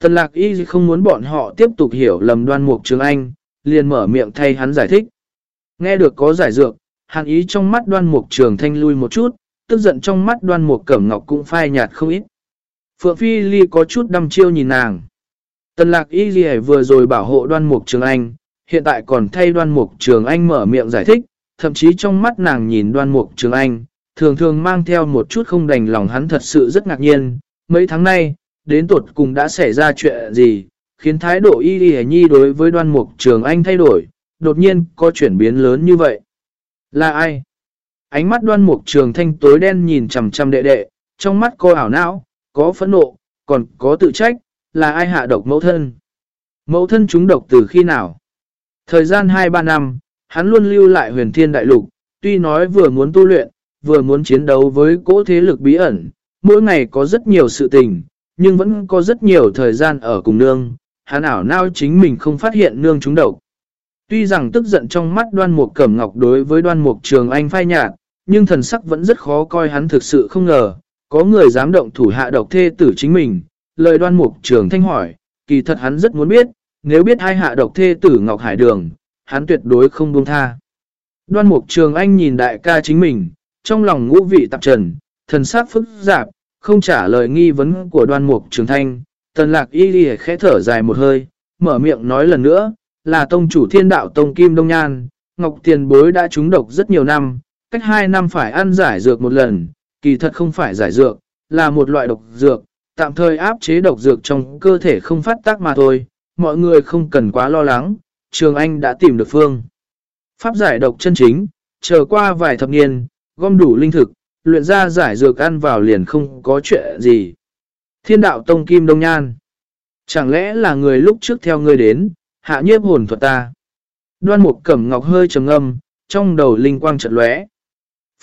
Tần lạc y không muốn bọn họ tiếp tục hiểu lầm đoan mục trường anh, liền mở miệng thay hắn giải thích. Nghe được có giải dược, hàn ý trong mắt đoan mục trường thanh lui một chút, tức giận trong mắt đoan mục cẩm ngọc cũng phai nhạt không ít. Phượng Phi Ly có chút đăm chiêu nhìn nàng. Tần lạc y gì vừa rồi bảo hộ đoan mục trường anh, hiện tại còn thay đoan mục trường anh mở miệng giải thích, thậm chí trong mắt nàng nhìn đoan mục trường anh, thường thường mang theo một chút không đành lòng hắn thật sự rất ngạc nhiên. Mấy tháng nay, đến tuột cùng đã xảy ra chuyện gì, khiến thái độ y y nhi đối với đoan mục trường anh thay đổi, đột nhiên có chuyển biến lớn như vậy. Là ai? Ánh mắt đoan mục trường thanh tối đen nhìn chầm chầm đệ đệ, trong mắt có ảo não, có phẫn nộ, còn có tự trách, là ai hạ độc mẫu thân? Mẫu thân chúng độc từ khi nào? Thời gian 2-3 năm, hắn luôn lưu lại huyền thiên đại lục, tuy nói vừa muốn tu luyện, vừa muốn chiến đấu với cỗ thế lực bí ẩn, mỗi ngày có rất nhiều sự tình, nhưng vẫn có rất nhiều thời gian ở cùng nương, hắn ảo nao chính mình không phát hiện nương chúng độc. Tuy rằng tức giận trong mắt đoan mục cẩm ngọc đối với đoan mục trường anh phai nhạt, nhưng thần sắc vẫn rất khó coi hắn thực sự không ngờ, có người dám động thủ hạ độc thê tử chính mình. Lời đoan mục trường thanh hỏi, kỳ thật hắn rất muốn biết, nếu biết hai hạ độc thê tử Ngọc Hải Đường, hắn tuyệt đối không buông tha. Đoan mục trường anh nhìn đại ca chính mình, trong lòng ngũ vị tạp trần, thần sắc phức giảm, không trả lời nghi vấn của đoan mục trường thanh. Tần lạc y đi khẽ thở dài một hơi, mở miệng nói lần nữa, là tông chủ thiên đạo tông Kim Đông Nhan, Ngọc Tiền Bối đã trúng độc rất nhiều năm, cách 2 năm phải ăn giải dược một lần, kỳ thật không phải giải dược, là một loại độc dược, tạm thời áp chế độc dược trong cơ thể không phát tác mà thôi, mọi người không cần quá lo lắng, Trường Anh đã tìm được phương. Pháp giải độc chân chính, chờ qua vài thập niên, gom đủ linh thực, luyện ra giải dược ăn vào liền không có chuyện gì. Thiên đạo Tông Kim Đông Nhan Chẳng lẽ là người lúc trước theo người đến, hạ nhiếp hồn thuật ta. Đoan mục cẩm ngọc hơi trầm ngâm, trong đầu linh quang trận lóe.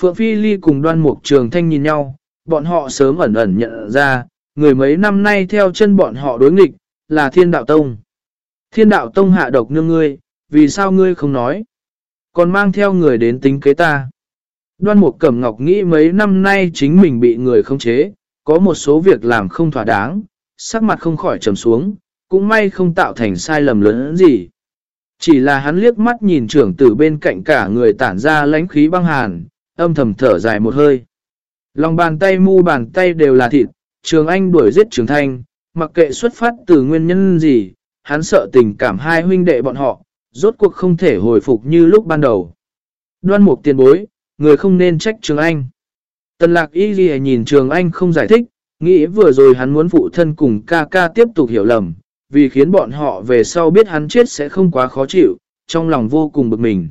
Phượng Phi Ly cùng đoan mục trường thanh nhìn nhau, bọn họ sớm ẩn ẩn nhận ra, người mấy năm nay theo chân bọn họ đối nghịch, là thiên đạo tông. Thiên đạo tông hạ độc nương ngươi, vì sao ngươi không nói? Còn mang theo người đến tính kế ta. Đoan mục cẩm ngọc nghĩ mấy năm nay chính mình bị người không chế, có một số việc làm không thỏa đáng, sắc mặt không khỏi trầm xuống, cũng may không tạo thành sai lầm lớn gì. Chỉ là hắn liếc mắt nhìn trưởng tử bên cạnh cả người tản ra lánh khí băng hàn, âm thầm thở dài một hơi. Lòng bàn tay mu bàn tay đều là thịt, trường anh đuổi giết trường thanh, mặc kệ xuất phát từ nguyên nhân gì, hắn sợ tình cảm hai huynh đệ bọn họ, rốt cuộc không thể hồi phục như lúc ban đầu. Đoan mục tiền bối, người không nên trách trường anh. Tần lạc y ghi nhìn trường anh không giải thích, nghĩ vừa rồi hắn muốn phụ thân cùng ca ca tiếp tục hiểu lầm, vì khiến bọn họ về sau biết hắn chết sẽ không quá khó chịu, trong lòng vô cùng bực mình.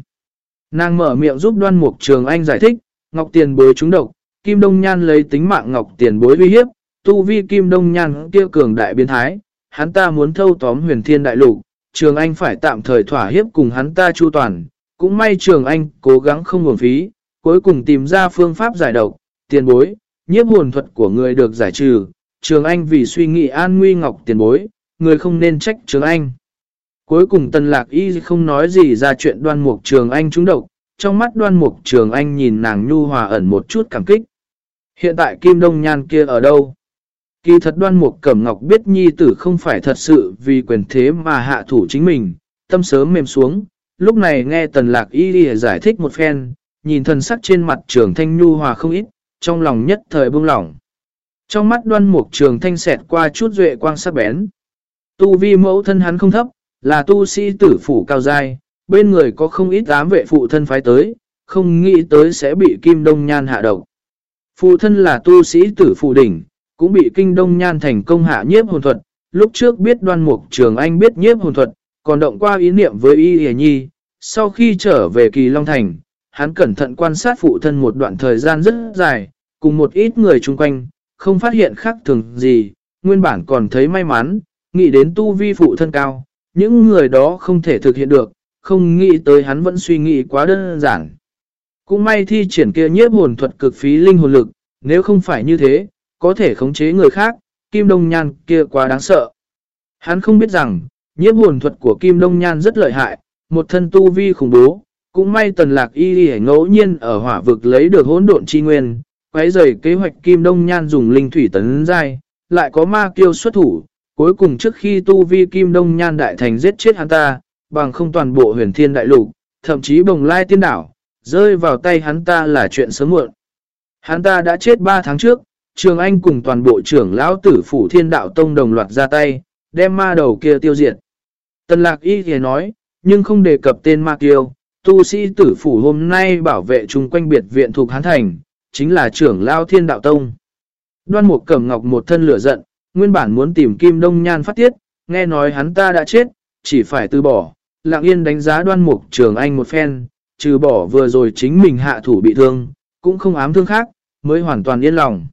Nàng mở miệng giúp đoan mục trường anh giải thích, Ngọc Tiền bối trúng độc, Kim Đông Nhan lấy tính mạng Ngọc Tiền bối uy hiếp, tu vi Kim Đông Nhan kia cường đại biến thái, hắn ta muốn thâu tóm huyền thiên đại lục, trường anh phải tạm thời thỏa hiếp cùng hắn ta chu toàn, cũng may trường anh cố gắng không nguồn phí, cuối cùng tìm ra phương pháp giải độc, tiền bối, nhiếp hồn thuật của người được giải trừ, trường anh vì suy nghĩ an nguy Ngọc Tiền bối, người không nên trách trường anh. Cuối cùng tần lạc y không nói gì ra chuyện đoan mục trường anh trúng độc, trong mắt đoan mục trường anh nhìn nàng nhu hòa ẩn một chút cảm kích. Hiện tại Kim Đông Nhan kia ở đâu? Kỳ thật đoan mục cẩm ngọc biết nhi tử không phải thật sự vì quyền thế mà hạ thủ chính mình, tâm sớm mềm xuống. Lúc này nghe tần lạc y đi giải thích một phen, nhìn thần sắc trên mặt trường thanh nhu hòa không ít, trong lòng nhất thời buông lỏng. Trong mắt đoan mục trường thanh xẹt qua chút duệ quang sắc bén. Tu vi mẫu thân hắn không thấp, là tu sĩ tử phủ cao dai, bên người có không ít ám vệ phụ thân phái tới, không nghĩ tới sẽ bị Kim Đông Nhan hạ độc. Phụ thân là tu sĩ tử phụ đỉnh, cũng bị Kinh Đông Nhan thành công hạ nhiếp hồn thuật, lúc trước biết đoan mục trường anh biết nhiếp hồn thuật, còn động qua ý niệm với Y Hề Nhi, sau khi trở về Kỳ Long Thành, hắn cẩn thận quan sát phụ thân một đoạn thời gian rất dài, cùng một ít người chung quanh, không phát hiện khác thường gì, nguyên bản còn thấy may mắn, nghĩ đến tu vi phụ thân cao, những người đó không thể thực hiện được, không nghĩ tới hắn vẫn suy nghĩ quá đơn giản. Cũng may thi triển kia nhiếp hồn thuật cực phí linh hồn lực, nếu không phải như thế, có thể khống chế người khác, Kim Đông Nhan kia quá đáng sợ. Hắn không biết rằng, nhiếp hồn thuật của Kim Đông Nhan rất lợi hại, một thân tu vi khủng bố, cũng may tần lạc y đi ngẫu nhiên ở hỏa vực lấy được hỗn độn chi nguyên, quấy rầy kế hoạch Kim Đông Nhan dùng linh thủy tấn dai, lại có ma kiêu xuất thủ, cuối cùng trước khi tu vi Kim Đông Nhan đại thành giết chết hắn ta, bằng không toàn bộ huyền thiên đại lục, thậm chí bồng lai tiên đảo, rơi vào tay hắn ta là chuyện sớm muộn. Hắn ta đã chết 3 tháng trước, Trường Anh cùng toàn bộ trưởng lão tử phủ thiên đạo tông đồng loạt ra tay, đem ma đầu kia tiêu diệt. Tần lạc y thì nói, nhưng không đề cập tên ma kiêu, tu sĩ tử phủ hôm nay bảo vệ chung quanh biệt viện thuộc Hán Thành, chính là trưởng lão thiên đạo tông. Đoan Mục Cẩm Ngọc một thân lửa giận, nguyên bản muốn tìm Kim Đông Nhan phát tiết, nghe nói hắn ta đã chết, chỉ phải từ bỏ. Lạng Yên đánh giá Đoan Mục Trường Anh một phen, trừ bỏ vừa rồi chính mình hạ thủ bị thương, cũng không ám thương khác, mới hoàn toàn yên lòng.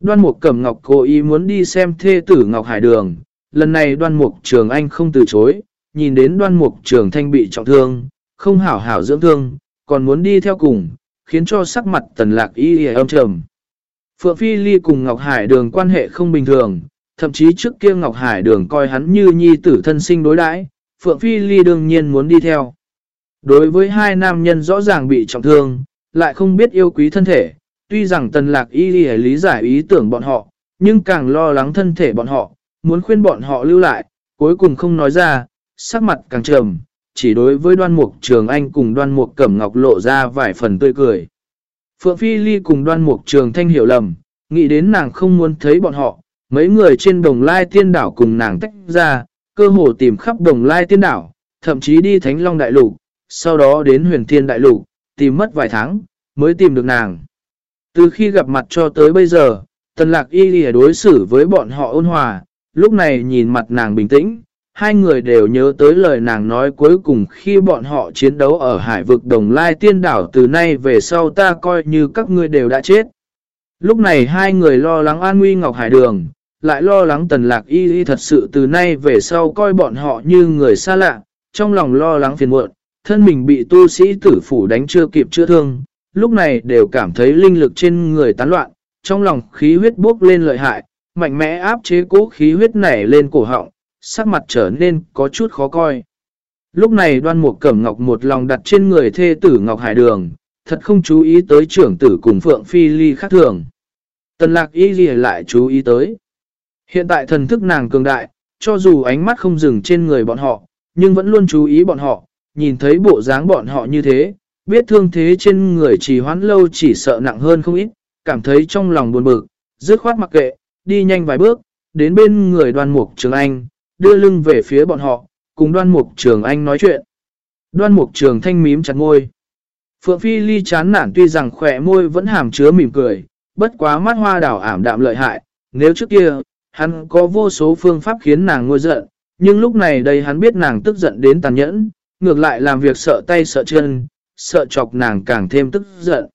Đoan Mục Cẩm Ngọc cố ý muốn đi xem thê tử Ngọc Hải Đường, lần này Đoan Mục Trường Anh không từ chối, nhìn đến Đoan Mục Trường Thanh bị trọng thương, không hảo hảo dưỡng thương, còn muốn đi theo cùng, khiến cho sắc mặt tần lạc y âm trầm. Phượng Phi Ly cùng Ngọc Hải Đường quan hệ không bình thường, thậm chí trước kia Ngọc Hải Đường coi hắn như nhi tử thân sinh đối đãi Phượng Phi Ly đương nhiên muốn đi theo. Đối với hai nam nhân rõ ràng bị trọng thương, lại không biết yêu quý thân thể, tuy rằng tần lạc y lý, lý giải ý tưởng bọn họ, nhưng càng lo lắng thân thể bọn họ, muốn khuyên bọn họ lưu lại, cuối cùng không nói ra, sắc mặt càng trầm, chỉ đối với đoan mục trường anh cùng đoan mục cẩm ngọc lộ ra vài phần tươi cười. Phượng Phi Ly cùng đoan mục trường thanh hiểu lầm, nghĩ đến nàng không muốn thấy bọn họ, mấy người trên đồng lai tiên đảo cùng nàng tách ra, cơ hồ tìm khắp đồng lai tiên đảo, thậm chí đi Thánh Long Đại Lục, sau đó đến huyền thiên đại lục, tìm mất vài tháng, mới tìm được nàng. Từ khi gặp mặt cho tới bây giờ, tần lạc y lìa đối xử với bọn họ ôn hòa, lúc này nhìn mặt nàng bình tĩnh, hai người đều nhớ tới lời nàng nói cuối cùng khi bọn họ chiến đấu ở hải vực đồng lai tiên đảo từ nay về sau ta coi như các ngươi đều đã chết. Lúc này hai người lo lắng an nguy Ngọc Hải Đường, lại lo lắng tần lạc y y thật sự từ nay về sau coi bọn họ như người xa lạ, trong lòng lo lắng phiền muộn, thân mình bị tu sĩ tử phủ đánh chưa kịp chữa thương, lúc này đều cảm thấy linh lực trên người tán loạn, trong lòng khí huyết bốc lên lợi hại, mạnh mẽ áp chế cố khí huyết nảy lên cổ họng, sắc mặt trở nên có chút khó coi. Lúc này đoan mục cẩm ngọc một lòng đặt trên người thê tử Ngọc Hải Đường, thật không chú ý tới trưởng tử cùng Phượng Phi Ly khác thường. Tần lạc y gì lại chú ý tới. Hiện tại thần thức nàng cường đại, cho dù ánh mắt không dừng trên người bọn họ, nhưng vẫn luôn chú ý bọn họ, nhìn thấy bộ dáng bọn họ như thế, biết thương thế trên người trì hoãn lâu chỉ sợ nặng hơn không ít, cảm thấy trong lòng buồn bực, dứt khoát mặc kệ, đi nhanh vài bước, đến bên người đoan mục trường anh, đưa lưng về phía bọn họ, cùng đoan mục trường anh nói chuyện. Đoan mục trường thanh mím chặt môi. Phượng Phi Ly chán nản tuy rằng khỏe môi vẫn hàm chứa mỉm cười, bất quá mắt hoa đảo ảm đạm lợi hại, nếu trước kia, hắn có vô số phương pháp khiến nàng ngôi giận, nhưng lúc này đây hắn biết nàng tức giận đến tàn nhẫn, ngược lại làm việc sợ tay sợ chân, sợ chọc nàng càng thêm tức giận.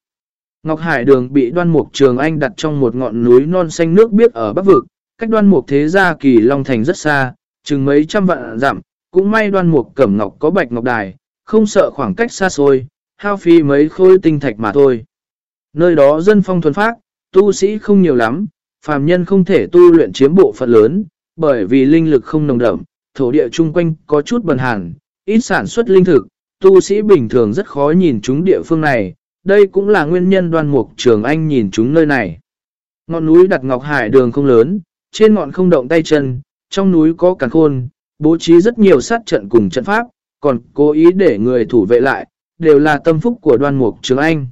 Ngọc Hải đường bị đoan mục trường anh đặt trong một ngọn núi non xanh nước biếc ở Bắc Vực, cách đoan mục thế gia kỳ Long Thành rất xa, chừng mấy trăm vạn dặm, cũng may đoan mục cẩm ngọc có bạch ngọc đài, không sợ khoảng cách xa xôi, hao phi mấy khôi tinh thạch mà thôi. Nơi đó dân phong thuần phát, tu sĩ không nhiều lắm, phàm nhân không thể tu luyện chiếm bộ phận lớn, bởi vì linh lực không nồng đậm, thổ địa chung quanh có chút bần hàn, ít sản xuất linh thực, tu sĩ bình thường rất khó nhìn chúng địa phương này, đây cũng là nguyên nhân đoan mục trường anh nhìn chúng nơi này. Ngọn núi đặt ngọc hải đường không lớn, trên ngọn không động tay chân, trong núi có càng khôn, bố trí rất nhiều sát trận cùng trận pháp, còn cố ý để người thủ vệ lại, đều là tâm phúc của đoan mục trường anh.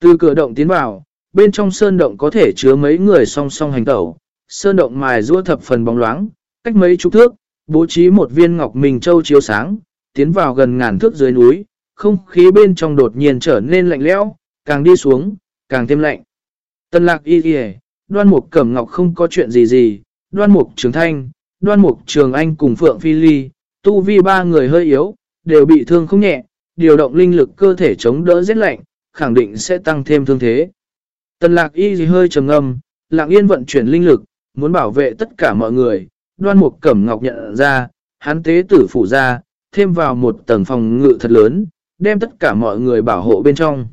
Từ cửa động tiến vào, bên trong sơn động có thể chứa mấy người song song hành tẩu, sơn động mài rua thập phần bóng loáng, cách mấy chục thước, bố trí một viên ngọc mình châu chiếu sáng, tiến vào gần ngàn thước dưới núi, không khí bên trong đột nhiên trở nên lạnh lẽo, càng đi xuống, càng thêm lạnh. Tân lạc y kìa, đoan mục cẩm ngọc không có chuyện gì gì, đoan mục trường thanh, đoan mục trường anh cùng Phượng Phi Ly, tu vi ba người hơi yếu, đều bị thương không nhẹ, điều động linh lực cơ thể chống đỡ rét lạnh, khẳng định sẽ tăng thêm thương thế. Tần lạc y gì hơi trầm ngâm, lạng yên vận chuyển linh lực, muốn bảo vệ tất cả mọi người, đoan mục cẩm ngọc nhận ra, hắn tế tử phủ ra, thêm vào một tầng phòng ngự thật lớn, đem tất cả mọi người bảo hộ bên trong.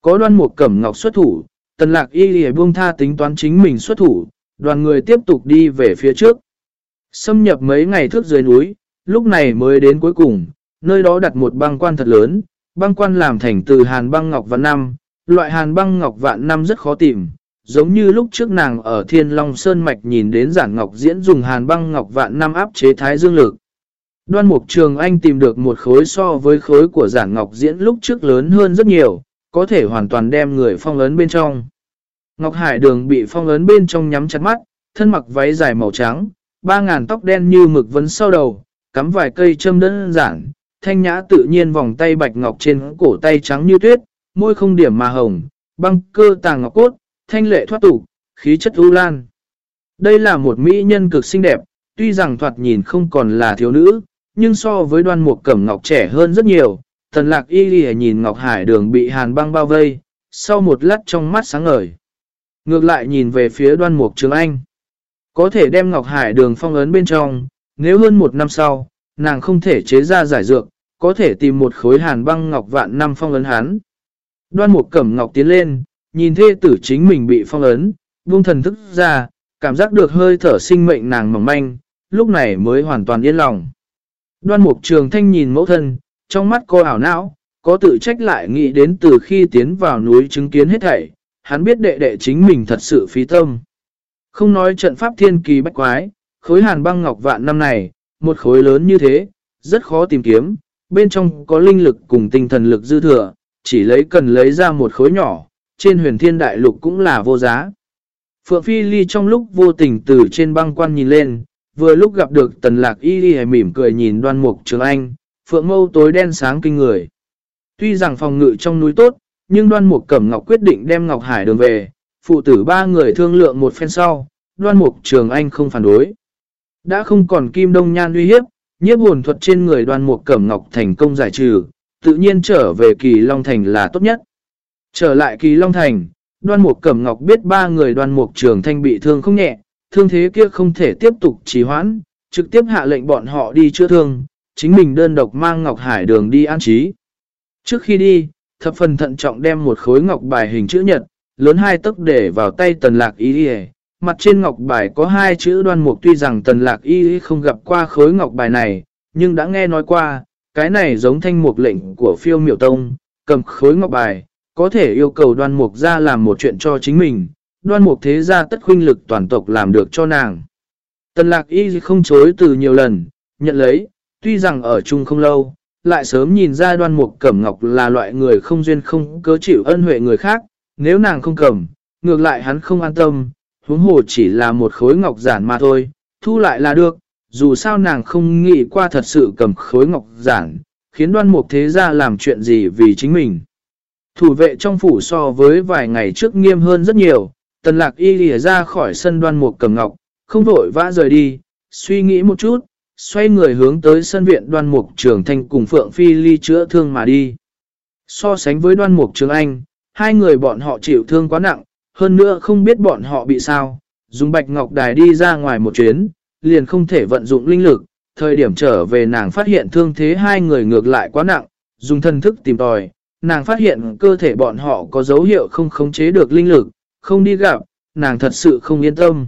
Có đoan mục cẩm ngọc xuất thủ, tần lạc y lìa buông tha tính toán chính mình xuất thủ, đoàn người tiếp tục đi về phía trước. Xâm nhập mấy ngày thước dưới núi, lúc này mới đến cuối cùng, nơi đó đặt một băng quan thật lớn, băng quan làm thành từ hàn băng ngọc vạn năm, loại hàn băng ngọc vạn năm rất khó tìm, giống như lúc trước nàng ở Thiên Long Sơn Mạch nhìn đến giản ngọc diễn dùng hàn băng ngọc vạn năm áp chế thái dương lực. Đoan Mục Trường Anh tìm được một khối so với khối của giản ngọc diễn lúc trước lớn hơn rất nhiều, có thể hoàn toàn đem người phong ấn bên trong. Ngọc Hải Đường bị phong ấn bên trong nhắm chặt mắt, thân mặc váy dài màu trắng, ba ngàn tóc đen như mực vấn sau đầu, cắm vài cây châm đơn giản, thanh nhã tự nhiên vòng tay bạch ngọc trên cổ tay trắng như tuyết, môi không điểm mà hồng, băng cơ tàng ngọc cốt, thanh lệ thoát tục, khí chất ưu lan. Đây là một mỹ nhân cực xinh đẹp, tuy rằng thoạt nhìn không còn là thiếu nữ, nhưng so với đoan mục cẩm ngọc trẻ hơn rất nhiều. Thần lạc y lì nhìn Ngọc Hải đường bị hàn băng bao vây, sau một lát trong mắt sáng ngời. Ngược lại nhìn về phía đoan mục trường anh. Có thể đem Ngọc Hải đường phong ấn bên trong, nếu hơn một năm sau, nàng không thể chế ra giải dược, có thể tìm một khối hàn băng ngọc vạn năm phong ấn hắn. Đoan mục cẩm ngọc tiến lên, nhìn thê tử chính mình bị phong ấn, buông thần thức ra, cảm giác được hơi thở sinh mệnh nàng mỏng manh, lúc này mới hoàn toàn yên lòng. Đoan mục trường thanh nhìn mẫu thân, trong mắt cô ảo não, có tự trách lại nghĩ đến từ khi tiến vào núi chứng kiến hết thảy, hắn biết đệ đệ chính mình thật sự phí tâm. Không nói trận pháp thiên kỳ bách quái, khối hàn băng ngọc vạn năm này, một khối lớn như thế, rất khó tìm kiếm, bên trong có linh lực cùng tinh thần lực dư thừa, chỉ lấy cần lấy ra một khối nhỏ, trên huyền thiên đại lục cũng là vô giá. Phượng Phi Ly trong lúc vô tình từ trên băng quan nhìn lên, vừa lúc gặp được tần lạc y y mỉm cười nhìn đoan mục trường anh, Phượng mâu tối đen sáng kinh người. Tuy rằng phòng ngự trong núi tốt, nhưng đoan mục cẩm ngọc quyết định đem Ngọc Hải đường về, phụ tử ba người thương lượng một phen sau, đoan mục trường anh không phản đối. Đã không còn kim đông nhan uy hiếp, nhiếp hồn thuật trên người đoan mục cẩm ngọc thành công giải trừ, tự nhiên trở về kỳ Long Thành là tốt nhất. Trở lại kỳ Long Thành, đoan mục cẩm ngọc biết ba người đoan mục trường thanh bị thương không nhẹ, thương thế kia không thể tiếp tục trì hoãn, trực tiếp hạ lệnh bọn họ đi chữa thương, chính mình đơn độc mang Ngọc Hải đường đi an trí. Trước khi đi, thập phần thận trọng đem một khối ngọc bài hình chữ nhật, lớn hai tấc để vào tay tần lạc ý đi Mặt trên ngọc bài có hai chữ đoan mục tuy rằng tần lạc y không gặp qua khối ngọc bài này, nhưng đã nghe nói qua, cái này giống thanh mục lệnh của phiêu miểu tông, cầm khối ngọc bài, có thể yêu cầu đoan mục ra làm một chuyện cho chính mình, đoan mục thế gia tất khuynh lực toàn tộc làm được cho nàng. Tần lạc y không chối từ nhiều lần, nhận lấy, tuy rằng ở chung không lâu, lại sớm nhìn ra đoan mục cẩm ngọc là loại người không duyên không cớ chịu ân huệ người khác, nếu nàng không cầm, ngược lại hắn không an tâm, huống hồ chỉ là một khối ngọc giản mà thôi, thu lại là được, dù sao nàng không nghĩ qua thật sự cầm khối ngọc giản, khiến đoan mục thế gia làm chuyện gì vì chính mình. Thủ vệ trong phủ so với vài ngày trước nghiêm hơn rất nhiều, tần lạc y lìa ra khỏi sân đoan mục cầm ngọc, không vội vã rời đi, suy nghĩ một chút, xoay người hướng tới sân viện đoan mục trường thanh cùng Phượng Phi ly chữa thương mà đi. So sánh với đoan mục trường anh, hai người bọn họ chịu thương quá nặng, hơn nữa không biết bọn họ bị sao, dùng bạch ngọc đài đi ra ngoài một chuyến, liền không thể vận dụng linh lực, thời điểm trở về nàng phát hiện thương thế hai người ngược lại quá nặng, dùng thân thức tìm tòi, nàng phát hiện cơ thể bọn họ có dấu hiệu không khống chế được linh lực, không đi gặp, nàng thật sự không yên tâm.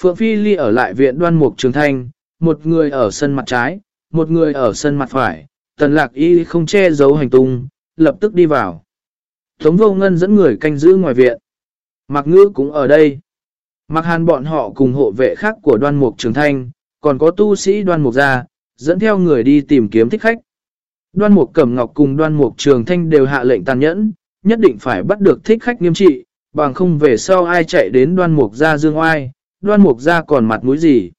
Phượng Phi Ly ở lại viện đoan mục trường thanh, một người ở sân mặt trái, một người ở sân mặt phải, tần lạc y không che giấu hành tung, lập tức đi vào. Tống vô ngân dẫn người canh giữ ngoài viện. Mạc ngữ cũng ở đây. Mạc hàn bọn họ cùng hộ vệ khác của đoan mục trường thanh, còn có tu sĩ đoan mục gia, dẫn theo người đi tìm kiếm thích khách. Đoan mục cẩm ngọc cùng đoan mục trường thanh đều hạ lệnh tàn nhẫn, nhất định phải bắt được thích khách nghiêm trị, bằng không về sau ai chạy đến đoan mục gia dương oai, đoan mục gia còn mặt mũi gì.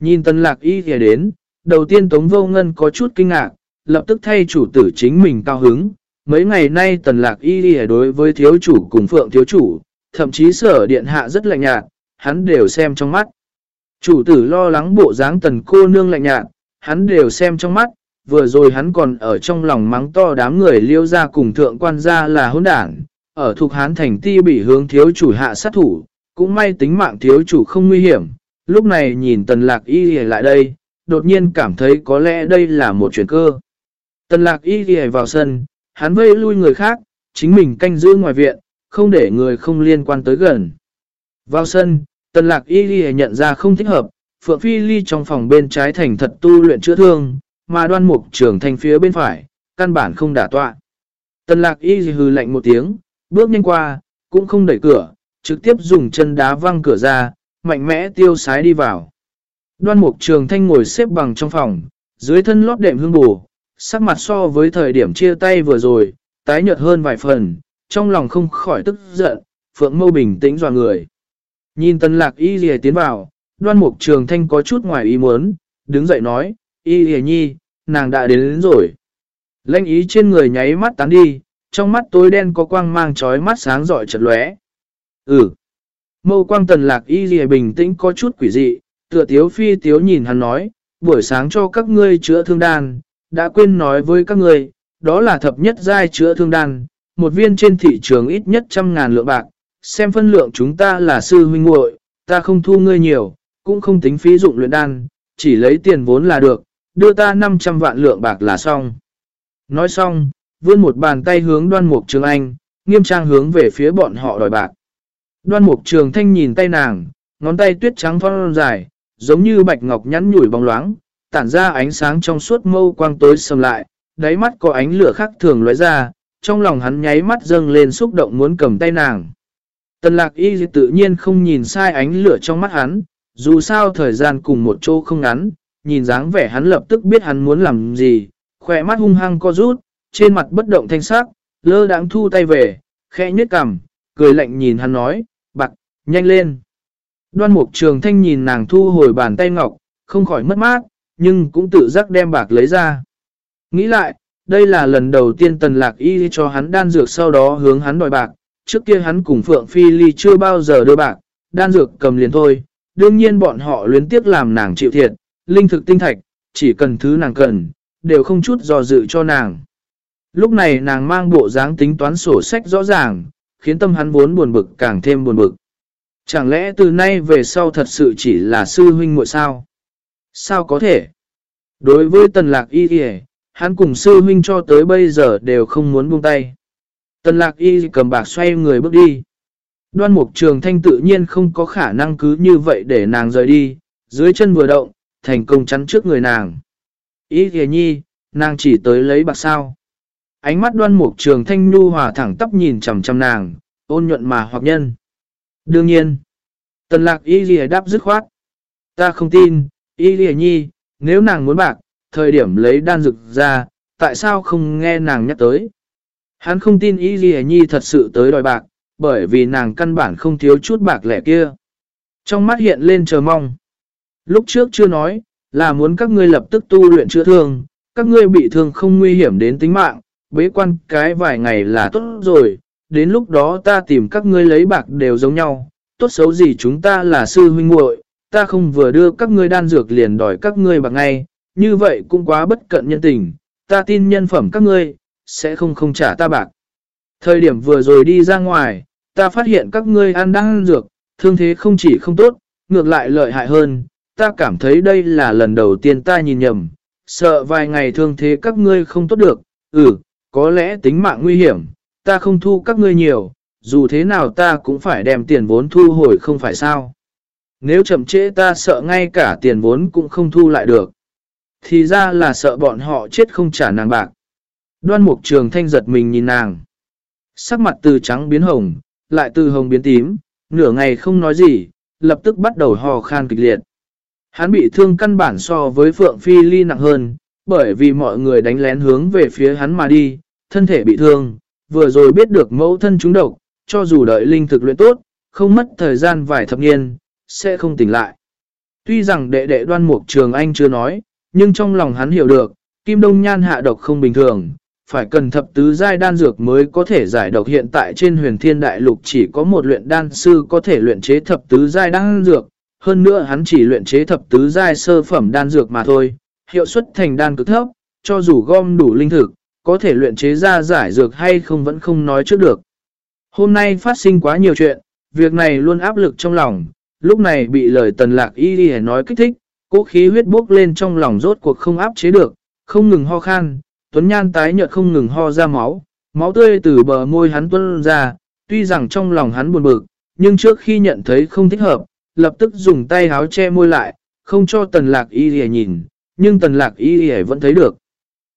Nhìn tân lạc y thì đến, đầu tiên Tống Vô Ngân có chút kinh ngạc, lập tức thay chủ tử chính mình cao hứng. Mấy ngày nay tần lạc y kìa đối với thiếu chủ cùng phượng thiếu chủ, thậm chí sở điện hạ rất lạnh nhạt, hắn đều xem trong mắt. Chủ tử lo lắng bộ dáng tần cô nương lạnh nhạt, hắn đều xem trong mắt, vừa rồi hắn còn ở trong lòng mắng to đám người liêu ra cùng thượng quan gia là hôn đảng, ở thuộc hán thành ti bị hướng thiếu chủ hạ sát thủ, cũng may tính mạng thiếu chủ không nguy hiểm, lúc này nhìn tần lạc y lại đây, đột nhiên cảm thấy có lẽ đây là một chuyện cơ. Tần lạc y ghi vào sân, hắn vây lui người khác, chính mình canh giữ ngoài viện, không để người không liên quan tới gần. Vào sân, tần lạc y ghi nhận ra không thích hợp, Phượng Phi Ly trong phòng bên trái thành thật tu luyện chữa thương, mà đoan mục trưởng thành phía bên phải, căn bản không đả tọa. Tần lạc y hừ lạnh một tiếng, bước nhanh qua, cũng không đẩy cửa, trực tiếp dùng chân đá văng cửa ra, mạnh mẽ tiêu sái đi vào. Đoan mục trường thanh ngồi xếp bằng trong phòng, dưới thân lót đệm hương bù, sắc mặt so với thời điểm chia tay vừa rồi, tái nhợt hơn vài phần, trong lòng không khỏi tức giận, phượng mâu bình tĩnh dò người. Nhìn tân lạc y dì tiến vào, đoan mục trường thanh có chút ngoài ý muốn, đứng dậy nói, y dì nhi, nàng đã đến, đến rồi. Lênh ý trên người nháy mắt tán đi, trong mắt tối đen có quang mang trói mắt sáng rọi chật lóe. Ừ. Mâu quang tần lạc y dì bình tĩnh có chút quỷ dị, tựa tiếu phi tiếu nhìn hắn nói, buổi sáng cho các ngươi chữa thương đan, đã quên nói với các ngươi, đó là thập nhất giai chữa thương đan, một viên trên thị trường ít nhất trăm ngàn lượng bạc, xem phân lượng chúng ta là sư huynh muội ta không thu ngươi nhiều, cũng không tính phí dụng luyện đan, chỉ lấy tiền vốn là được, đưa ta 500 vạn lượng bạc là xong. Nói xong, vươn một bàn tay hướng đoan mục trường anh, nghiêm trang hướng về phía bọn họ đòi bạc. Đoan mục trường thanh nhìn tay nàng, ngón tay tuyết trắng thon dài, giống như bạch ngọc nhắn nhủi bóng loáng, tản ra ánh sáng trong suốt mâu quang tối sầm lại, đáy mắt có ánh lửa khác thường lóe ra, trong lòng hắn nháy mắt dâng lên xúc động muốn cầm tay nàng. Tần lạc y tự nhiên không nhìn sai ánh lửa trong mắt hắn, dù sao thời gian cùng một chỗ không ngắn, nhìn dáng vẻ hắn lập tức biết hắn muốn làm gì, khỏe mắt hung hăng co rút, trên mặt bất động thanh sắc, lơ đáng thu tay về, khẽ nhếch cằm, cười lạnh nhìn hắn nói, bạc, nhanh lên. Đoan mục trường thanh nhìn nàng thu hồi bàn tay ngọc, không khỏi mất mát, nhưng cũng tự giác đem bạc lấy ra. Nghĩ lại, đây là lần đầu tiên tần lạc y cho hắn đan dược sau đó hướng hắn đòi bạc, trước kia hắn cùng Phượng Phi Ly chưa bao giờ đưa bạc, đan dược cầm liền thôi, đương nhiên bọn họ luyến tiếc làm nàng chịu thiệt, linh thực tinh thạch, chỉ cần thứ nàng cần, đều không chút do dự cho nàng. Lúc này nàng mang bộ dáng tính toán sổ sách rõ ràng, khiến tâm hắn vốn buồn bực càng thêm buồn bực. Chẳng lẽ từ nay về sau thật sự chỉ là sư huynh muội sao? Sao có thể? Đối với tần lạc y kìa, hắn cùng sư huynh cho tới bây giờ đều không muốn buông tay. Tần lạc y cầm bạc xoay người bước đi. Đoan mục trường thanh tự nhiên không có khả năng cứ như vậy để nàng rời đi, dưới chân vừa động, thành công chắn trước người nàng. Y kìa nhi, nàng chỉ tới lấy bạc sao. Ánh mắt đoan mục trường thanh nhu hòa thẳng tắp nhìn chầm chầm nàng, ôn nhuận mà hoặc nhân. Đương nhiên, tần lạc y lìa đáp dứt khoát. Ta không tin, y lìa nhi, nếu nàng muốn bạc, thời điểm lấy đan dược ra, tại sao không nghe nàng nhắc tới. Hắn không tin y lìa nhi thật sự tới đòi bạc, bởi vì nàng căn bản không thiếu chút bạc lẻ kia. Trong mắt hiện lên chờ mong. Lúc trước chưa nói, là muốn các ngươi lập tức tu luyện chữa thương, các ngươi bị thương không nguy hiểm đến tính mạng, bế quan cái vài ngày là tốt rồi, đến lúc đó ta tìm các ngươi lấy bạc đều giống nhau, tốt xấu gì chúng ta là sư huynh muội, ta không vừa đưa các ngươi đan dược liền đòi các ngươi bạc ngay, như vậy cũng quá bất cận nhân tình, ta tin nhân phẩm các ngươi, sẽ không không trả ta bạc. Thời điểm vừa rồi đi ra ngoài, ta phát hiện các ngươi ăn đan dược, thương thế không chỉ không tốt, ngược lại lợi hại hơn, ta cảm thấy đây là lần đầu tiên ta nhìn nhầm, sợ vài ngày thương thế các ngươi không tốt được, ừ, có lẽ tính mạng nguy hiểm, ta không thu các ngươi nhiều, dù thế nào ta cũng phải đem tiền vốn thu hồi không phải sao. Nếu chậm trễ ta sợ ngay cả tiền vốn cũng không thu lại được. Thì ra là sợ bọn họ chết không trả nàng bạc. Đoan mục trường thanh giật mình nhìn nàng. Sắc mặt từ trắng biến hồng, lại từ hồng biến tím, nửa ngày không nói gì, lập tức bắt đầu hò khan kịch liệt. Hắn bị thương căn bản so với Phượng Phi Ly nặng hơn, bởi vì mọi người đánh lén hướng về phía hắn mà đi, thân thể bị thương, vừa rồi biết được mẫu thân trúng độc, cho dù đợi linh thực luyện tốt, không mất thời gian vài thập niên, sẽ không tỉnh lại. Tuy rằng đệ đệ đoan mục trường anh chưa nói, nhưng trong lòng hắn hiểu được, Kim Đông Nhan hạ độc không bình thường, phải cần thập tứ giai đan dược mới có thể giải độc hiện tại trên huyền thiên đại lục chỉ có một luyện đan sư có thể luyện chế thập tứ giai đan dược, hơn nữa hắn chỉ luyện chế thập tứ giai sơ phẩm đan dược mà thôi, hiệu suất thành đan cực thấp, cho dù gom đủ linh thực, có thể luyện chế ra giải dược hay không vẫn không nói trước được. Hôm nay phát sinh quá nhiều chuyện, việc này luôn áp lực trong lòng, lúc này bị lời tần lạc y đi nói kích thích, cố khí huyết bốc lên trong lòng rốt cuộc không áp chế được, không ngừng ho khan, tuấn nhan tái nhợt không ngừng ho ra máu, máu tươi từ bờ môi hắn tuân ra, tuy rằng trong lòng hắn buồn bực, nhưng trước khi nhận thấy không thích hợp, lập tức dùng tay háo che môi lại, không cho tần lạc y đi nhìn, nhưng tần lạc y đi vẫn thấy được.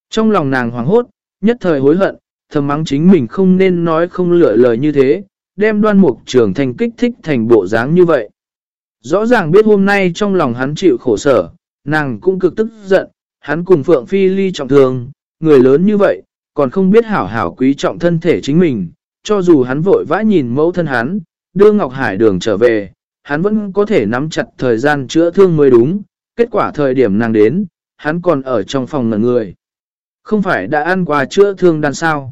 Trong lòng nàng hoảng hốt, nhất thời hối hận, thầm mắng chính mình không nên nói không lựa lời như thế, đem đoan mục trường thành kích thích thành bộ dáng như vậy. Rõ ràng biết hôm nay trong lòng hắn chịu khổ sở, nàng cũng cực tức giận, hắn cùng Phượng Phi ly trọng thương, người lớn như vậy, còn không biết hảo hảo quý trọng thân thể chính mình, cho dù hắn vội vã nhìn mẫu thân hắn, đưa Ngọc Hải đường trở về, hắn vẫn có thể nắm chặt thời gian chữa thương mới đúng, kết quả thời điểm nàng đến, hắn còn ở trong phòng ngẩn người. Không phải đã ăn quà chữa thương đàn sao?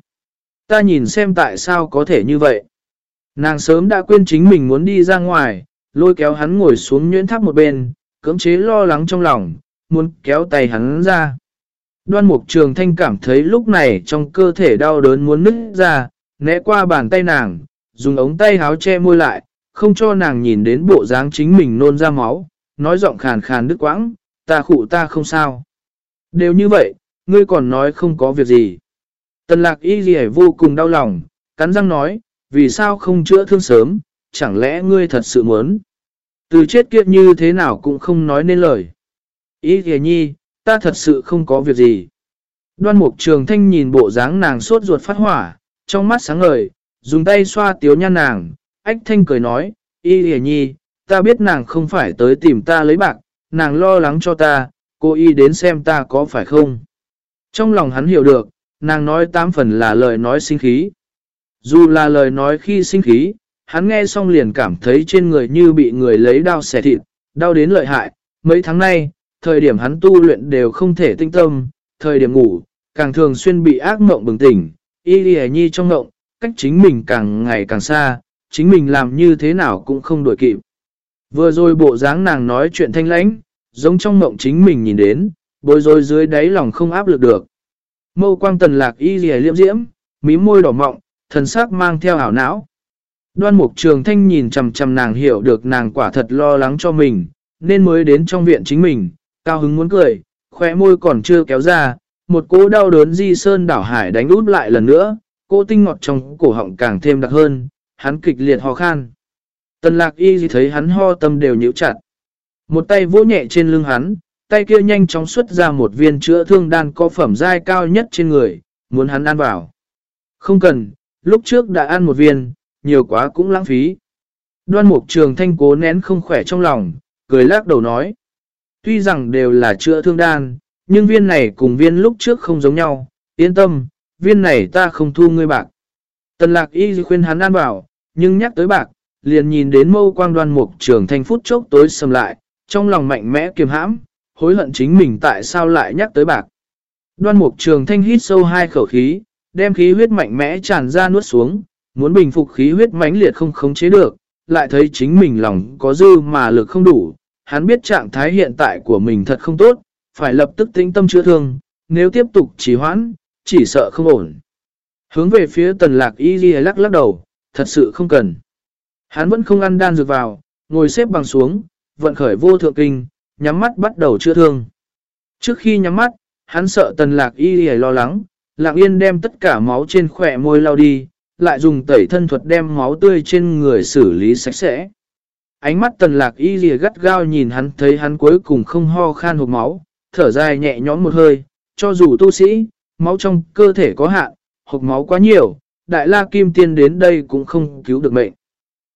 Ta nhìn xem tại sao có thể như vậy. Nàng sớm đã quên chính mình muốn đi ra ngoài, lôi kéo hắn ngồi xuống nhuyễn tháp một bên, cưỡng chế lo lắng trong lòng, muốn kéo tay hắn ra. Đoan mục trường thanh cảm thấy lúc này trong cơ thể đau đớn muốn nứt ra, né qua bàn tay nàng, dùng ống tay háo che môi lại, không cho nàng nhìn đến bộ dáng chính mình nôn ra máu, nói giọng khàn khàn đứt quãng, ta khụ ta không sao. Đều như vậy, ngươi còn nói không có việc gì. Tần lạc y gì vô cùng đau lòng, cắn răng nói, vì sao không chữa thương sớm, chẳng lẽ ngươi thật sự muốn. Từ chết kiệt như thế nào cũng không nói nên lời. Y gì nhi, ta thật sự không có việc gì. Đoan mục trường thanh nhìn bộ dáng nàng sốt ruột phát hỏa, trong mắt sáng ngời, dùng tay xoa tiếu nhan nàng, ách thanh cười nói, y hề nhi, ta biết nàng không phải tới tìm ta lấy bạc, nàng lo lắng cho ta, cô y đến xem ta có phải không. Trong lòng hắn hiểu được, nàng nói tám phần là lời nói sinh khí. Dù là lời nói khi sinh khí, hắn nghe xong liền cảm thấy trên người như bị người lấy đao xẻ thịt, đau đến lợi hại. Mấy tháng nay, thời điểm hắn tu luyện đều không thể tinh tâm, thời điểm ngủ, càng thường xuyên bị ác mộng bừng tỉnh, y đi nhi trong mộng, cách chính mình càng ngày càng xa, chính mình làm như thế nào cũng không đổi kịp. Vừa rồi bộ dáng nàng nói chuyện thanh lãnh, giống trong mộng chính mình nhìn đến, bối rối dưới đáy lòng không áp lực được. Mâu quang tần lạc y dì liễm diễm, mí môi đỏ mọng, thần sắc mang theo ảo não. Đoan mục trường thanh nhìn chầm chầm nàng hiểu được nàng quả thật lo lắng cho mình, nên mới đến trong viện chính mình, cao hứng muốn cười, khóe môi còn chưa kéo ra, một cỗ đau đớn di sơn đảo hải đánh út lại lần nữa, cô tinh ngọt trong cổ họng càng thêm đặc hơn, hắn kịch liệt ho khan. Tần lạc y thấy hắn ho tâm đều nhíu chặt. Một tay vỗ nhẹ trên lưng hắn, tay kia nhanh chóng xuất ra một viên chữa thương đan có phẩm giai cao nhất trên người, muốn hắn ăn vào. Không cần, lúc trước đã ăn một viên, nhiều quá cũng lãng phí. Đoan mục trường thanh cố nén không khỏe trong lòng, cười lắc đầu nói. Tuy rằng đều là chữa thương đan, nhưng viên này cùng viên lúc trước không giống nhau, yên tâm, viên này ta không thu ngươi bạc. Tần lạc y khuyên hắn ăn bảo, nhưng nhắc tới bạc, liền nhìn đến mâu quang đoan mục trường thanh phút chốc tối sầm lại, trong lòng mạnh mẽ kiềm hãm, hối hận chính mình tại sao lại nhắc tới bạc. Đoan mục trường thanh hít sâu hai khẩu khí, đem khí huyết mạnh mẽ tràn ra nuốt xuống, muốn bình phục khí huyết mãnh liệt không khống chế được, lại thấy chính mình lòng có dư mà lực không đủ. Hắn biết trạng thái hiện tại của mình thật không tốt, phải lập tức tĩnh tâm chữa thương, nếu tiếp tục trì hoãn, chỉ sợ không ổn. Hướng về phía tần lạc y ghi lắc lắc đầu, thật sự không cần. Hắn vẫn không ăn đan dược vào, ngồi xếp bằng xuống, vận khởi vô thượng kinh, nhắm mắt bắt đầu chữa thương. Trước khi nhắm mắt, hắn sợ tần lạc y ghi lo lắng, lạc yên đem tất cả máu trên khỏe môi lau đi, lại dùng tẩy thân thuật đem máu tươi trên người xử lý sạch sẽ. Ánh mắt tần lạc y ghi gắt gao nhìn hắn thấy hắn cuối cùng không ho khan hộp máu, thở dài nhẹ nhõm một hơi, cho dù tu sĩ, máu trong cơ thể có hạn, hộp máu quá nhiều, đại la kim tiên đến đây cũng không cứu được mệnh.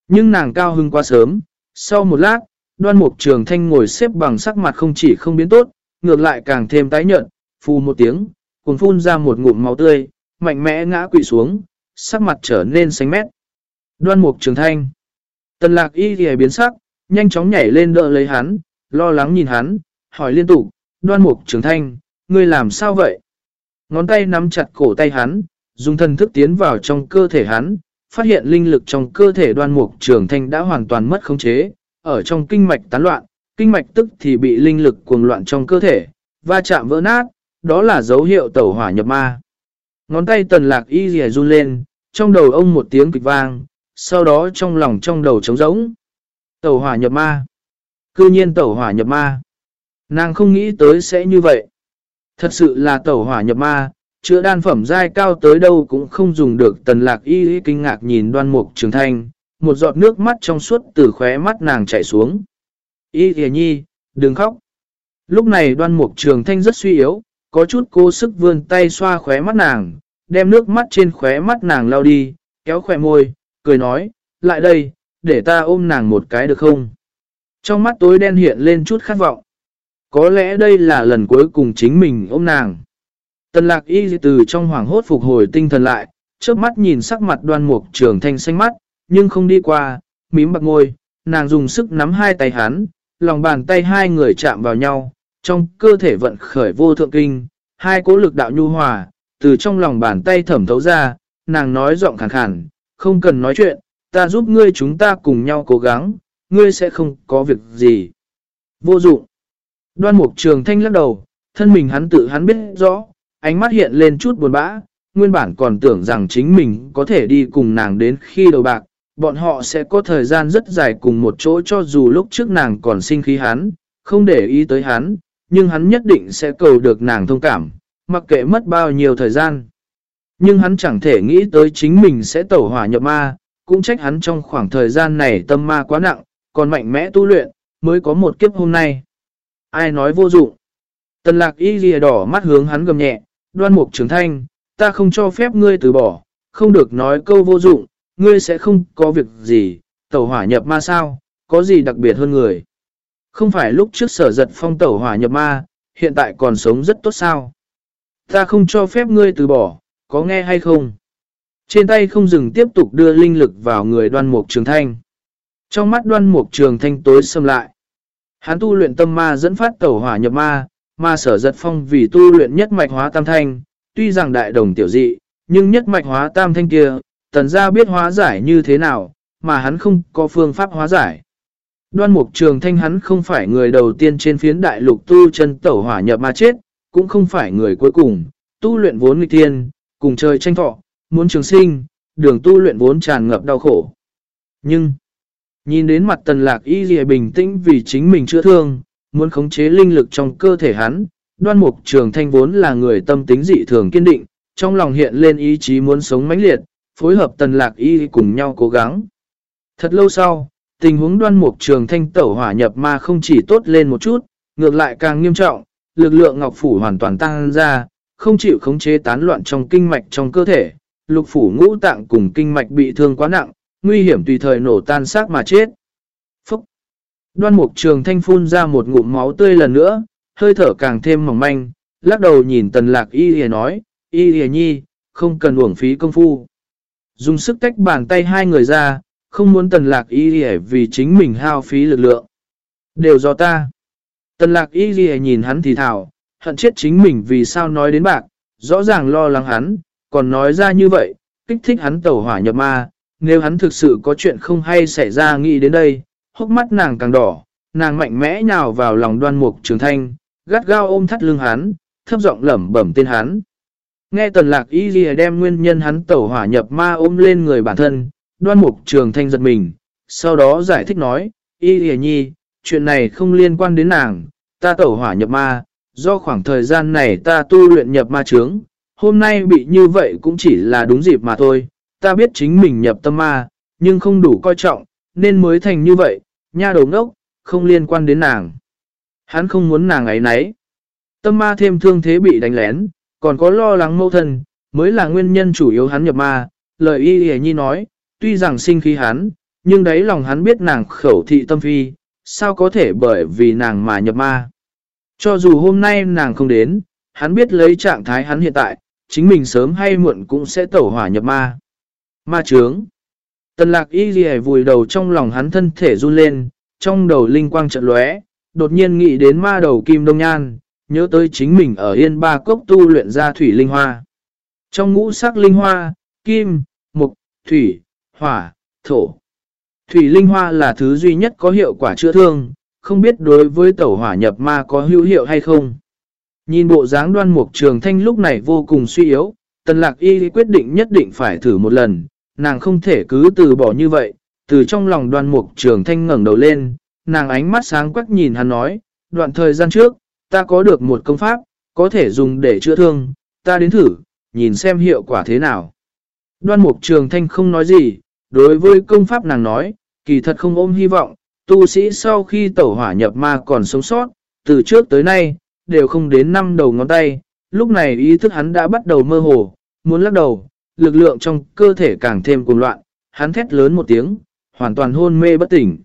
Nhưng nàng cao hưng quá sớm, sau một lát, đoan mục trường thanh ngồi xếp bằng sắc mặt không chỉ không biến tốt, ngược lại càng thêm tái nhợt, phù một tiếng, cùng phun ra một ngụm máu tươi, mạnh mẽ ngã quỵ xuống, sắc mặt trở nên xanh mét. Đoan mục trường thanh. Tần lạc y thì biến sắc, nhanh chóng nhảy lên đỡ lấy hắn, lo lắng nhìn hắn, hỏi liên tục, đoan mục trường thanh, ngươi làm sao vậy? Ngón tay nắm chặt cổ tay hắn, dùng thần thức tiến vào trong cơ thể hắn, phát hiện linh lực trong cơ thể đoan mục trường thanh đã hoàn toàn mất khống chế, ở trong kinh mạch tán loạn, kinh mạch tức thì bị linh lực cuồng loạn trong cơ thể, va chạm vỡ nát, đó là dấu hiệu tẩu hỏa nhập ma. Ngón tay tần lạc y rìa run lên, trong đầu ông một tiếng kịch vang, sau đó trong lòng trong đầu trống rỗng. Tẩu hỏa nhập ma. Cư nhiên tẩu hỏa nhập ma. Nàng không nghĩ tới sẽ như vậy. Thật sự là tẩu hỏa nhập ma, chữa đan phẩm dai cao tới đâu cũng không dùng được tần lạc y kinh ngạc nhìn đoan mục trường thanh, một giọt nước mắt trong suốt từ khóe mắt nàng chảy xuống. Y thề nhi, đừng khóc. Lúc này đoan mục trường thanh rất suy yếu, có chút cố sức vươn tay xoa khóe mắt nàng, đem nước mắt trên khóe mắt nàng lao đi, kéo khỏe môi, cười nói, lại đây, để ta ôm nàng một cái được không? Trong mắt tối đen hiện lên chút khát vọng. Có lẽ đây là lần cuối cùng chính mình ôm nàng. Tần lạc y từ trong hoàng hốt phục hồi tinh thần lại, trước mắt nhìn sắc mặt đoan mục trường thanh xanh mắt, nhưng không đi qua, mím bạc ngôi, nàng dùng sức nắm hai tay hắn, lòng bàn tay hai người chạm vào nhau, trong cơ thể vận khởi vô thượng kinh, hai cố lực đạo nhu hòa, từ trong lòng bàn tay thẩm thấu ra, nàng nói giọng khàn khàn, không cần nói chuyện, ta giúp ngươi chúng ta cùng nhau cố gắng, ngươi sẽ không có việc gì. Vô dụng. Đoan mục trường thanh lắc đầu, thân mình hắn tự hắn biết rõ, ánh mắt hiện lên chút buồn bã, nguyên bản còn tưởng rằng chính mình có thể đi cùng nàng đến khi đầu bạc, bọn họ sẽ có thời gian rất dài cùng một chỗ cho dù lúc trước nàng còn sinh khí hắn, không để ý tới hắn, nhưng hắn nhất định sẽ cầu được nàng thông cảm, mặc kệ mất bao nhiêu thời gian. Nhưng hắn chẳng thể nghĩ tới chính mình sẽ tẩu hỏa nhập ma, cũng trách hắn trong khoảng thời gian này tâm ma quá nặng, còn mạnh mẽ tu luyện, mới có một kiếp hôm nay. Ai nói vô dụng? Tần lạc y ghi đỏ mắt hướng hắn gầm nhẹ, đoan mục trưởng thanh, ta không cho phép ngươi từ bỏ, không được nói câu vô dụng, ngươi sẽ không có việc gì, tẩu hỏa nhập ma sao, có gì đặc biệt hơn người. Không phải lúc trước sở giật phong tẩu hỏa nhập ma, hiện tại còn sống rất tốt sao. Ta không cho phép ngươi từ bỏ, có nghe hay không? Trên tay không dừng tiếp tục đưa linh lực vào người đoan mục trường thanh. Trong mắt đoan mục trường thanh tối xâm lại. Hắn tu luyện tâm ma dẫn phát tẩu hỏa nhập ma, mà sở giật phong vì tu luyện nhất mạch hóa tam thanh, tuy rằng đại đồng tiểu dị, nhưng nhất mạch hóa tam thanh kia, tần gia biết hóa giải như thế nào, mà hắn không có phương pháp hóa giải. Đoan mục trường thanh hắn không phải người đầu tiên trên phiến đại lục tu chân tẩu hỏa nhập ma chết, cũng không phải người cuối cùng, tu luyện vốn nghịch thiên, cùng trời tranh thọ, muốn trường sinh, đường tu luyện vốn tràn ngập đau khổ. Nhưng, nhìn đến mặt tần lạc y dì bình tĩnh vì chính mình chữa thương, muốn khống chế linh lực trong cơ thể hắn, đoan mục trường thanh vốn là người tâm tính dị thường kiên định, trong lòng hiện lên ý chí muốn sống mãnh liệt, phối hợp tần lạc y cùng nhau cố gắng. Thật lâu sau, tình huống đoan mục trường thanh tẩu hỏa nhập ma không chỉ tốt lên một chút, ngược lại càng nghiêm trọng, lực lượng ngọc phủ hoàn toàn tăng ra, không chịu khống chế tán loạn trong kinh mạch trong cơ thể, lục phủ ngũ tạng cùng kinh mạch bị thương quá nặng, nguy hiểm tùy thời nổ tan xác mà chết. Phúc! Đoan mục trường thanh phun ra một ngụm máu tươi lần nữa, hơi thở càng thêm mỏng manh, lắc đầu nhìn tần lạc y hề nói, y hề nhi, không cần uổng phí công phu. Dùng sức tách bàn tay hai người ra, không muốn tần lạc y hề vì chính mình hao phí lực lượng. Đều do ta. Tần lạc y hề nhìn hắn thì thảo, hận chết chính mình vì sao nói đến bạc, rõ ràng lo lắng hắn, còn nói ra như vậy, kích thích hắn tẩu hỏa nhập ma, nếu hắn thực sự có chuyện không hay xảy ra nghĩ đến đây, hốc mắt nàng càng đỏ, nàng mạnh mẽ nhào vào lòng đoan mục trường thanh, gắt gao ôm thắt lưng hắn, thấp giọng lẩm bẩm tên hắn. Nghe tần lạc y ghi đem nguyên nhân hắn tẩu hỏa nhập ma ôm lên người bản thân, đoan mục trường thanh giật mình, sau đó giải thích nói, y ghi nhi, chuyện này không liên quan đến nàng, ta tẩu hỏa nhập ma, do khoảng thời gian này ta tu luyện nhập ma trướng, hôm nay bị như vậy cũng chỉ là đúng dịp mà thôi, ta biết chính mình nhập tâm ma, nhưng không đủ coi trọng, nên mới thành như vậy, nha đầu ngốc, không liên quan đến nàng. Hắn không muốn nàng ấy nấy. Tâm ma thêm thương thế bị đánh lén, còn có lo lắng mâu thân, mới là nguyên nhân chủ yếu hắn nhập ma. Lời y hề nhi nói, tuy rằng sinh khí hắn, nhưng đấy lòng hắn biết nàng khẩu thị tâm phi, sao có thể bởi vì nàng mà nhập ma. Cho dù hôm nay nàng không đến, hắn biết lấy trạng thái hắn hiện tại, chính mình sớm hay muộn cũng sẽ tẩu hỏa nhập ma. Ma trướng. Tần lạc y ghi vùi đầu trong lòng hắn thân thể run lên, trong đầu linh quang trận lóe, đột nhiên nghĩ đến ma đầu kim đông nhan, nhớ tới chính mình ở yên ba cốc tu luyện ra thủy linh hoa. Trong ngũ sắc linh hoa, kim, mục, thủy, hỏa, thổ. Thủy linh hoa là thứ duy nhất có hiệu quả chữa thương, không biết đối với tẩu hỏa nhập ma có hữu hiệu hay không. Nhìn bộ dáng đoan mục trường thanh lúc này vô cùng suy yếu, tần lạc y quyết định nhất định phải thử một lần, nàng không thể cứ từ bỏ như vậy, từ trong lòng đoan mục trường thanh ngẩng đầu lên, nàng ánh mắt sáng quắc nhìn hắn nói, đoạn thời gian trước, ta có được một công pháp, có thể dùng để chữa thương, ta đến thử, nhìn xem hiệu quả thế nào. Đoan mục trường thanh không nói gì, đối với công pháp nàng nói, kỳ thật không ôm hy vọng, tu sĩ sau khi tẩu hỏa nhập ma còn sống sót, từ trước tới nay, đều không đến năm đầu ngón tay, lúc này ý thức hắn đã bắt đầu mơ hồ, muốn lắc đầu, lực lượng trong cơ thể càng thêm cuồng loạn, hắn thét lớn một tiếng, hoàn toàn hôn mê bất tỉnh.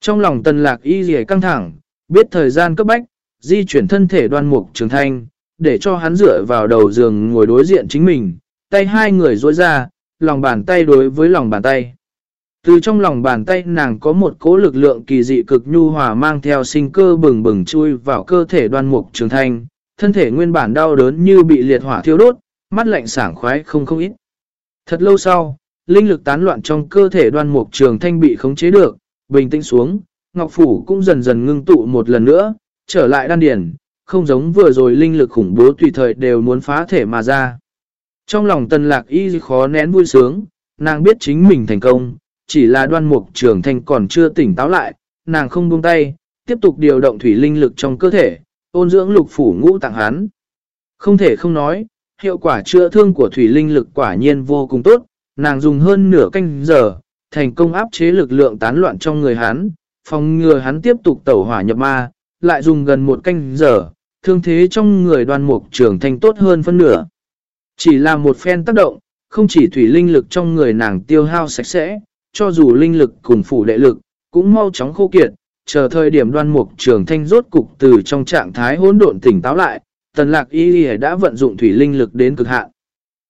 Trong lòng tần lạc y dì căng thẳng, biết thời gian cấp bách, di chuyển thân thể đoan mục trường thanh, để cho hắn dựa vào đầu giường ngồi đối diện chính mình, tay hai người rối ra, lòng bàn tay đối với lòng bàn tay. Từ trong lòng bàn tay nàng có một cỗ lực lượng kỳ dị cực nhu hòa mang theo sinh cơ bừng bừng chui vào cơ thể đoan mục trường thanh, thân thể nguyên bản đau đớn như bị liệt hỏa thiêu đốt, mắt lạnh sảng khoái không không ít. Thật lâu sau, linh lực tán loạn trong cơ thể đoan mục trường thanh bị khống chế được, bình tĩnh xuống, Ngọc Phủ cũng dần dần ngưng tụ một lần nữa, trở lại đan điển, không giống vừa rồi linh lực khủng bố tùy thời đều muốn phá thể mà ra. Trong lòng tần lạc y khó nén vui sướng, nàng biết chính mình thành công, chỉ là đoan mục trường thành còn chưa tỉnh táo lại, nàng không buông tay, tiếp tục điều động thủy linh lực trong cơ thể, ôn dưỡng lục phủ ngũ tặng hắn. Không thể không nói, hiệu quả chữa thương của thủy linh lực quả nhiên vô cùng tốt, nàng dùng hơn nửa canh giờ, thành công áp chế lực lượng tán loạn trong người hắn, phòng ngừa hắn tiếp tục tẩu hỏa nhập ma, lại dùng gần một canh giờ, thương thế trong người đoan mục trưởng thành tốt hơn phân nửa. Chỉ là một phen tác động, không chỉ thủy linh lực trong người nàng tiêu hao sạch sẽ, cho dù linh lực cùng phủ đệ lực, cũng mau chóng khô kiệt, chờ thời điểm đoan mục trường thanh rốt cục từ trong trạng thái hỗn độn tỉnh táo lại, tần lạc y đã vận dụng thủy linh lực đến cực hạn.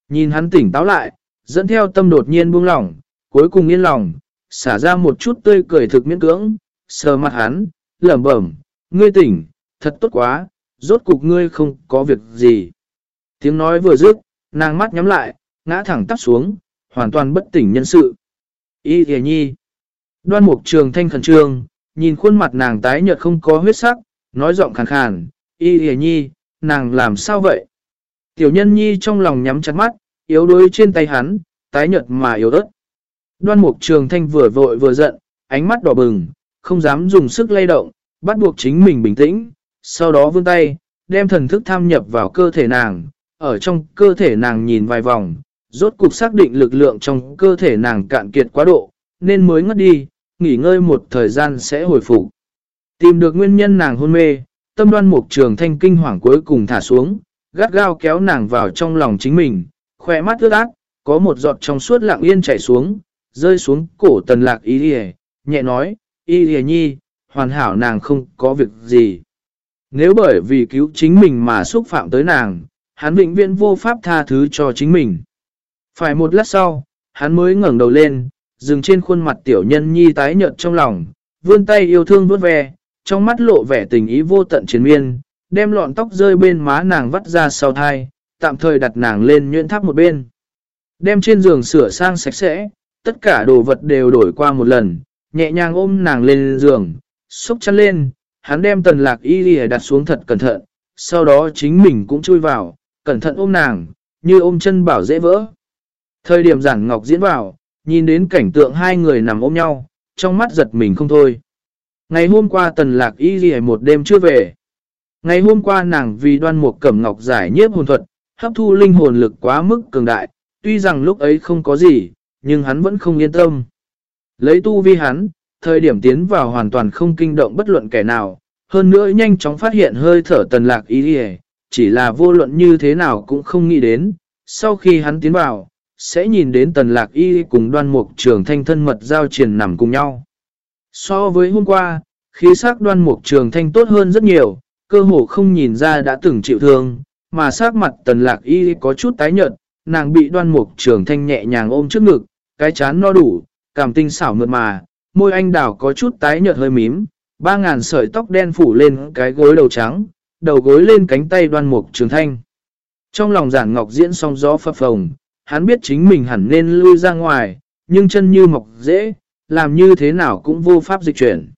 Nhìn hắn tỉnh táo lại, dẫn theo tâm đột nhiên buông lỏng, cuối cùng yên lòng, xả ra một chút tươi cười thực miễn cưỡng, sờ mặt hắn, lẩm bẩm, ngươi tỉnh, thật tốt quá, rốt cục ngươi không có việc gì. Tiếng nói vừa dứt, nàng mắt nhắm lại, ngã thẳng tắp xuống, hoàn toàn bất tỉnh nhân sự. Y thề nhi. Đoan mục trường thanh khẩn trương, nhìn khuôn mặt nàng tái nhợt không có huyết sắc, nói giọng khàn khàn, Y thề nhi, nàng làm sao vậy? Tiểu nhân nhi trong lòng nhắm chặt mắt, yếu đuối trên tay hắn, tái nhợt mà yếu ớt. Đoan mục trường thanh vừa vội vừa giận, ánh mắt đỏ bừng, không dám dùng sức lay động, bắt buộc chính mình bình tĩnh, sau đó vươn tay, đem thần thức tham nhập vào cơ thể nàng, ở trong cơ thể nàng nhìn vài vòng, rốt cục xác định lực lượng trong cơ thể nàng cạn kiệt quá độ, nên mới ngất đi, nghỉ ngơi một thời gian sẽ hồi phục. Tìm được nguyên nhân nàng hôn mê, tâm đoan mục trường thanh kinh hoàng cuối cùng thả xuống, gắt gao kéo nàng vào trong lòng chính mình, khỏe mắt ướt ác có một giọt trong suốt lặng yên chảy xuống, rơi xuống cổ tần lạc y nhẹ nói, y nhi, hoàn hảo nàng không có việc gì. Nếu bởi vì cứu chính mình mà xúc phạm tới nàng, hắn vĩnh viễn vô pháp tha thứ cho chính mình. Phải một lát sau, hắn mới ngẩng đầu lên, dừng trên khuôn mặt tiểu nhân nhi tái nhợt trong lòng, vươn tay yêu thương vuốt ve, trong mắt lộ vẻ tình ý vô tận chiến miên, đem lọn tóc rơi bên má nàng vắt ra sau thai, tạm thời đặt nàng lên nhuyễn tháp một bên. Đem trên giường sửa sang sạch sẽ, tất cả đồ vật đều đổi qua một lần, nhẹ nhàng ôm nàng lên giường, xúc chăn lên, hắn đem tần lạc y lìa đặt xuống thật cẩn thận, sau đó chính mình cũng chui vào, cẩn thận ôm nàng, như ôm chân bảo dễ vỡ. Thời điểm giản ngọc diễn vào, nhìn đến cảnh tượng hai người nằm ôm nhau, trong mắt giật mình không thôi. Ngày hôm qua tần lạc y ghi một đêm chưa về. Ngày hôm qua nàng vì đoan một cẩm ngọc giải nhiếp hồn thuật, hấp thu linh hồn lực quá mức cường đại, tuy rằng lúc ấy không có gì, nhưng hắn vẫn không yên tâm. Lấy tu vi hắn, thời điểm tiến vào hoàn toàn không kinh động bất luận kẻ nào, hơn nữa nhanh chóng phát hiện hơi thở tần lạc y hề, chỉ là vô luận như thế nào cũng không nghĩ đến. Sau khi hắn tiến vào, sẽ nhìn đến tần lạc y cùng đoan mục trường thanh thân mật giao triển nằm cùng nhau. So với hôm qua, khí sắc đoan mục trường thanh tốt hơn rất nhiều, cơ hồ không nhìn ra đã từng chịu thương, mà sắc mặt tần lạc y có chút tái nhợt, nàng bị đoan mục trường thanh nhẹ nhàng ôm trước ngực, cái chán no đủ, cảm tinh xảo mượt mà, môi anh đào có chút tái nhợt hơi mím, ba ngàn sợi tóc đen phủ lên cái gối đầu trắng, đầu gối lên cánh tay đoan mục trường thanh. Trong lòng giản ngọc diễn song gió phập phồng, hắn biết chính mình hẳn nên lui ra ngoài, nhưng chân như mọc dễ, làm như thế nào cũng vô pháp dịch chuyển.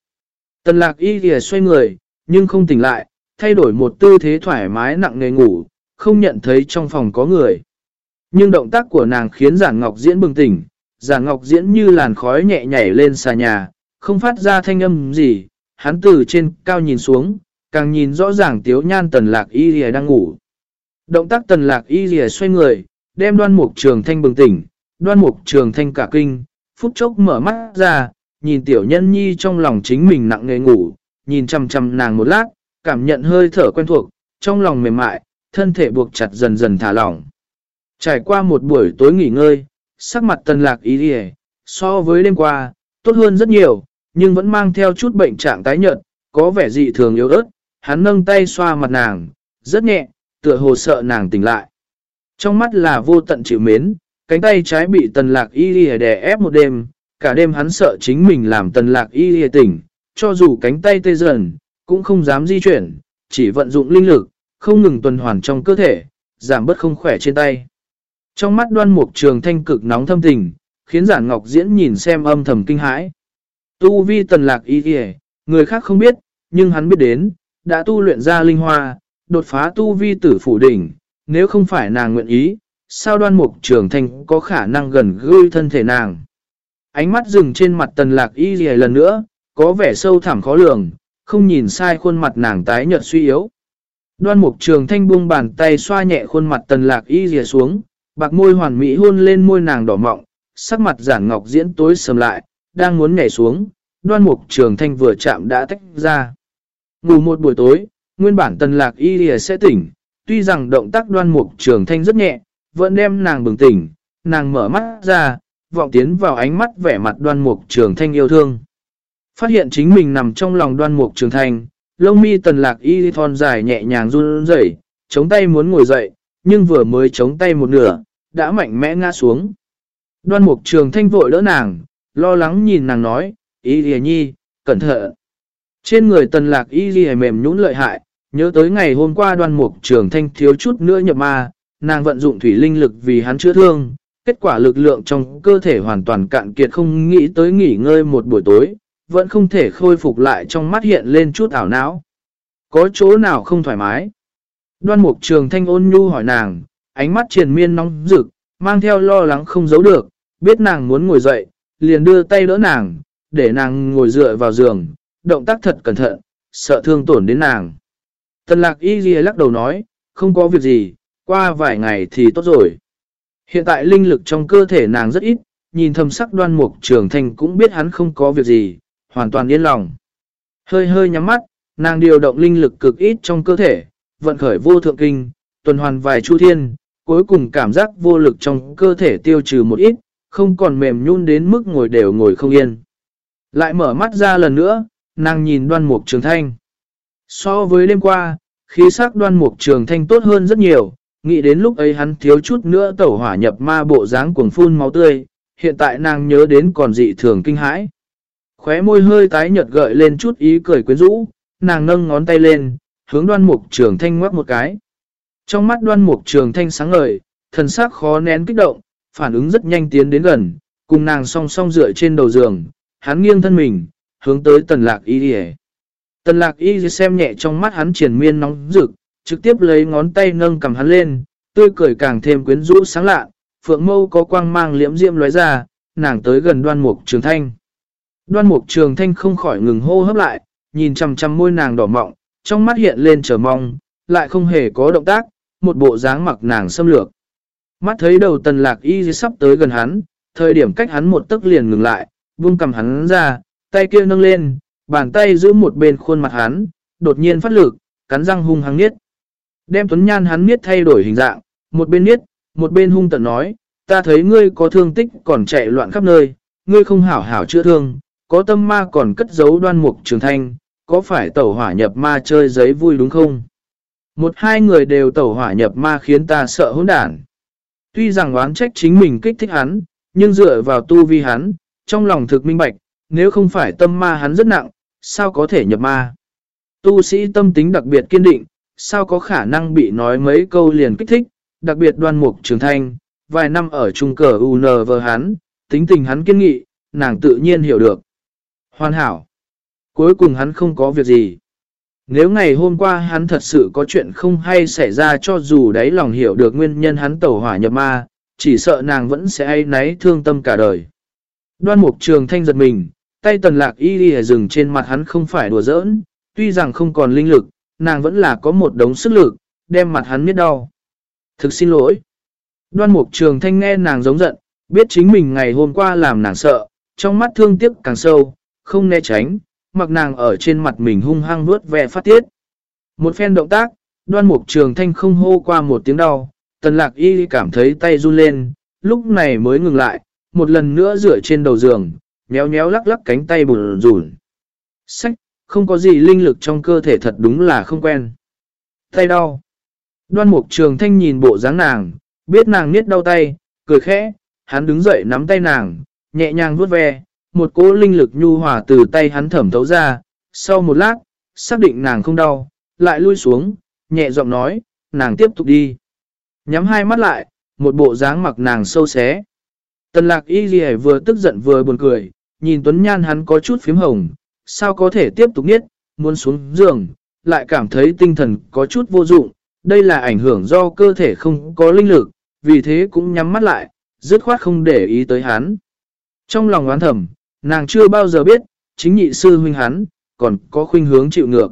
Tần lạc y kìa xoay người, nhưng không tỉnh lại, thay đổi một tư thế thoải mái nặng nề ngủ, không nhận thấy trong phòng có người. Nhưng động tác của nàng khiến giản ngọc diễn bừng tỉnh, giả ngọc diễn như làn khói nhẹ nhảy lên xà nhà, không phát ra thanh âm gì, hắn từ trên cao nhìn xuống, càng nhìn rõ ràng tiếu nhan tần lạc y rìa đang ngủ. Động tác tần lạc y rìa xoay người, đem đoan mục trường thanh bừng tỉnh, đoan mục trường thanh cả kinh, phút chốc mở mắt ra, nhìn tiểu nhân nhi trong lòng chính mình nặng nề ngủ, nhìn chăm chăm nàng một lát, cảm nhận hơi thở quen thuộc, trong lòng mềm mại, thân thể buộc chặt dần dần thả lỏng. Trải qua một buổi tối nghỉ ngơi, sắc mặt tần lạc ý đi so với đêm qua, tốt hơn rất nhiều, nhưng vẫn mang theo chút bệnh trạng tái nhợt, có vẻ dị thường yếu ớt, hắn nâng tay xoa mặt nàng, rất nhẹ, tựa hồ sợ nàng tỉnh lại. Trong mắt là vô tận chịu mến, cánh tay trái bị tần lạc y đi đè ép một đêm, cả đêm hắn sợ chính mình làm tần lạc y đi tỉnh, cho dù cánh tay tê dần, cũng không dám di chuyển, chỉ vận dụng linh lực, không ngừng tuần hoàn trong cơ thể, giảm bớt không khỏe trên tay. Trong mắt đoan mục trường thanh cực nóng thâm tình, khiến giản ngọc diễn nhìn xem âm thầm kinh hãi. Tu vi tần lạc y kìa, người khác không biết, nhưng hắn biết đến, đã tu luyện ra linh hoa, đột phá tu vi tử phủ đỉnh, nếu không phải nàng nguyện ý, sao đoan mục trường thanh có khả năng gần gũi thân thể nàng. Ánh mắt dừng trên mặt tần lạc y kìa lần nữa, có vẻ sâu thẳm khó lường, không nhìn sai khuôn mặt nàng tái nhợt suy yếu. Đoan mục trường thanh buông bàn tay xoa nhẹ khuôn mặt tần lạc y rìa xuống, bạc môi hoàn mỹ hôn lên môi nàng đỏ mọng, sắc mặt giản ngọc diễn tối sầm lại, đang muốn nhảy xuống, đoan mục trường thanh vừa chạm đã tách ra. Ngủ một buổi tối, nguyên bản tần lạc y lìa sẽ tỉnh, tuy rằng động tác đoan mục trường thanh rất nhẹ, vẫn đem nàng bừng tỉnh, nàng mở mắt ra, vọng tiến vào ánh mắt vẻ mặt đoan mục trường thanh yêu thương. Phát hiện chính mình nằm trong lòng đoan mục trường thanh, lông mi tần lạc y thon dài nhẹ nhàng run rẩy, chống tay muốn ngồi dậy, nhưng vừa mới chống tay một nửa, đã mạnh mẽ ngã xuống. Đoan mục trường thanh vội đỡ nàng, lo lắng nhìn nàng nói, y lìa nhi, cẩn thận. Trên người tần lạc y lìa mềm nhũn lợi hại, nhớ tới ngày hôm qua đoan mục trường thanh thiếu chút nữa nhập ma, nàng vận dụng thủy linh lực vì hắn chữa thương, kết quả lực lượng trong cơ thể hoàn toàn cạn kiệt không nghĩ tới nghỉ ngơi một buổi tối, vẫn không thể khôi phục lại trong mắt hiện lên chút ảo não. Có chỗ nào không thoải mái? Đoan mục trường thanh ôn nhu hỏi nàng, ánh mắt triền miên nóng rực, mang theo lo lắng không giấu được, biết nàng muốn ngồi dậy, liền đưa tay đỡ nàng, để nàng ngồi dựa vào giường, động tác thật cẩn thận, sợ thương tổn đến nàng. Tần lạc y ghi lắc đầu nói, không có việc gì, qua vài ngày thì tốt rồi. Hiện tại linh lực trong cơ thể nàng rất ít, nhìn thầm sắc đoan mục trường thanh cũng biết hắn không có việc gì, hoàn toàn yên lòng. Hơi hơi nhắm mắt, nàng điều động linh lực cực ít trong cơ thể, vận khởi vô thượng kinh, tuần hoàn vài chu thiên, cuối cùng cảm giác vô lực trong cơ thể tiêu trừ một ít, không còn mềm nhún đến mức ngồi đều ngồi không yên. Lại mở mắt ra lần nữa, nàng nhìn đoan mục trường thanh. So với đêm qua, khí sắc đoan mục trường thanh tốt hơn rất nhiều, nghĩ đến lúc ấy hắn thiếu chút nữa tẩu hỏa nhập ma bộ dáng cuồng phun máu tươi, hiện tại nàng nhớ đến còn dị thường kinh hãi. Khóe môi hơi tái nhợt gợi lên chút ý cười quyến rũ, nàng nâng ngón tay lên, hướng đoan mục trường thanh ngoắc một cái. Trong mắt đoan mục trường thanh sáng ngời, thần sắc khó nén kích động, phản ứng rất nhanh tiến đến gần, cùng nàng song song dựa trên đầu giường, hắn nghiêng thân mình, hướng tới tần lạc y đi Tần lạc y xem nhẹ trong mắt hắn triển miên nóng rực, trực tiếp lấy ngón tay nâng cầm hắn lên, tươi cười càng thêm quyến rũ sáng lạ, phượng mâu có quang mang liễm diễm lóe ra, nàng tới gần đoan mục trường thanh. Đoan mục trường thanh không khỏi ngừng hô hấp lại, nhìn chằm chằm môi nàng đỏ mọng, trong mắt hiện lên chờ mong, lại không hề có động tác, một bộ dáng mặc nàng xâm lược. Mắt thấy đầu tần lạc y sắp tới gần hắn, thời điểm cách hắn một tức liền ngừng lại, vung cầm hắn ra, tay kia nâng lên, bàn tay giữ một bên khuôn mặt hắn, đột nhiên phát lực, cắn răng hung hăng niết. Đem tuấn nhan hắn niết thay đổi hình dạng, một bên niết, một bên hung tận nói, ta thấy ngươi có thương tích còn chạy loạn khắp nơi, ngươi không hảo hảo chữa thương, có tâm ma còn cất giấu đoan mục trường thanh, có phải tẩu hỏa nhập ma chơi giấy vui đúng không? Một hai người đều tẩu hỏa nhập ma khiến ta sợ hỗn đản. Tuy rằng oán trách chính mình kích thích hắn, nhưng dựa vào tu vi hắn, trong lòng thực minh bạch, nếu không phải tâm ma hắn rất nặng, sao có thể nhập ma? Tu sĩ tâm tính đặc biệt kiên định, sao có khả năng bị nói mấy câu liền kích thích, đặc biệt đoan mục trường thanh, vài năm ở trung cờ UNV hắn, tính tình hắn kiên nghị, nàng tự nhiên hiểu được. Hoàn hảo. Cuối cùng hắn không có việc gì. Nếu ngày hôm qua hắn thật sự có chuyện không hay xảy ra cho dù đáy lòng hiểu được nguyên nhân hắn tẩu hỏa nhập ma, chỉ sợ nàng vẫn sẽ ai náy thương tâm cả đời. Đoan mục trường thanh giật mình, tay tần lạc y đi dừng trên mặt hắn không phải đùa giỡn, tuy rằng không còn linh lực, nàng vẫn là có một đống sức lực, đem mặt hắn miết đau. Thực xin lỗi. Đoan mục trường thanh nghe nàng giống giận, biết chính mình ngày hôm qua làm nàng sợ, trong mắt thương tiếc càng sâu, không né tránh, mặc nàng ở trên mặt mình hung hăng nuốt ve phát tiết. Một phen động tác, đoan mục trường thanh không hô qua một tiếng đau, tần lạc y cảm thấy tay run lên, lúc này mới ngừng lại, một lần nữa rửa trên đầu giường, méo méo lắc lắc cánh tay bùn rùn. Sách, không có gì linh lực trong cơ thể thật đúng là không quen. Tay đau. Đoan mục trường thanh nhìn bộ dáng nàng, biết nàng niết đau tay, cười khẽ, hắn đứng dậy nắm tay nàng, nhẹ nhàng vuốt ve, một cỗ linh lực nhu hòa từ tay hắn thẩm thấu ra, sau một lát, xác định nàng không đau, lại lui xuống, nhẹ giọng nói, nàng tiếp tục đi. Nhắm hai mắt lại, một bộ dáng mặc nàng sâu xé. Tần lạc y gì vừa tức giận vừa buồn cười, nhìn Tuấn Nhan hắn có chút phím hồng, sao có thể tiếp tục niết, muốn xuống giường, lại cảm thấy tinh thần có chút vô dụng, đây là ảnh hưởng do cơ thể không có linh lực, vì thế cũng nhắm mắt lại, dứt khoát không để ý tới hắn. Trong lòng oán thầm, nàng chưa bao giờ biết, chính nhị sư huynh hắn, còn có khuynh hướng chịu ngược.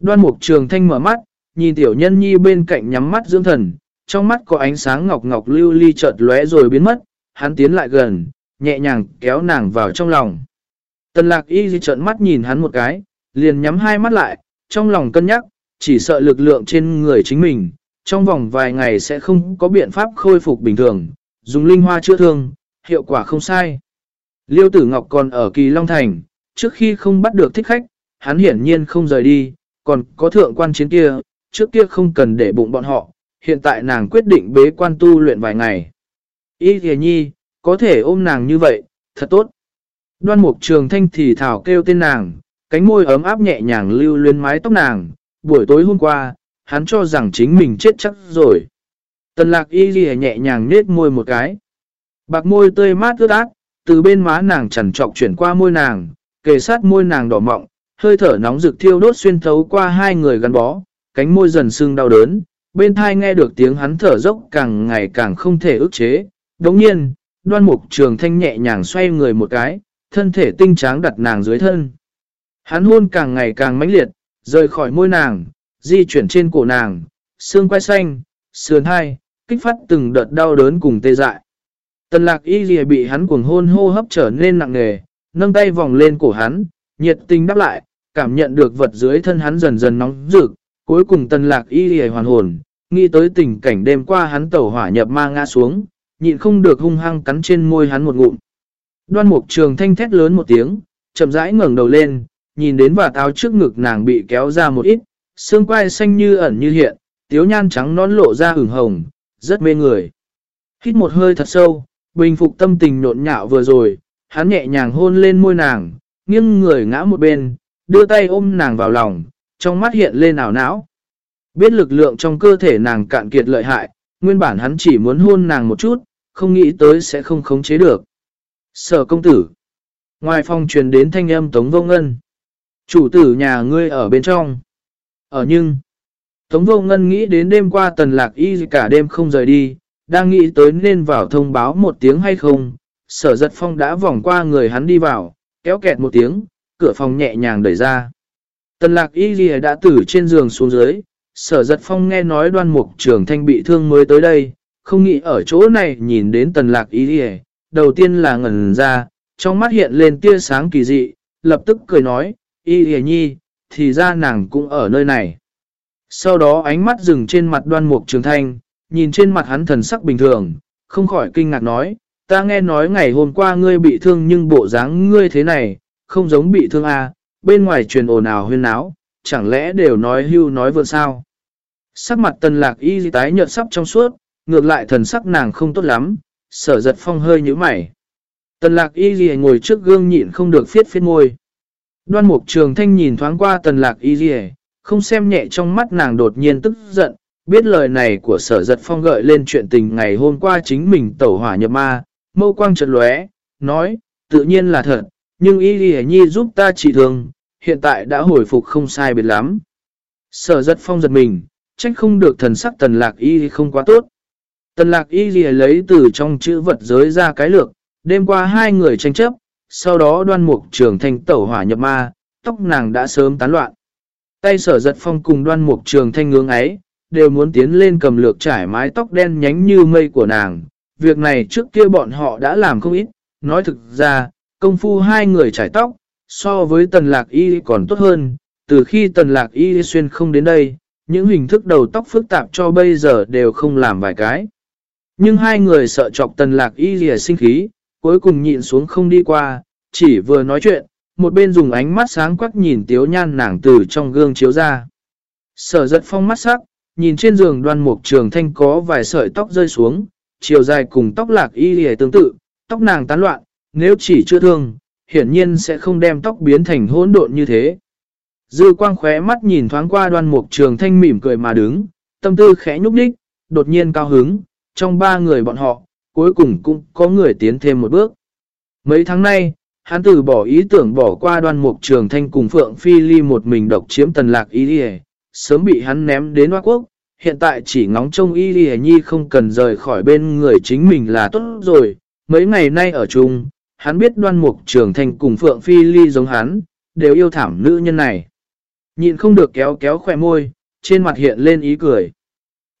Đoan mục trường thanh mở mắt, nhìn tiểu nhân nhi bên cạnh nhắm mắt dưỡng thần, trong mắt có ánh sáng ngọc ngọc lưu ly chợt lóe rồi biến mất, hắn tiến lại gần, nhẹ nhàng kéo nàng vào trong lòng. Tần lạc y di trợn mắt nhìn hắn một cái, liền nhắm hai mắt lại, trong lòng cân nhắc, chỉ sợ lực lượng trên người chính mình, trong vòng vài ngày sẽ không có biện pháp khôi phục bình thường, dùng linh hoa chữa thương, hiệu quả không sai. Liêu tử Ngọc còn ở Kỳ Long Thành, trước khi không bắt được thích khách, hắn hiển nhiên không rời đi, còn có thượng quan chiến kia, trước kia không cần để bụng bọn họ, hiện tại nàng quyết định bế quan tu luyện vài ngày. Y thề nhi, có thể ôm nàng như vậy, thật tốt. Đoan mục trường thanh thì thảo kêu tên nàng, cánh môi ấm áp nhẹ nhàng lưu luyến mái tóc nàng, buổi tối hôm qua, hắn cho rằng chính mình chết chắc rồi. Tần lạc y ghi nhẹ nhàng nết môi một cái. Bạc môi tươi mát ướt ác, từ bên má nàng chẳng trọc chuyển qua môi nàng, kề sát môi nàng đỏ mọng, hơi thở nóng rực thiêu đốt xuyên thấu qua hai người gắn bó, cánh môi dần sưng đau đớn, bên thai nghe được tiếng hắn thở dốc càng ngày càng không thể ức chế. Đồng nhiên, đoan mục trường thanh nhẹ nhàng xoay người một cái, thân thể tinh tráng đặt nàng dưới thân. Hắn hôn càng ngày càng mãnh liệt, rời khỏi môi nàng, di chuyển trên cổ nàng, xương quai xanh, sườn hai, kích phát từng đợt đau đớn cùng tê dại. Tần lạc y lìa bị hắn cuồng hôn hô hấp trở nên nặng nề, nâng tay vòng lên cổ hắn, nhiệt tình đáp lại, cảm nhận được vật dưới thân hắn dần dần nóng rực, cuối cùng tần lạc y lìa hoàn hồn, nghĩ tới tình cảnh đêm qua hắn tẩu hỏa nhập ma ngã xuống, nhịn không được hung hăng cắn trên môi hắn một ngụm. Đoan mục trường thanh thét lớn một tiếng, chậm rãi ngẩng đầu lên, nhìn đến và táo trước ngực nàng bị kéo ra một ít, xương quai xanh như ẩn như hiện, tiếu nhan trắng nón lộ ra hửng hồng, rất mê người. Hít một hơi thật sâu, bình phục tâm tình nhộn nhạo vừa rồi, hắn nhẹ nhàng hôn lên môi nàng, nghiêng người ngã một bên, đưa tay ôm nàng vào lòng, trong mắt hiện lên ảo não. Biết lực lượng trong cơ thể nàng cạn kiệt lợi hại, nguyên bản hắn chỉ muốn hôn nàng một chút, không nghĩ tới sẽ không khống chế được. Sở công tử. Ngoài phòng truyền đến thanh âm Tống Vô Ngân. Chủ tử nhà ngươi ở bên trong. Ở nhưng. Tống Vô Ngân nghĩ đến đêm qua tần lạc y cả đêm không rời đi, đang nghĩ tới nên vào thông báo một tiếng hay không. Sở giật phong đã vòng qua người hắn đi vào, kéo kẹt một tiếng, cửa phòng nhẹ nhàng đẩy ra. Tần lạc y đã tử trên giường xuống dưới, sở giật phong nghe nói đoan mục trường thanh bị thương mới tới đây, không nghĩ ở chỗ này nhìn đến tần lạc y đầu tiên là ngẩn ra, trong mắt hiện lên tia sáng kỳ dị, lập tức cười nói, y hề nhi, thì ra nàng cũng ở nơi này. Sau đó ánh mắt dừng trên mặt đoan mục trường thanh, nhìn trên mặt hắn thần sắc bình thường, không khỏi kinh ngạc nói, ta nghe nói ngày hôm qua ngươi bị thương nhưng bộ dáng ngươi thế này, không giống bị thương à, bên ngoài truyền ồn ào huyên náo, chẳng lẽ đều nói hưu nói vượt sao. Sắc mặt tần lạc y tái nhợt sắp trong suốt, ngược lại thần sắc nàng không tốt lắm, sở giật phong hơi như mày. Tần lạc y ghi ngồi trước gương nhịn không được phiết phiết ngôi. Đoan mục trường thanh nhìn thoáng qua tần lạc y ghi không xem nhẹ trong mắt nàng đột nhiên tức giận, biết lời này của sở giật phong gợi lên chuyện tình ngày hôm qua chính mình tẩu hỏa nhập ma, mâu quang trật lóe, nói, tự nhiên là thật, nhưng y ghi nhi giúp ta trị thương, hiện tại đã hồi phục không sai biệt lắm. Sở giật phong giật mình, trách không được thần sắc tần lạc y không quá tốt. Tần lạc y ghi lấy từ trong chữ vật giới ra cái lược, đêm qua hai người tranh chấp, sau đó đoan mục trường thanh tẩu hỏa nhập ma, tóc nàng đã sớm tán loạn. Tay sở giật phong cùng đoan mục trường thanh ngưỡng ấy, đều muốn tiến lên cầm lược trải mái tóc đen nhánh như mây của nàng. Việc này trước kia bọn họ đã làm không ít, nói thực ra, công phu hai người trải tóc, so với tần lạc y còn tốt hơn, từ khi tần lạc y xuyên không đến đây, những hình thức đầu tóc phức tạp cho bây giờ đều không làm vài cái. Nhưng hai người sợ chọc tần lạc y lìa sinh khí, cuối cùng nhịn xuống không đi qua, chỉ vừa nói chuyện, một bên dùng ánh mắt sáng quắc nhìn tiếu nhan nàng từ trong gương chiếu ra. Sở giật phong mắt sắc, nhìn trên giường đoan mục trường thanh có vài sợi tóc rơi xuống, chiều dài cùng tóc lạc y lìa tương tự, tóc nàng tán loạn, nếu chỉ chưa thương, hiển nhiên sẽ không đem tóc biến thành hỗn độn như thế. Dư quang khóe mắt nhìn thoáng qua đoan mục trường thanh mỉm cười mà đứng, tâm tư khẽ nhúc đích, đột nhiên cao hứng, trong ba người bọn họ, cuối cùng cũng có người tiến thêm một bước. Mấy tháng nay, hắn từ bỏ ý tưởng bỏ qua đoan mục trường thanh cùng Phượng Phi Ly một mình độc chiếm tần lạc y đi sớm bị hắn ném đến Hoa Quốc, hiện tại chỉ ngóng trông y Lì nhi không cần rời khỏi bên người chính mình là tốt rồi. Mấy ngày nay ở chung, hắn biết đoan mục trường thanh cùng Phượng Phi Ly giống hắn, đều yêu thảm nữ nhân này. Nhịn không được kéo kéo khỏe môi, trên mặt hiện lên ý cười.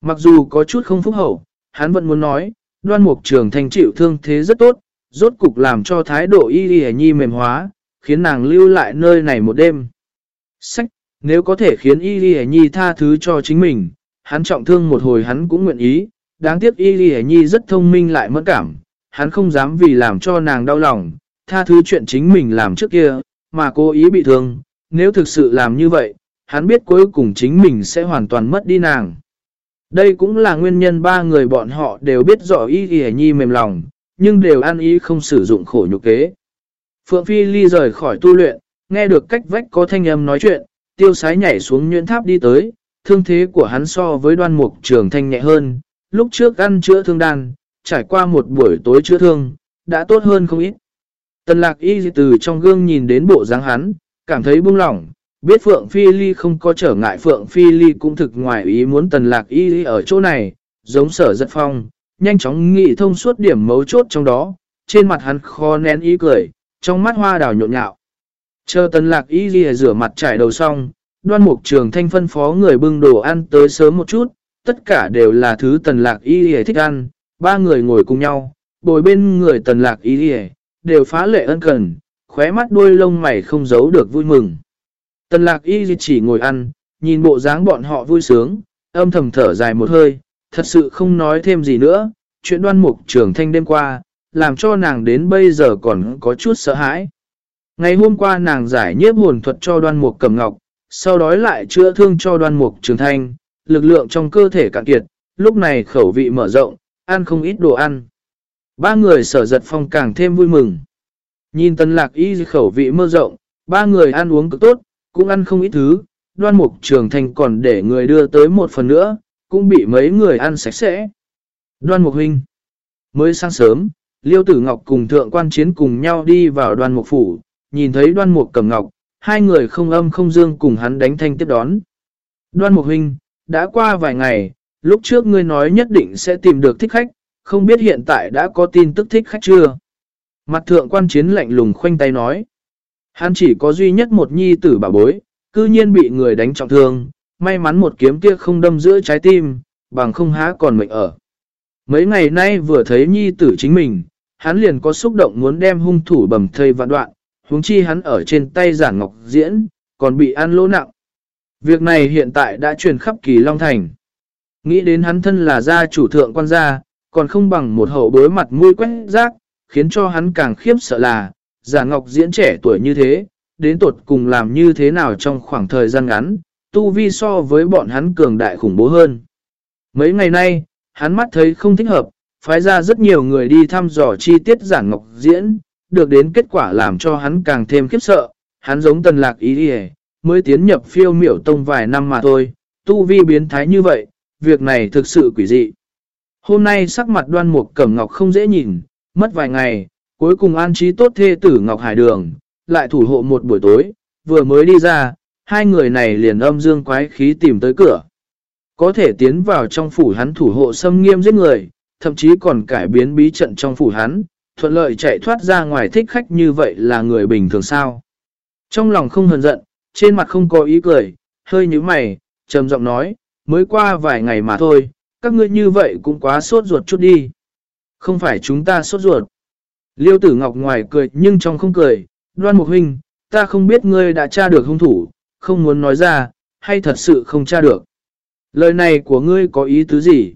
Mặc dù có chút không phúc hậu, hắn vẫn muốn nói, đoan mục trường thanh chịu thương thế rất tốt, rốt cục làm cho thái độ y Lì nhi mềm hóa, khiến nàng lưu lại nơi này một đêm. Sách, nếu có thể khiến y Lì nhi tha thứ cho chính mình, hắn trọng thương một hồi hắn cũng nguyện ý, đáng tiếc y Lì nhi rất thông minh lại mất cảm, hắn không dám vì làm cho nàng đau lòng, tha thứ chuyện chính mình làm trước kia, mà cố ý bị thương, nếu thực sự làm như vậy, hắn biết cuối cùng chính mình sẽ hoàn toàn mất đi nàng. Đây cũng là nguyên nhân ba người bọn họ đều biết rõ y Lì nhi mềm lòng, nhưng đều ăn ý không sử dụng khổ nhục kế. Phượng Phi Ly rời khỏi tu luyện, nghe được cách vách có thanh âm nói chuyện, tiêu sái nhảy xuống nhuyễn tháp đi tới, thương thế của hắn so với đoan mục trường thanh nhẹ hơn, lúc trước ăn chữa thương đan, trải qua một buổi tối chữa thương, đã tốt hơn không ít. Tần lạc y từ trong gương nhìn đến bộ dáng hắn, cảm thấy buông lỏng, biết Phượng Phi Ly không có trở ngại Phượng Phi Ly cũng thực ngoài ý muốn tần lạc y ở chỗ này, giống sở giật phong, nhanh chóng nghị thông suốt điểm mấu chốt trong đó, trên mặt hắn khó nén ý cười, trong mắt hoa đào nhộn nhạo. Chờ tần lạc y ghi rửa mặt trải đầu xong, đoan mục trường thanh phân phó người bưng đồ ăn tới sớm một chút, tất cả đều là thứ tần lạc y ghi thích ăn, ba người ngồi cùng nhau, bồi bên người tần lạc y ghi, đều phá lệ ân cần, khóe mắt đuôi lông mày không giấu được vui mừng. Tần lạc y chỉ ngồi ăn, nhìn bộ dáng bọn họ vui sướng, âm thầm thở dài một hơi, thật sự không nói thêm gì nữa, chuyện đoan mục trường thanh đêm qua, làm cho nàng đến bây giờ còn có chút sợ hãi. Ngày hôm qua nàng giải nhiếp hồn thuật cho đoan mục cầm ngọc, sau đó lại chữa thương cho đoan mục trường thanh, lực lượng trong cơ thể cạn kiệt, lúc này khẩu vị mở rộng, ăn không ít đồ ăn. Ba người sở giật phong càng thêm vui mừng. Nhìn tân lạc y khẩu vị mơ rộng, ba người ăn uống cực tốt, cũng ăn không ít thứ, đoan mục trường thanh còn để người đưa tới một phần nữa, cũng bị mấy người ăn sạch sẽ. Đoan Mục Huynh Mới sáng sớm, Liêu Tử Ngọc cùng Thượng Quan Chiến cùng nhau đi vào đoan mục phủ, nhìn thấy đoan mục cầm ngọc, hai người không âm không dương cùng hắn đánh thanh tiếp đón. Đoan Mục Huynh, đã qua vài ngày, lúc trước ngươi nói nhất định sẽ tìm được thích khách, không biết hiện tại đã có tin tức thích khách chưa? Mặt thượng quan chiến lạnh lùng khoanh tay nói. Hắn chỉ có duy nhất một nhi tử bảo bối, cư nhiên bị người đánh trọng thương, may mắn một kiếm kia không đâm giữa trái tim, bằng không há còn mệnh ở. Mấy ngày nay vừa thấy nhi tử chính mình, hắn liền có xúc động muốn đem hung thủ bầm thây vạn đoạn, huống chi hắn ở trên tay giản ngọc diễn, còn bị ăn lỗ nặng. Việc này hiện tại đã truyền khắp kỳ Long Thành. Nghĩ đến hắn thân là gia chủ thượng quan gia, còn không bằng một hậu bối mặt mũi quét rác, khiến cho hắn càng khiếp sợ là, giả ngọc diễn trẻ tuổi như thế, đến tột cùng làm như thế nào trong khoảng thời gian ngắn, tu vi so với bọn hắn cường đại khủng bố hơn. Mấy ngày nay, hắn mắt thấy không thích hợp, phái ra rất nhiều người đi thăm dò chi tiết giản ngọc diễn, được đến kết quả làm cho hắn càng thêm khiếp sợ, hắn giống tần lạc ý đi mới tiến nhập phiêu miểu tông vài năm mà thôi, tu vi biến thái như vậy, việc này thực sự quỷ dị. Hôm nay sắc mặt đoan mục cẩm ngọc không dễ nhìn, mất vài ngày, cuối cùng an trí tốt thê tử Ngọc Hải Đường, lại thủ hộ một buổi tối, vừa mới đi ra, hai người này liền âm dương quái khí tìm tới cửa. Có thể tiến vào trong phủ hắn thủ hộ xâm nghiêm giết người, thậm chí còn cải biến bí trận trong phủ hắn, thuận lợi chạy thoát ra ngoài thích khách như vậy là người bình thường sao. Trong lòng không hờn giận, trên mặt không có ý cười, hơi như mày, trầm giọng nói, mới qua vài ngày mà thôi, các ngươi như vậy cũng quá sốt ruột chút đi. Không phải chúng ta sốt ruột. Liêu tử ngọc ngoài cười nhưng trong không cười, đoan mục huynh, ta không biết ngươi đã tra được hung thủ, không muốn nói ra, hay thật sự không tra được. Lời này của ngươi có ý tứ gì?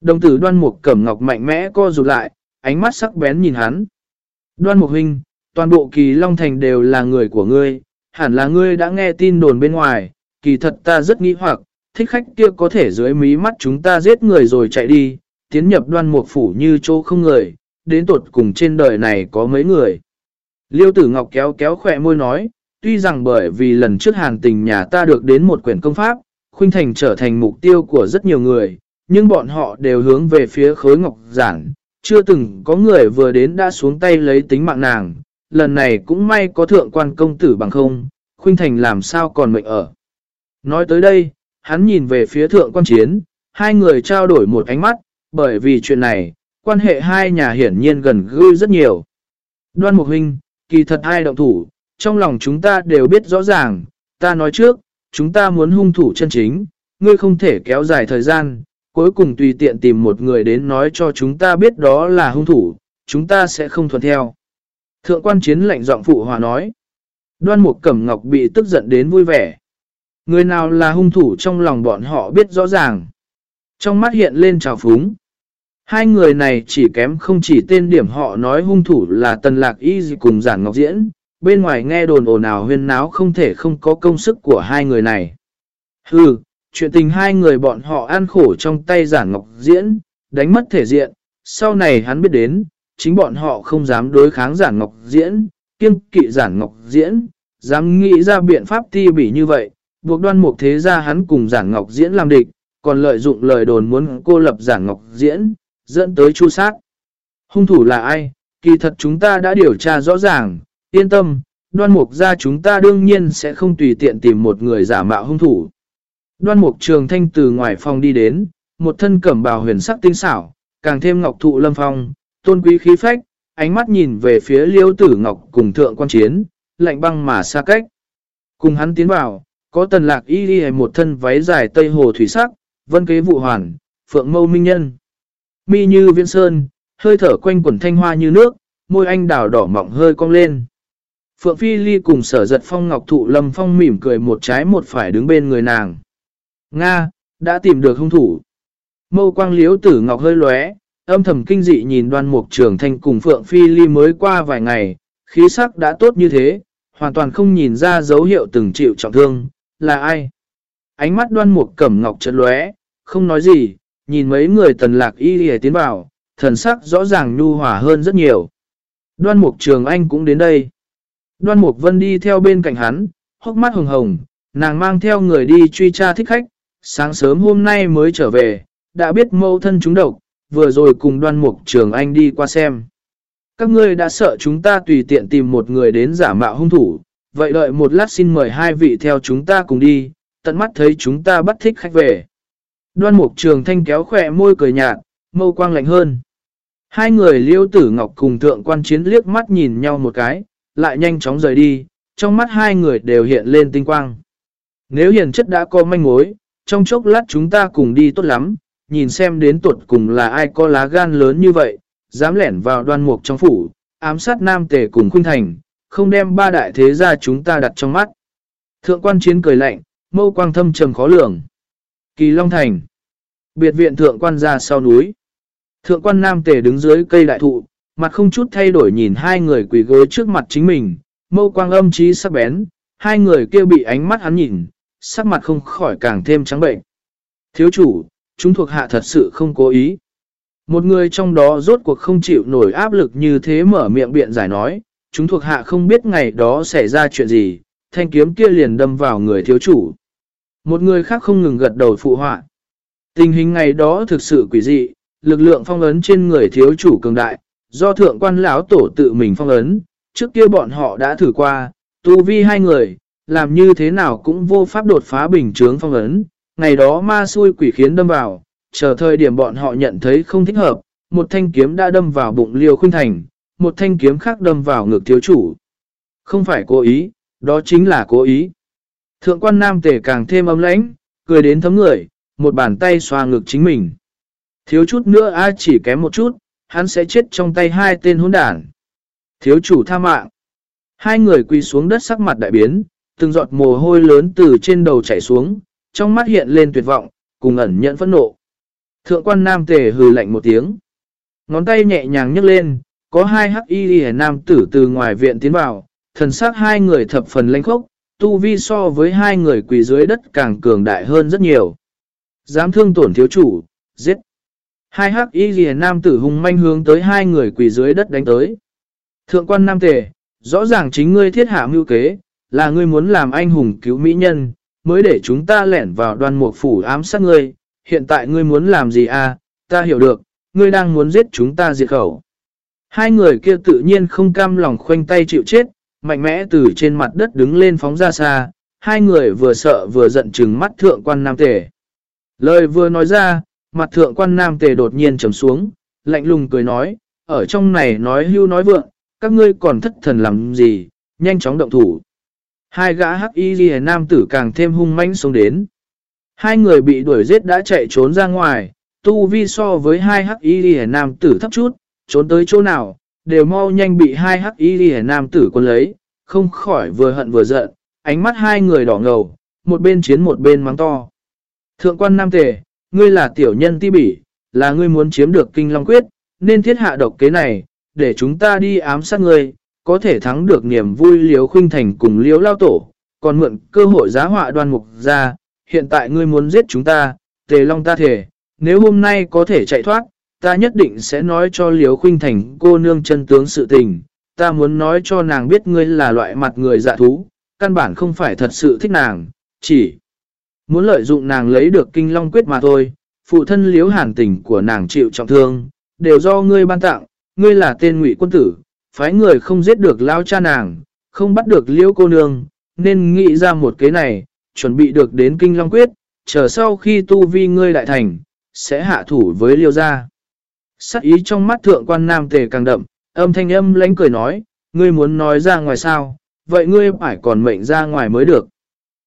Đồng tử đoan mục cẩm ngọc mạnh mẽ co rụt lại, ánh mắt sắc bén nhìn hắn. Đoan mục huynh, toàn bộ kỳ Long Thành đều là người của ngươi, hẳn là ngươi đã nghe tin đồn bên ngoài, kỳ thật ta rất nghĩ hoặc, thích khách kia có thể dưới mí mắt chúng ta giết người rồi chạy đi, tiến nhập đoan mục phủ như chỗ không người, đến tột cùng trên đời này có mấy người. Liêu tử ngọc kéo kéo khỏe môi nói, tuy rằng bởi vì lần trước hàng tình nhà ta được đến một quyển công pháp, khuynh thành trở thành mục tiêu của rất nhiều người, nhưng bọn họ đều hướng về phía khối ngọc giản, chưa từng có người vừa đến đã xuống tay lấy tính mạng nàng, lần này cũng may có thượng quan công tử bằng không, khuynh thành làm sao còn mệnh ở. Nói tới đây, hắn nhìn về phía thượng quan chiến, hai người trao đổi một ánh mắt, bởi vì chuyện này, quan hệ hai nhà hiển nhiên gần gũi rất nhiều. Đoan Mục Huynh, kỳ thật hai động thủ, trong lòng chúng ta đều biết rõ ràng, ta nói trước, chúng ta muốn hung thủ chân chính, ngươi không thể kéo dài thời gian, cuối cùng tùy tiện tìm một người đến nói cho chúng ta biết đó là hung thủ, chúng ta sẽ không thuận theo. Thượng quan chiến lệnh giọng phụ hòa nói. Đoan Mục Cẩm Ngọc bị tức giận đến vui vẻ. Người nào là hung thủ trong lòng bọn họ biết rõ ràng. Trong mắt hiện lên trào phúng. Hai người này chỉ kém không chỉ tên điểm họ nói hung thủ là Tần Lạc Y cùng Giản Ngọc Diễn, bên ngoài nghe đồn ồn ào huyên náo không thể không có công sức của hai người này. Hừ, chuyện tình hai người bọn họ an khổ trong tay Giản Ngọc Diễn, đánh mất thể diện, sau này hắn biết đến, chính bọn họ không dám đối kháng Giản Ngọc Diễn, kiêng kỵ Giản Ngọc Diễn, dám nghĩ ra biện pháp ti bỉ như vậy, buộc đoan mục thế ra hắn cùng Giản Ngọc Diễn làm địch, còn lợi dụng lời đồn muốn cô lập Giản Ngọc Diễn, dẫn tới chu sát. Hung thủ là ai? Kỳ thật chúng ta đã điều tra rõ ràng, yên tâm, đoan mục ra chúng ta đương nhiên sẽ không tùy tiện tìm một người giả mạo hung thủ. Đoan mục trường thanh từ ngoài phòng đi đến, một thân cẩm bào huyền sắc tinh xảo, càng thêm ngọc thụ lâm phong, tôn quý khí phách, ánh mắt nhìn về phía liêu tử ngọc cùng thượng quan chiến, lạnh băng mà xa cách. Cùng hắn tiến vào, có tần lạc y đi một thân váy dài tây hồ thủy sắc, vân kế vụ hoàn, phượng mâu minh nhân. Mi như viễn sơn, hơi thở quanh quẩn thanh hoa như nước, môi anh đào đỏ mọng hơi cong lên. Phượng Phi Ly cùng sở giật phong ngọc thụ lâm phong mỉm cười một trái một phải đứng bên người nàng. Nga, đã tìm được hung thủ. Mâu quang liếu tử ngọc hơi lóe, âm thầm kinh dị nhìn đoan mục trường thanh cùng Phượng Phi Ly mới qua vài ngày, khí sắc đã tốt như thế, hoàn toàn không nhìn ra dấu hiệu từng chịu trọng thương, là ai? Ánh mắt đoan mục cẩm ngọc chợt lóe, không nói gì, nhìn mấy người tần lạc y lìa tiến vào, thần sắc rõ ràng nhu hòa hơn rất nhiều. Đoan mục trường anh cũng đến đây. Đoan mục vân đi theo bên cạnh hắn, hốc mắt hồng hồng, nàng mang theo người đi truy tra thích khách, sáng sớm hôm nay mới trở về, đã biết mâu thân chúng độc, vừa rồi cùng đoan mục trường anh đi qua xem. Các ngươi đã sợ chúng ta tùy tiện tìm một người đến giả mạo hung thủ, vậy đợi một lát xin mời hai vị theo chúng ta cùng đi, tận mắt thấy chúng ta bắt thích khách về. Đoan mục trường thanh kéo khỏe môi cười nhạt, mâu quang lạnh hơn. Hai người liêu tử ngọc cùng thượng quan chiến liếc mắt nhìn nhau một cái, lại nhanh chóng rời đi, trong mắt hai người đều hiện lên tinh quang. Nếu hiền chất đã có manh mối, trong chốc lát chúng ta cùng đi tốt lắm, nhìn xem đến tuột cùng là ai có lá gan lớn như vậy, dám lẻn vào đoan mục trong phủ, ám sát nam tề cùng khuynh thành, không đem ba đại thế gia chúng ta đặt trong mắt. Thượng quan chiến cười lạnh, mâu quang thâm trầm khó lường. Kỳ Long Thành Biệt viện thượng quan ra sau núi. Thượng quan nam tề đứng dưới cây đại thụ, mặt không chút thay đổi nhìn hai người quỳ gối trước mặt chính mình, mâu quang âm trí sắc bén, hai người kia bị ánh mắt hắn nhìn, sắc mặt không khỏi càng thêm trắng bệnh. Thiếu chủ, chúng thuộc hạ thật sự không cố ý. Một người trong đó rốt cuộc không chịu nổi áp lực như thế mở miệng biện giải nói, chúng thuộc hạ không biết ngày đó xảy ra chuyện gì, thanh kiếm kia liền đâm vào người thiếu chủ. Một người khác không ngừng gật đầu phụ họa. Tình hình ngày đó thực sự quỷ dị, lực lượng phong ấn trên người thiếu chủ cường đại, do thượng quan lão tổ tự mình phong ấn, trước kia bọn họ đã thử qua, tu vi hai người, làm như thế nào cũng vô pháp đột phá bình chướng phong ấn, ngày đó ma xui quỷ khiến đâm vào, chờ thời điểm bọn họ nhận thấy không thích hợp, một thanh kiếm đã đâm vào bụng liều khuyên thành, một thanh kiếm khác đâm vào ngực thiếu chủ. Không phải cố ý, đó chính là cố ý. Thượng quan nam tể càng thêm ấm lãnh, cười đến thấm người, một bàn tay xoa ngực chính mình. Thiếu chút nữa ai chỉ kém một chút, hắn sẽ chết trong tay hai tên hỗn đản. Thiếu chủ tha mạng. Hai người quỳ xuống đất sắc mặt đại biến, từng giọt mồ hôi lớn từ trên đầu chảy xuống, trong mắt hiện lên tuyệt vọng, cùng ẩn nhận phẫn nộ. Thượng quan nam tề hừ lạnh một tiếng. Ngón tay nhẹ nhàng nhấc lên, có hai hắc y nam tử từ ngoài viện tiến vào, thần sắc hai người thập phần lãnh khốc, tu vi so với hai người quỳ dưới đất càng cường đại hơn rất nhiều. Dám thương tổn thiếu chủ, giết. Hai hắc y ghi nam tử hùng manh hướng tới hai người quỳ dưới đất đánh tới. Thượng quan nam tề, rõ ràng chính ngươi thiết hạ mưu kế, là ngươi muốn làm anh hùng cứu mỹ nhân, mới để chúng ta lẻn vào đoàn mục phủ ám sát ngươi. Hiện tại ngươi muốn làm gì à, ta hiểu được, ngươi đang muốn giết chúng ta diệt khẩu. Hai người kia tự nhiên không cam lòng khoanh tay chịu chết, mạnh mẽ từ trên mặt đất đứng lên phóng ra xa, hai người vừa sợ vừa giận chừng mắt thượng quan nam tề. Lời vừa nói ra, mặt thượng quan nam tề đột nhiên trầm xuống, lạnh lùng cười nói, ở trong này nói hưu nói vượng, các ngươi còn thất thần làm gì, nhanh chóng động thủ. Hai gã hắc y ghi nam tử càng thêm hung mãnh xuống đến. Hai người bị đuổi giết đã chạy trốn ra ngoài, tu vi so với hai hắc y ghi nam tử thấp chút, trốn tới chỗ nào, đều mau nhanh bị hai hắc y ghi nam tử quân lấy, không khỏi vừa hận vừa giận, ánh mắt hai người đỏ ngầu, một bên chiến một bên mắng to. Thượng quan nam tề, ngươi là tiểu nhân ti bỉ, là ngươi muốn chiếm được kinh long quyết, nên thiết hạ độc kế này, để chúng ta đi ám sát ngươi, có thể thắng được niềm vui liếu khuynh thành cùng liếu lao tổ, còn mượn cơ hội giá họa đoan mục ra, hiện tại ngươi muốn giết chúng ta, tề long ta thể, nếu hôm nay có thể chạy thoát, ta nhất định sẽ nói cho liếu khuynh thành cô nương chân tướng sự tình, ta muốn nói cho nàng biết ngươi là loại mặt người dạ thú, căn bản không phải thật sự thích nàng, chỉ muốn lợi dụng nàng lấy được kinh long quyết mà thôi, phụ thân liếu hàn tình của nàng chịu trọng thương, đều do ngươi ban tặng, ngươi là tên ngụy quân tử, phái người không giết được lao cha nàng, không bắt được liễu cô nương, nên nghĩ ra một kế này, chuẩn bị được đến kinh long quyết, chờ sau khi tu vi ngươi đại thành, sẽ hạ thủ với liêu gia. Sắc ý trong mắt thượng quan nam tề càng đậm, âm thanh âm lãnh cười nói, ngươi muốn nói ra ngoài sao, vậy ngươi phải còn mệnh ra ngoài mới được.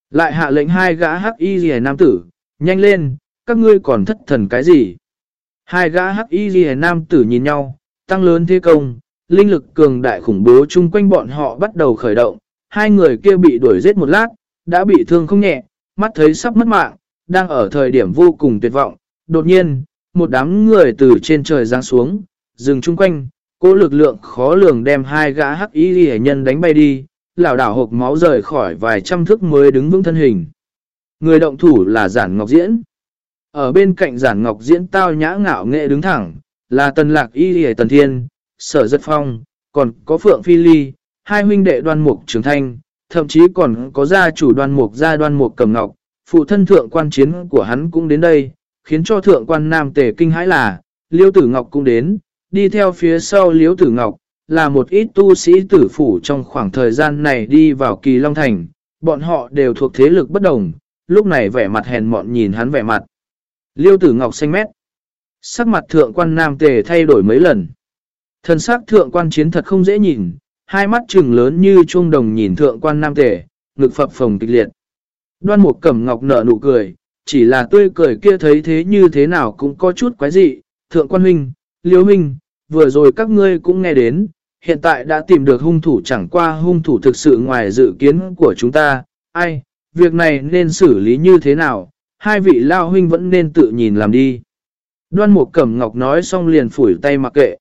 Lại hạ lệnh hai gã hắc y rìa nam tử, nhanh lên, các ngươi còn thất thần cái gì? Hai gã hắc y rìa nam tử nhìn nhau, tăng lớn thế công, linh lực cường đại khủng bố chung quanh bọn họ bắt đầu khởi động, hai người kia bị đuổi giết một lát, đã bị thương không nhẹ, mắt thấy sắp mất mạng, đang ở thời điểm vô cùng tuyệt vọng. Đột nhiên, một đám người từ trên trời giáng xuống, dừng chung quanh, cố lực lượng khó lường đem hai gã hắc y hệ nhân đánh bay đi, Lão đảo hộp máu rời khỏi vài trăm thước mới đứng vững thân hình. Người động thủ là Giản Ngọc Diễn. Ở bên cạnh Giản Ngọc Diễn tao nhã ngạo nghệ đứng thẳng, là Tần Lạc Y Hề Tần Thiên, Sở Giật Phong, còn có Phượng Phi Ly, hai huynh đệ đoan mục trưởng thanh, thậm chí còn có gia chủ đoan mục gia đoan mục cầm ngọc, phụ thân thượng quan chiến của hắn cũng đến đây, khiến cho thượng quan nam tề kinh hãi là, Liêu Tử Ngọc cũng đến, đi theo phía sau Liêu Tử Ngọc, là một ít tu sĩ tử phủ trong khoảng thời gian này đi vào kỳ Long Thành, bọn họ đều thuộc thế lực bất đồng, lúc này vẻ mặt hèn mọn nhìn hắn vẻ mặt. Liêu Tử Ngọc xanh mét. Sắc mặt thượng quan nam tề thay đổi mấy lần. Thần sắc thượng quan chiến thật không dễ nhìn, hai mắt trừng lớn như chuông đồng nhìn thượng quan nam tề, ngực phập phồng kịch liệt. Đoan một cẩm ngọc nở nụ cười, chỉ là tươi cười kia thấy thế như thế nào cũng có chút quái dị. Thượng quan huynh, liêu huynh, vừa rồi các ngươi cũng nghe đến, hiện tại đã tìm được hung thủ chẳng qua hung thủ thực sự ngoài dự kiến của chúng ta. Ai, việc này nên xử lý như thế nào, hai vị lao huynh vẫn nên tự nhìn làm đi. Đoan Mục Cẩm Ngọc nói xong liền phủi tay mặc kệ.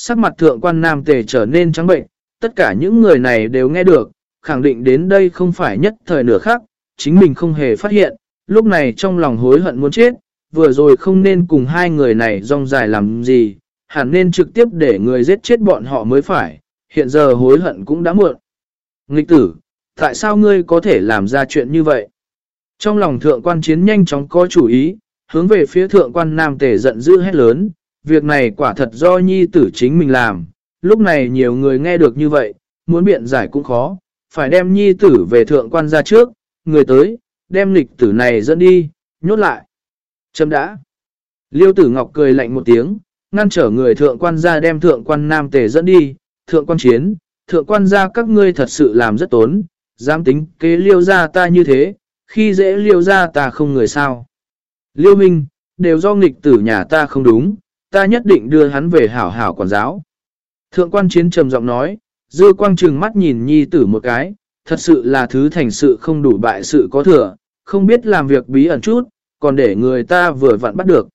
Sắc mặt thượng quan nam tề trở nên trắng bệnh, tất cả những người này đều nghe được, khẳng định đến đây không phải nhất thời nửa khác, chính mình không hề phát hiện, lúc này trong lòng hối hận muốn chết, vừa rồi không nên cùng hai người này rong dài làm gì, hẳn nên trực tiếp để người giết chết bọn họ mới phải, hiện giờ hối hận cũng đã muộn. Nghịch tử, tại sao ngươi có thể làm ra chuyện như vậy? Trong lòng thượng quan chiến nhanh chóng có chủ ý, hướng về phía thượng quan nam tề giận dữ hết lớn, việc này quả thật do nhi tử chính mình làm, lúc này nhiều người nghe được như vậy, muốn biện giải cũng khó, phải đem nhi tử về thượng quan ra trước, người tới, đem lịch tử này dẫn đi, nhốt lại. Châm đã. Liêu tử Ngọc cười lạnh một tiếng, ngăn trở người thượng quan gia đem thượng quan nam tề dẫn đi, thượng quan chiến, thượng quan gia các ngươi thật sự làm rất tốn, dám tính kế liêu ra ta như thế, khi dễ liêu ra ta không người sao. Liêu Minh, đều do nghịch tử nhà ta không đúng, ta nhất định đưa hắn về hảo hảo quản giáo. Thượng quan chiến trầm giọng nói, dư quang trừng mắt nhìn nhi tử một cái, thật sự là thứ thành sự không đủ bại sự có thừa, không biết làm việc bí ẩn chút, còn để người ta vừa vặn bắt được.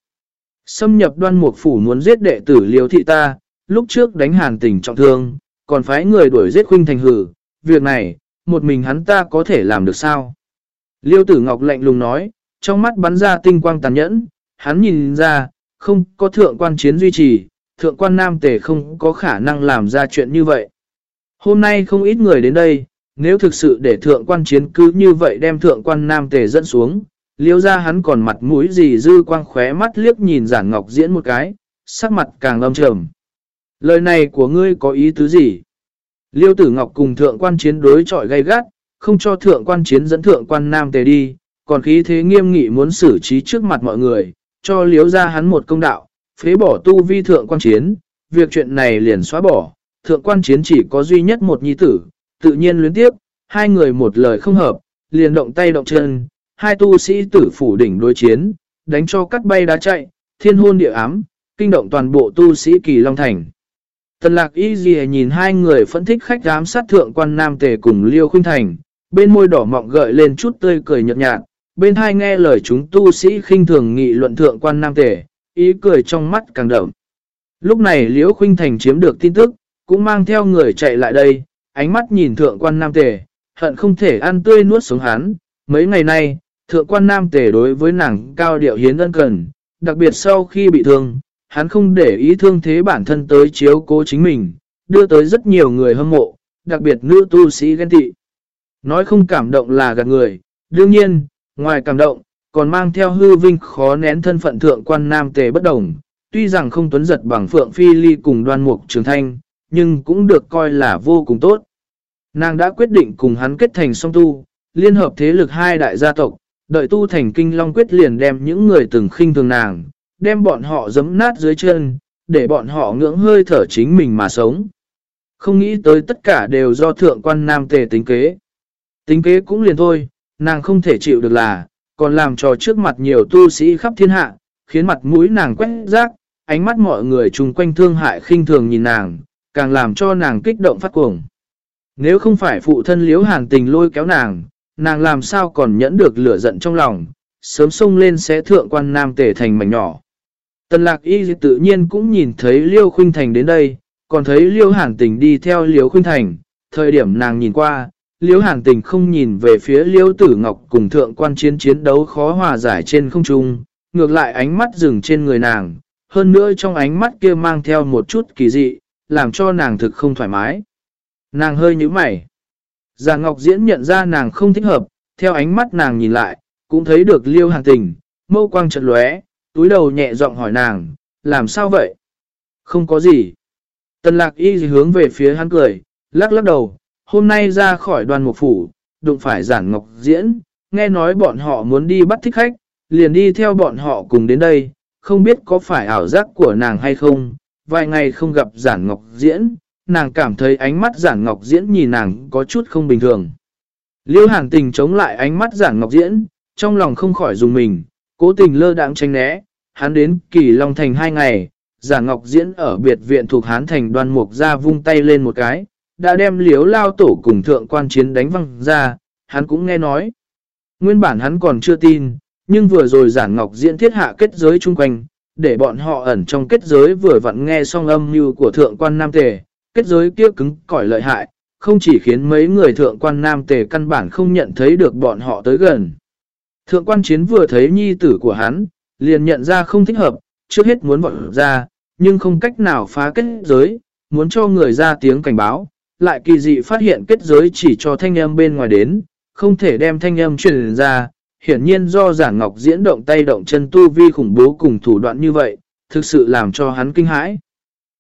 Xâm nhập đoan mục phủ muốn giết đệ tử liêu thị ta, lúc trước đánh hàn tình trọng thương, còn phái người đuổi giết khuynh thành hử, việc này, một mình hắn ta có thể làm được sao? Liêu tử ngọc lạnh lùng nói, trong mắt bắn ra tinh quang tàn nhẫn, hắn nhìn ra, không có thượng quan chiến duy trì, thượng quan nam tề không có khả năng làm ra chuyện như vậy. Hôm nay không ít người đến đây, nếu thực sự để thượng quan chiến cứ như vậy đem thượng quan nam tề dẫn xuống, liêu ra hắn còn mặt mũi gì dư quang khóe mắt liếc nhìn giản ngọc diễn một cái, sắc mặt càng âm trầm. Lời này của ngươi có ý tứ gì? Liêu tử ngọc cùng thượng quan chiến đối chọi gay gắt, không cho thượng quan chiến dẫn thượng quan nam tề đi, còn khí thế nghiêm nghị muốn xử trí trước mặt mọi người, cho liếu ra hắn một công đạo, phế bỏ tu vi thượng quan chiến, việc chuyện này liền xóa bỏ, thượng quan chiến chỉ có duy nhất một nhi tử, tự nhiên luyến tiếp, hai người một lời không hợp, liền động tay động chân, hai tu sĩ tử phủ đỉnh đối chiến, đánh cho cắt bay đá chạy, thiên hôn địa ám, kinh động toàn bộ tu sĩ kỳ Long Thành. Tần lạc y gì nhìn hai người phân thích khách giám sát thượng quan nam tề cùng Liêu Khuynh Thành, bên môi đỏ mọng gợi lên chút tươi cười nhợt nhạt, bên hai nghe lời chúng tu sĩ khinh thường nghị luận thượng quan nam tề, ý cười trong mắt càng đậm. Lúc này Liễu Khuynh Thành chiếm được tin tức, cũng mang theo người chạy lại đây, ánh mắt nhìn thượng quan nam tề, hận không thể ăn tươi nuốt sống hắn. Mấy ngày nay, thượng quan nam tề đối với nàng cao điệu hiến ân cần, đặc biệt sau khi bị thương, hắn không để ý thương thế bản thân tới chiếu cố chính mình, đưa tới rất nhiều người hâm mộ, đặc biệt nữ tu sĩ ghen tị. Nói không cảm động là gạt người, đương nhiên, ngoài cảm động, còn mang theo hư vinh khó nén thân phận thượng quan nam tề bất đồng, tuy rằng không tuấn giật bằng phượng phi ly cùng đoan mục trường thanh, nhưng cũng được coi là vô cùng tốt. Nàng đã quyết định cùng hắn kết thành song tu, liên hợp thế lực hai đại gia tộc, đợi tu thành kinh long quyết liền đem những người từng khinh thường nàng, đem bọn họ giấm nát dưới chân, để bọn họ ngưỡng hơi thở chính mình mà sống. Không nghĩ tới tất cả đều do thượng quan nam tề tính kế. Tính kế cũng liền thôi, nàng không thể chịu được là, còn làm trò trước mặt nhiều tu sĩ khắp thiên hạ, khiến mặt mũi nàng quét rác, ánh mắt mọi người chung quanh thương hại khinh thường nhìn nàng, càng làm cho nàng kích động phát cuồng. Nếu không phải phụ thân liếu hàn tình lôi kéo nàng, nàng làm sao còn nhẫn được lửa giận trong lòng, sớm xông lên sẽ thượng quan nam tể thành mảnh nhỏ. Tần lạc y tự nhiên cũng nhìn thấy liêu khuynh thành đến đây, còn thấy liêu hàn tình đi theo liêu khuynh thành, thời điểm nàng nhìn qua, liêu hàn tình không nhìn về phía liêu tử ngọc cùng thượng quan chiến chiến đấu khó hòa giải trên không trung, ngược lại ánh mắt dừng trên người nàng, hơn nữa trong ánh mắt kia mang theo một chút kỳ dị, làm cho nàng thực không thoải mái. Nàng hơi nhíu mày. Già Ngọc Diễn nhận ra nàng không thích hợp, theo ánh mắt nàng nhìn lại, cũng thấy được liêu Hàn tình, mâu quang trận lóe, túi đầu nhẹ giọng hỏi nàng, làm sao vậy? Không có gì. Tần lạc y hướng về phía hắn cười, lắc lắc đầu, hôm nay ra khỏi đoàn mục phủ, đụng phải giản Ngọc Diễn, nghe nói bọn họ muốn đi bắt thích khách, liền đi theo bọn họ cùng đến đây, không biết có phải ảo giác của nàng hay không, vài ngày không gặp giản Ngọc Diễn, nàng cảm thấy ánh mắt giản ngọc diễn nhìn nàng có chút không bình thường. Liêu hàn tình chống lại ánh mắt giản ngọc diễn, trong lòng không khỏi dùng mình, cố tình lơ đãng tranh né, hắn đến kỳ long thành hai ngày, giản ngọc diễn ở biệt viện thuộc hán thành đoan mục ra vung tay lên một cái, đã đem liếu lao tổ cùng thượng quan chiến đánh văng ra, hắn cũng nghe nói. Nguyên bản hắn còn chưa tin, nhưng vừa rồi giản ngọc diễn thiết hạ kết giới chung quanh, để bọn họ ẩn trong kết giới vừa vặn nghe xong âm mưu của thượng quan nam tề, kết giới kia cứng cỏi lợi hại, không chỉ khiến mấy người thượng quan nam tề căn bản không nhận thấy được bọn họ tới gần. Thượng quan chiến vừa thấy nhi tử của hắn, liền nhận ra không thích hợp, trước hết muốn vọt ra, nhưng không cách nào phá kết giới, muốn cho người ra tiếng cảnh báo, lại kỳ dị phát hiện kết giới chỉ cho thanh âm bên ngoài đến, không thể đem thanh âm truyền ra, hiển nhiên do giản ngọc diễn động tay động chân tu vi khủng bố cùng thủ đoạn như vậy, thực sự làm cho hắn kinh hãi.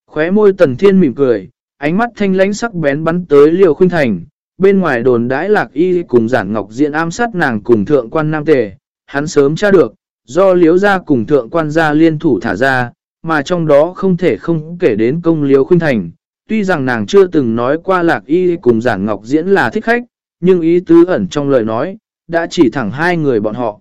Khóe môi tần thiên mỉm cười, ánh mắt thanh lãnh sắc bén bắn tới liều khuynh thành, bên ngoài đồn đãi lạc y cùng giản ngọc diện ám sát nàng cùng thượng quan nam tề, hắn sớm tra được, do liếu ra cùng thượng quan gia liên thủ thả ra, mà trong đó không thể không kể đến công Liều khuynh thành. Tuy rằng nàng chưa từng nói qua lạc y cùng giản ngọc diễn là thích khách, nhưng ý tứ ẩn trong lời nói, đã chỉ thẳng hai người bọn họ.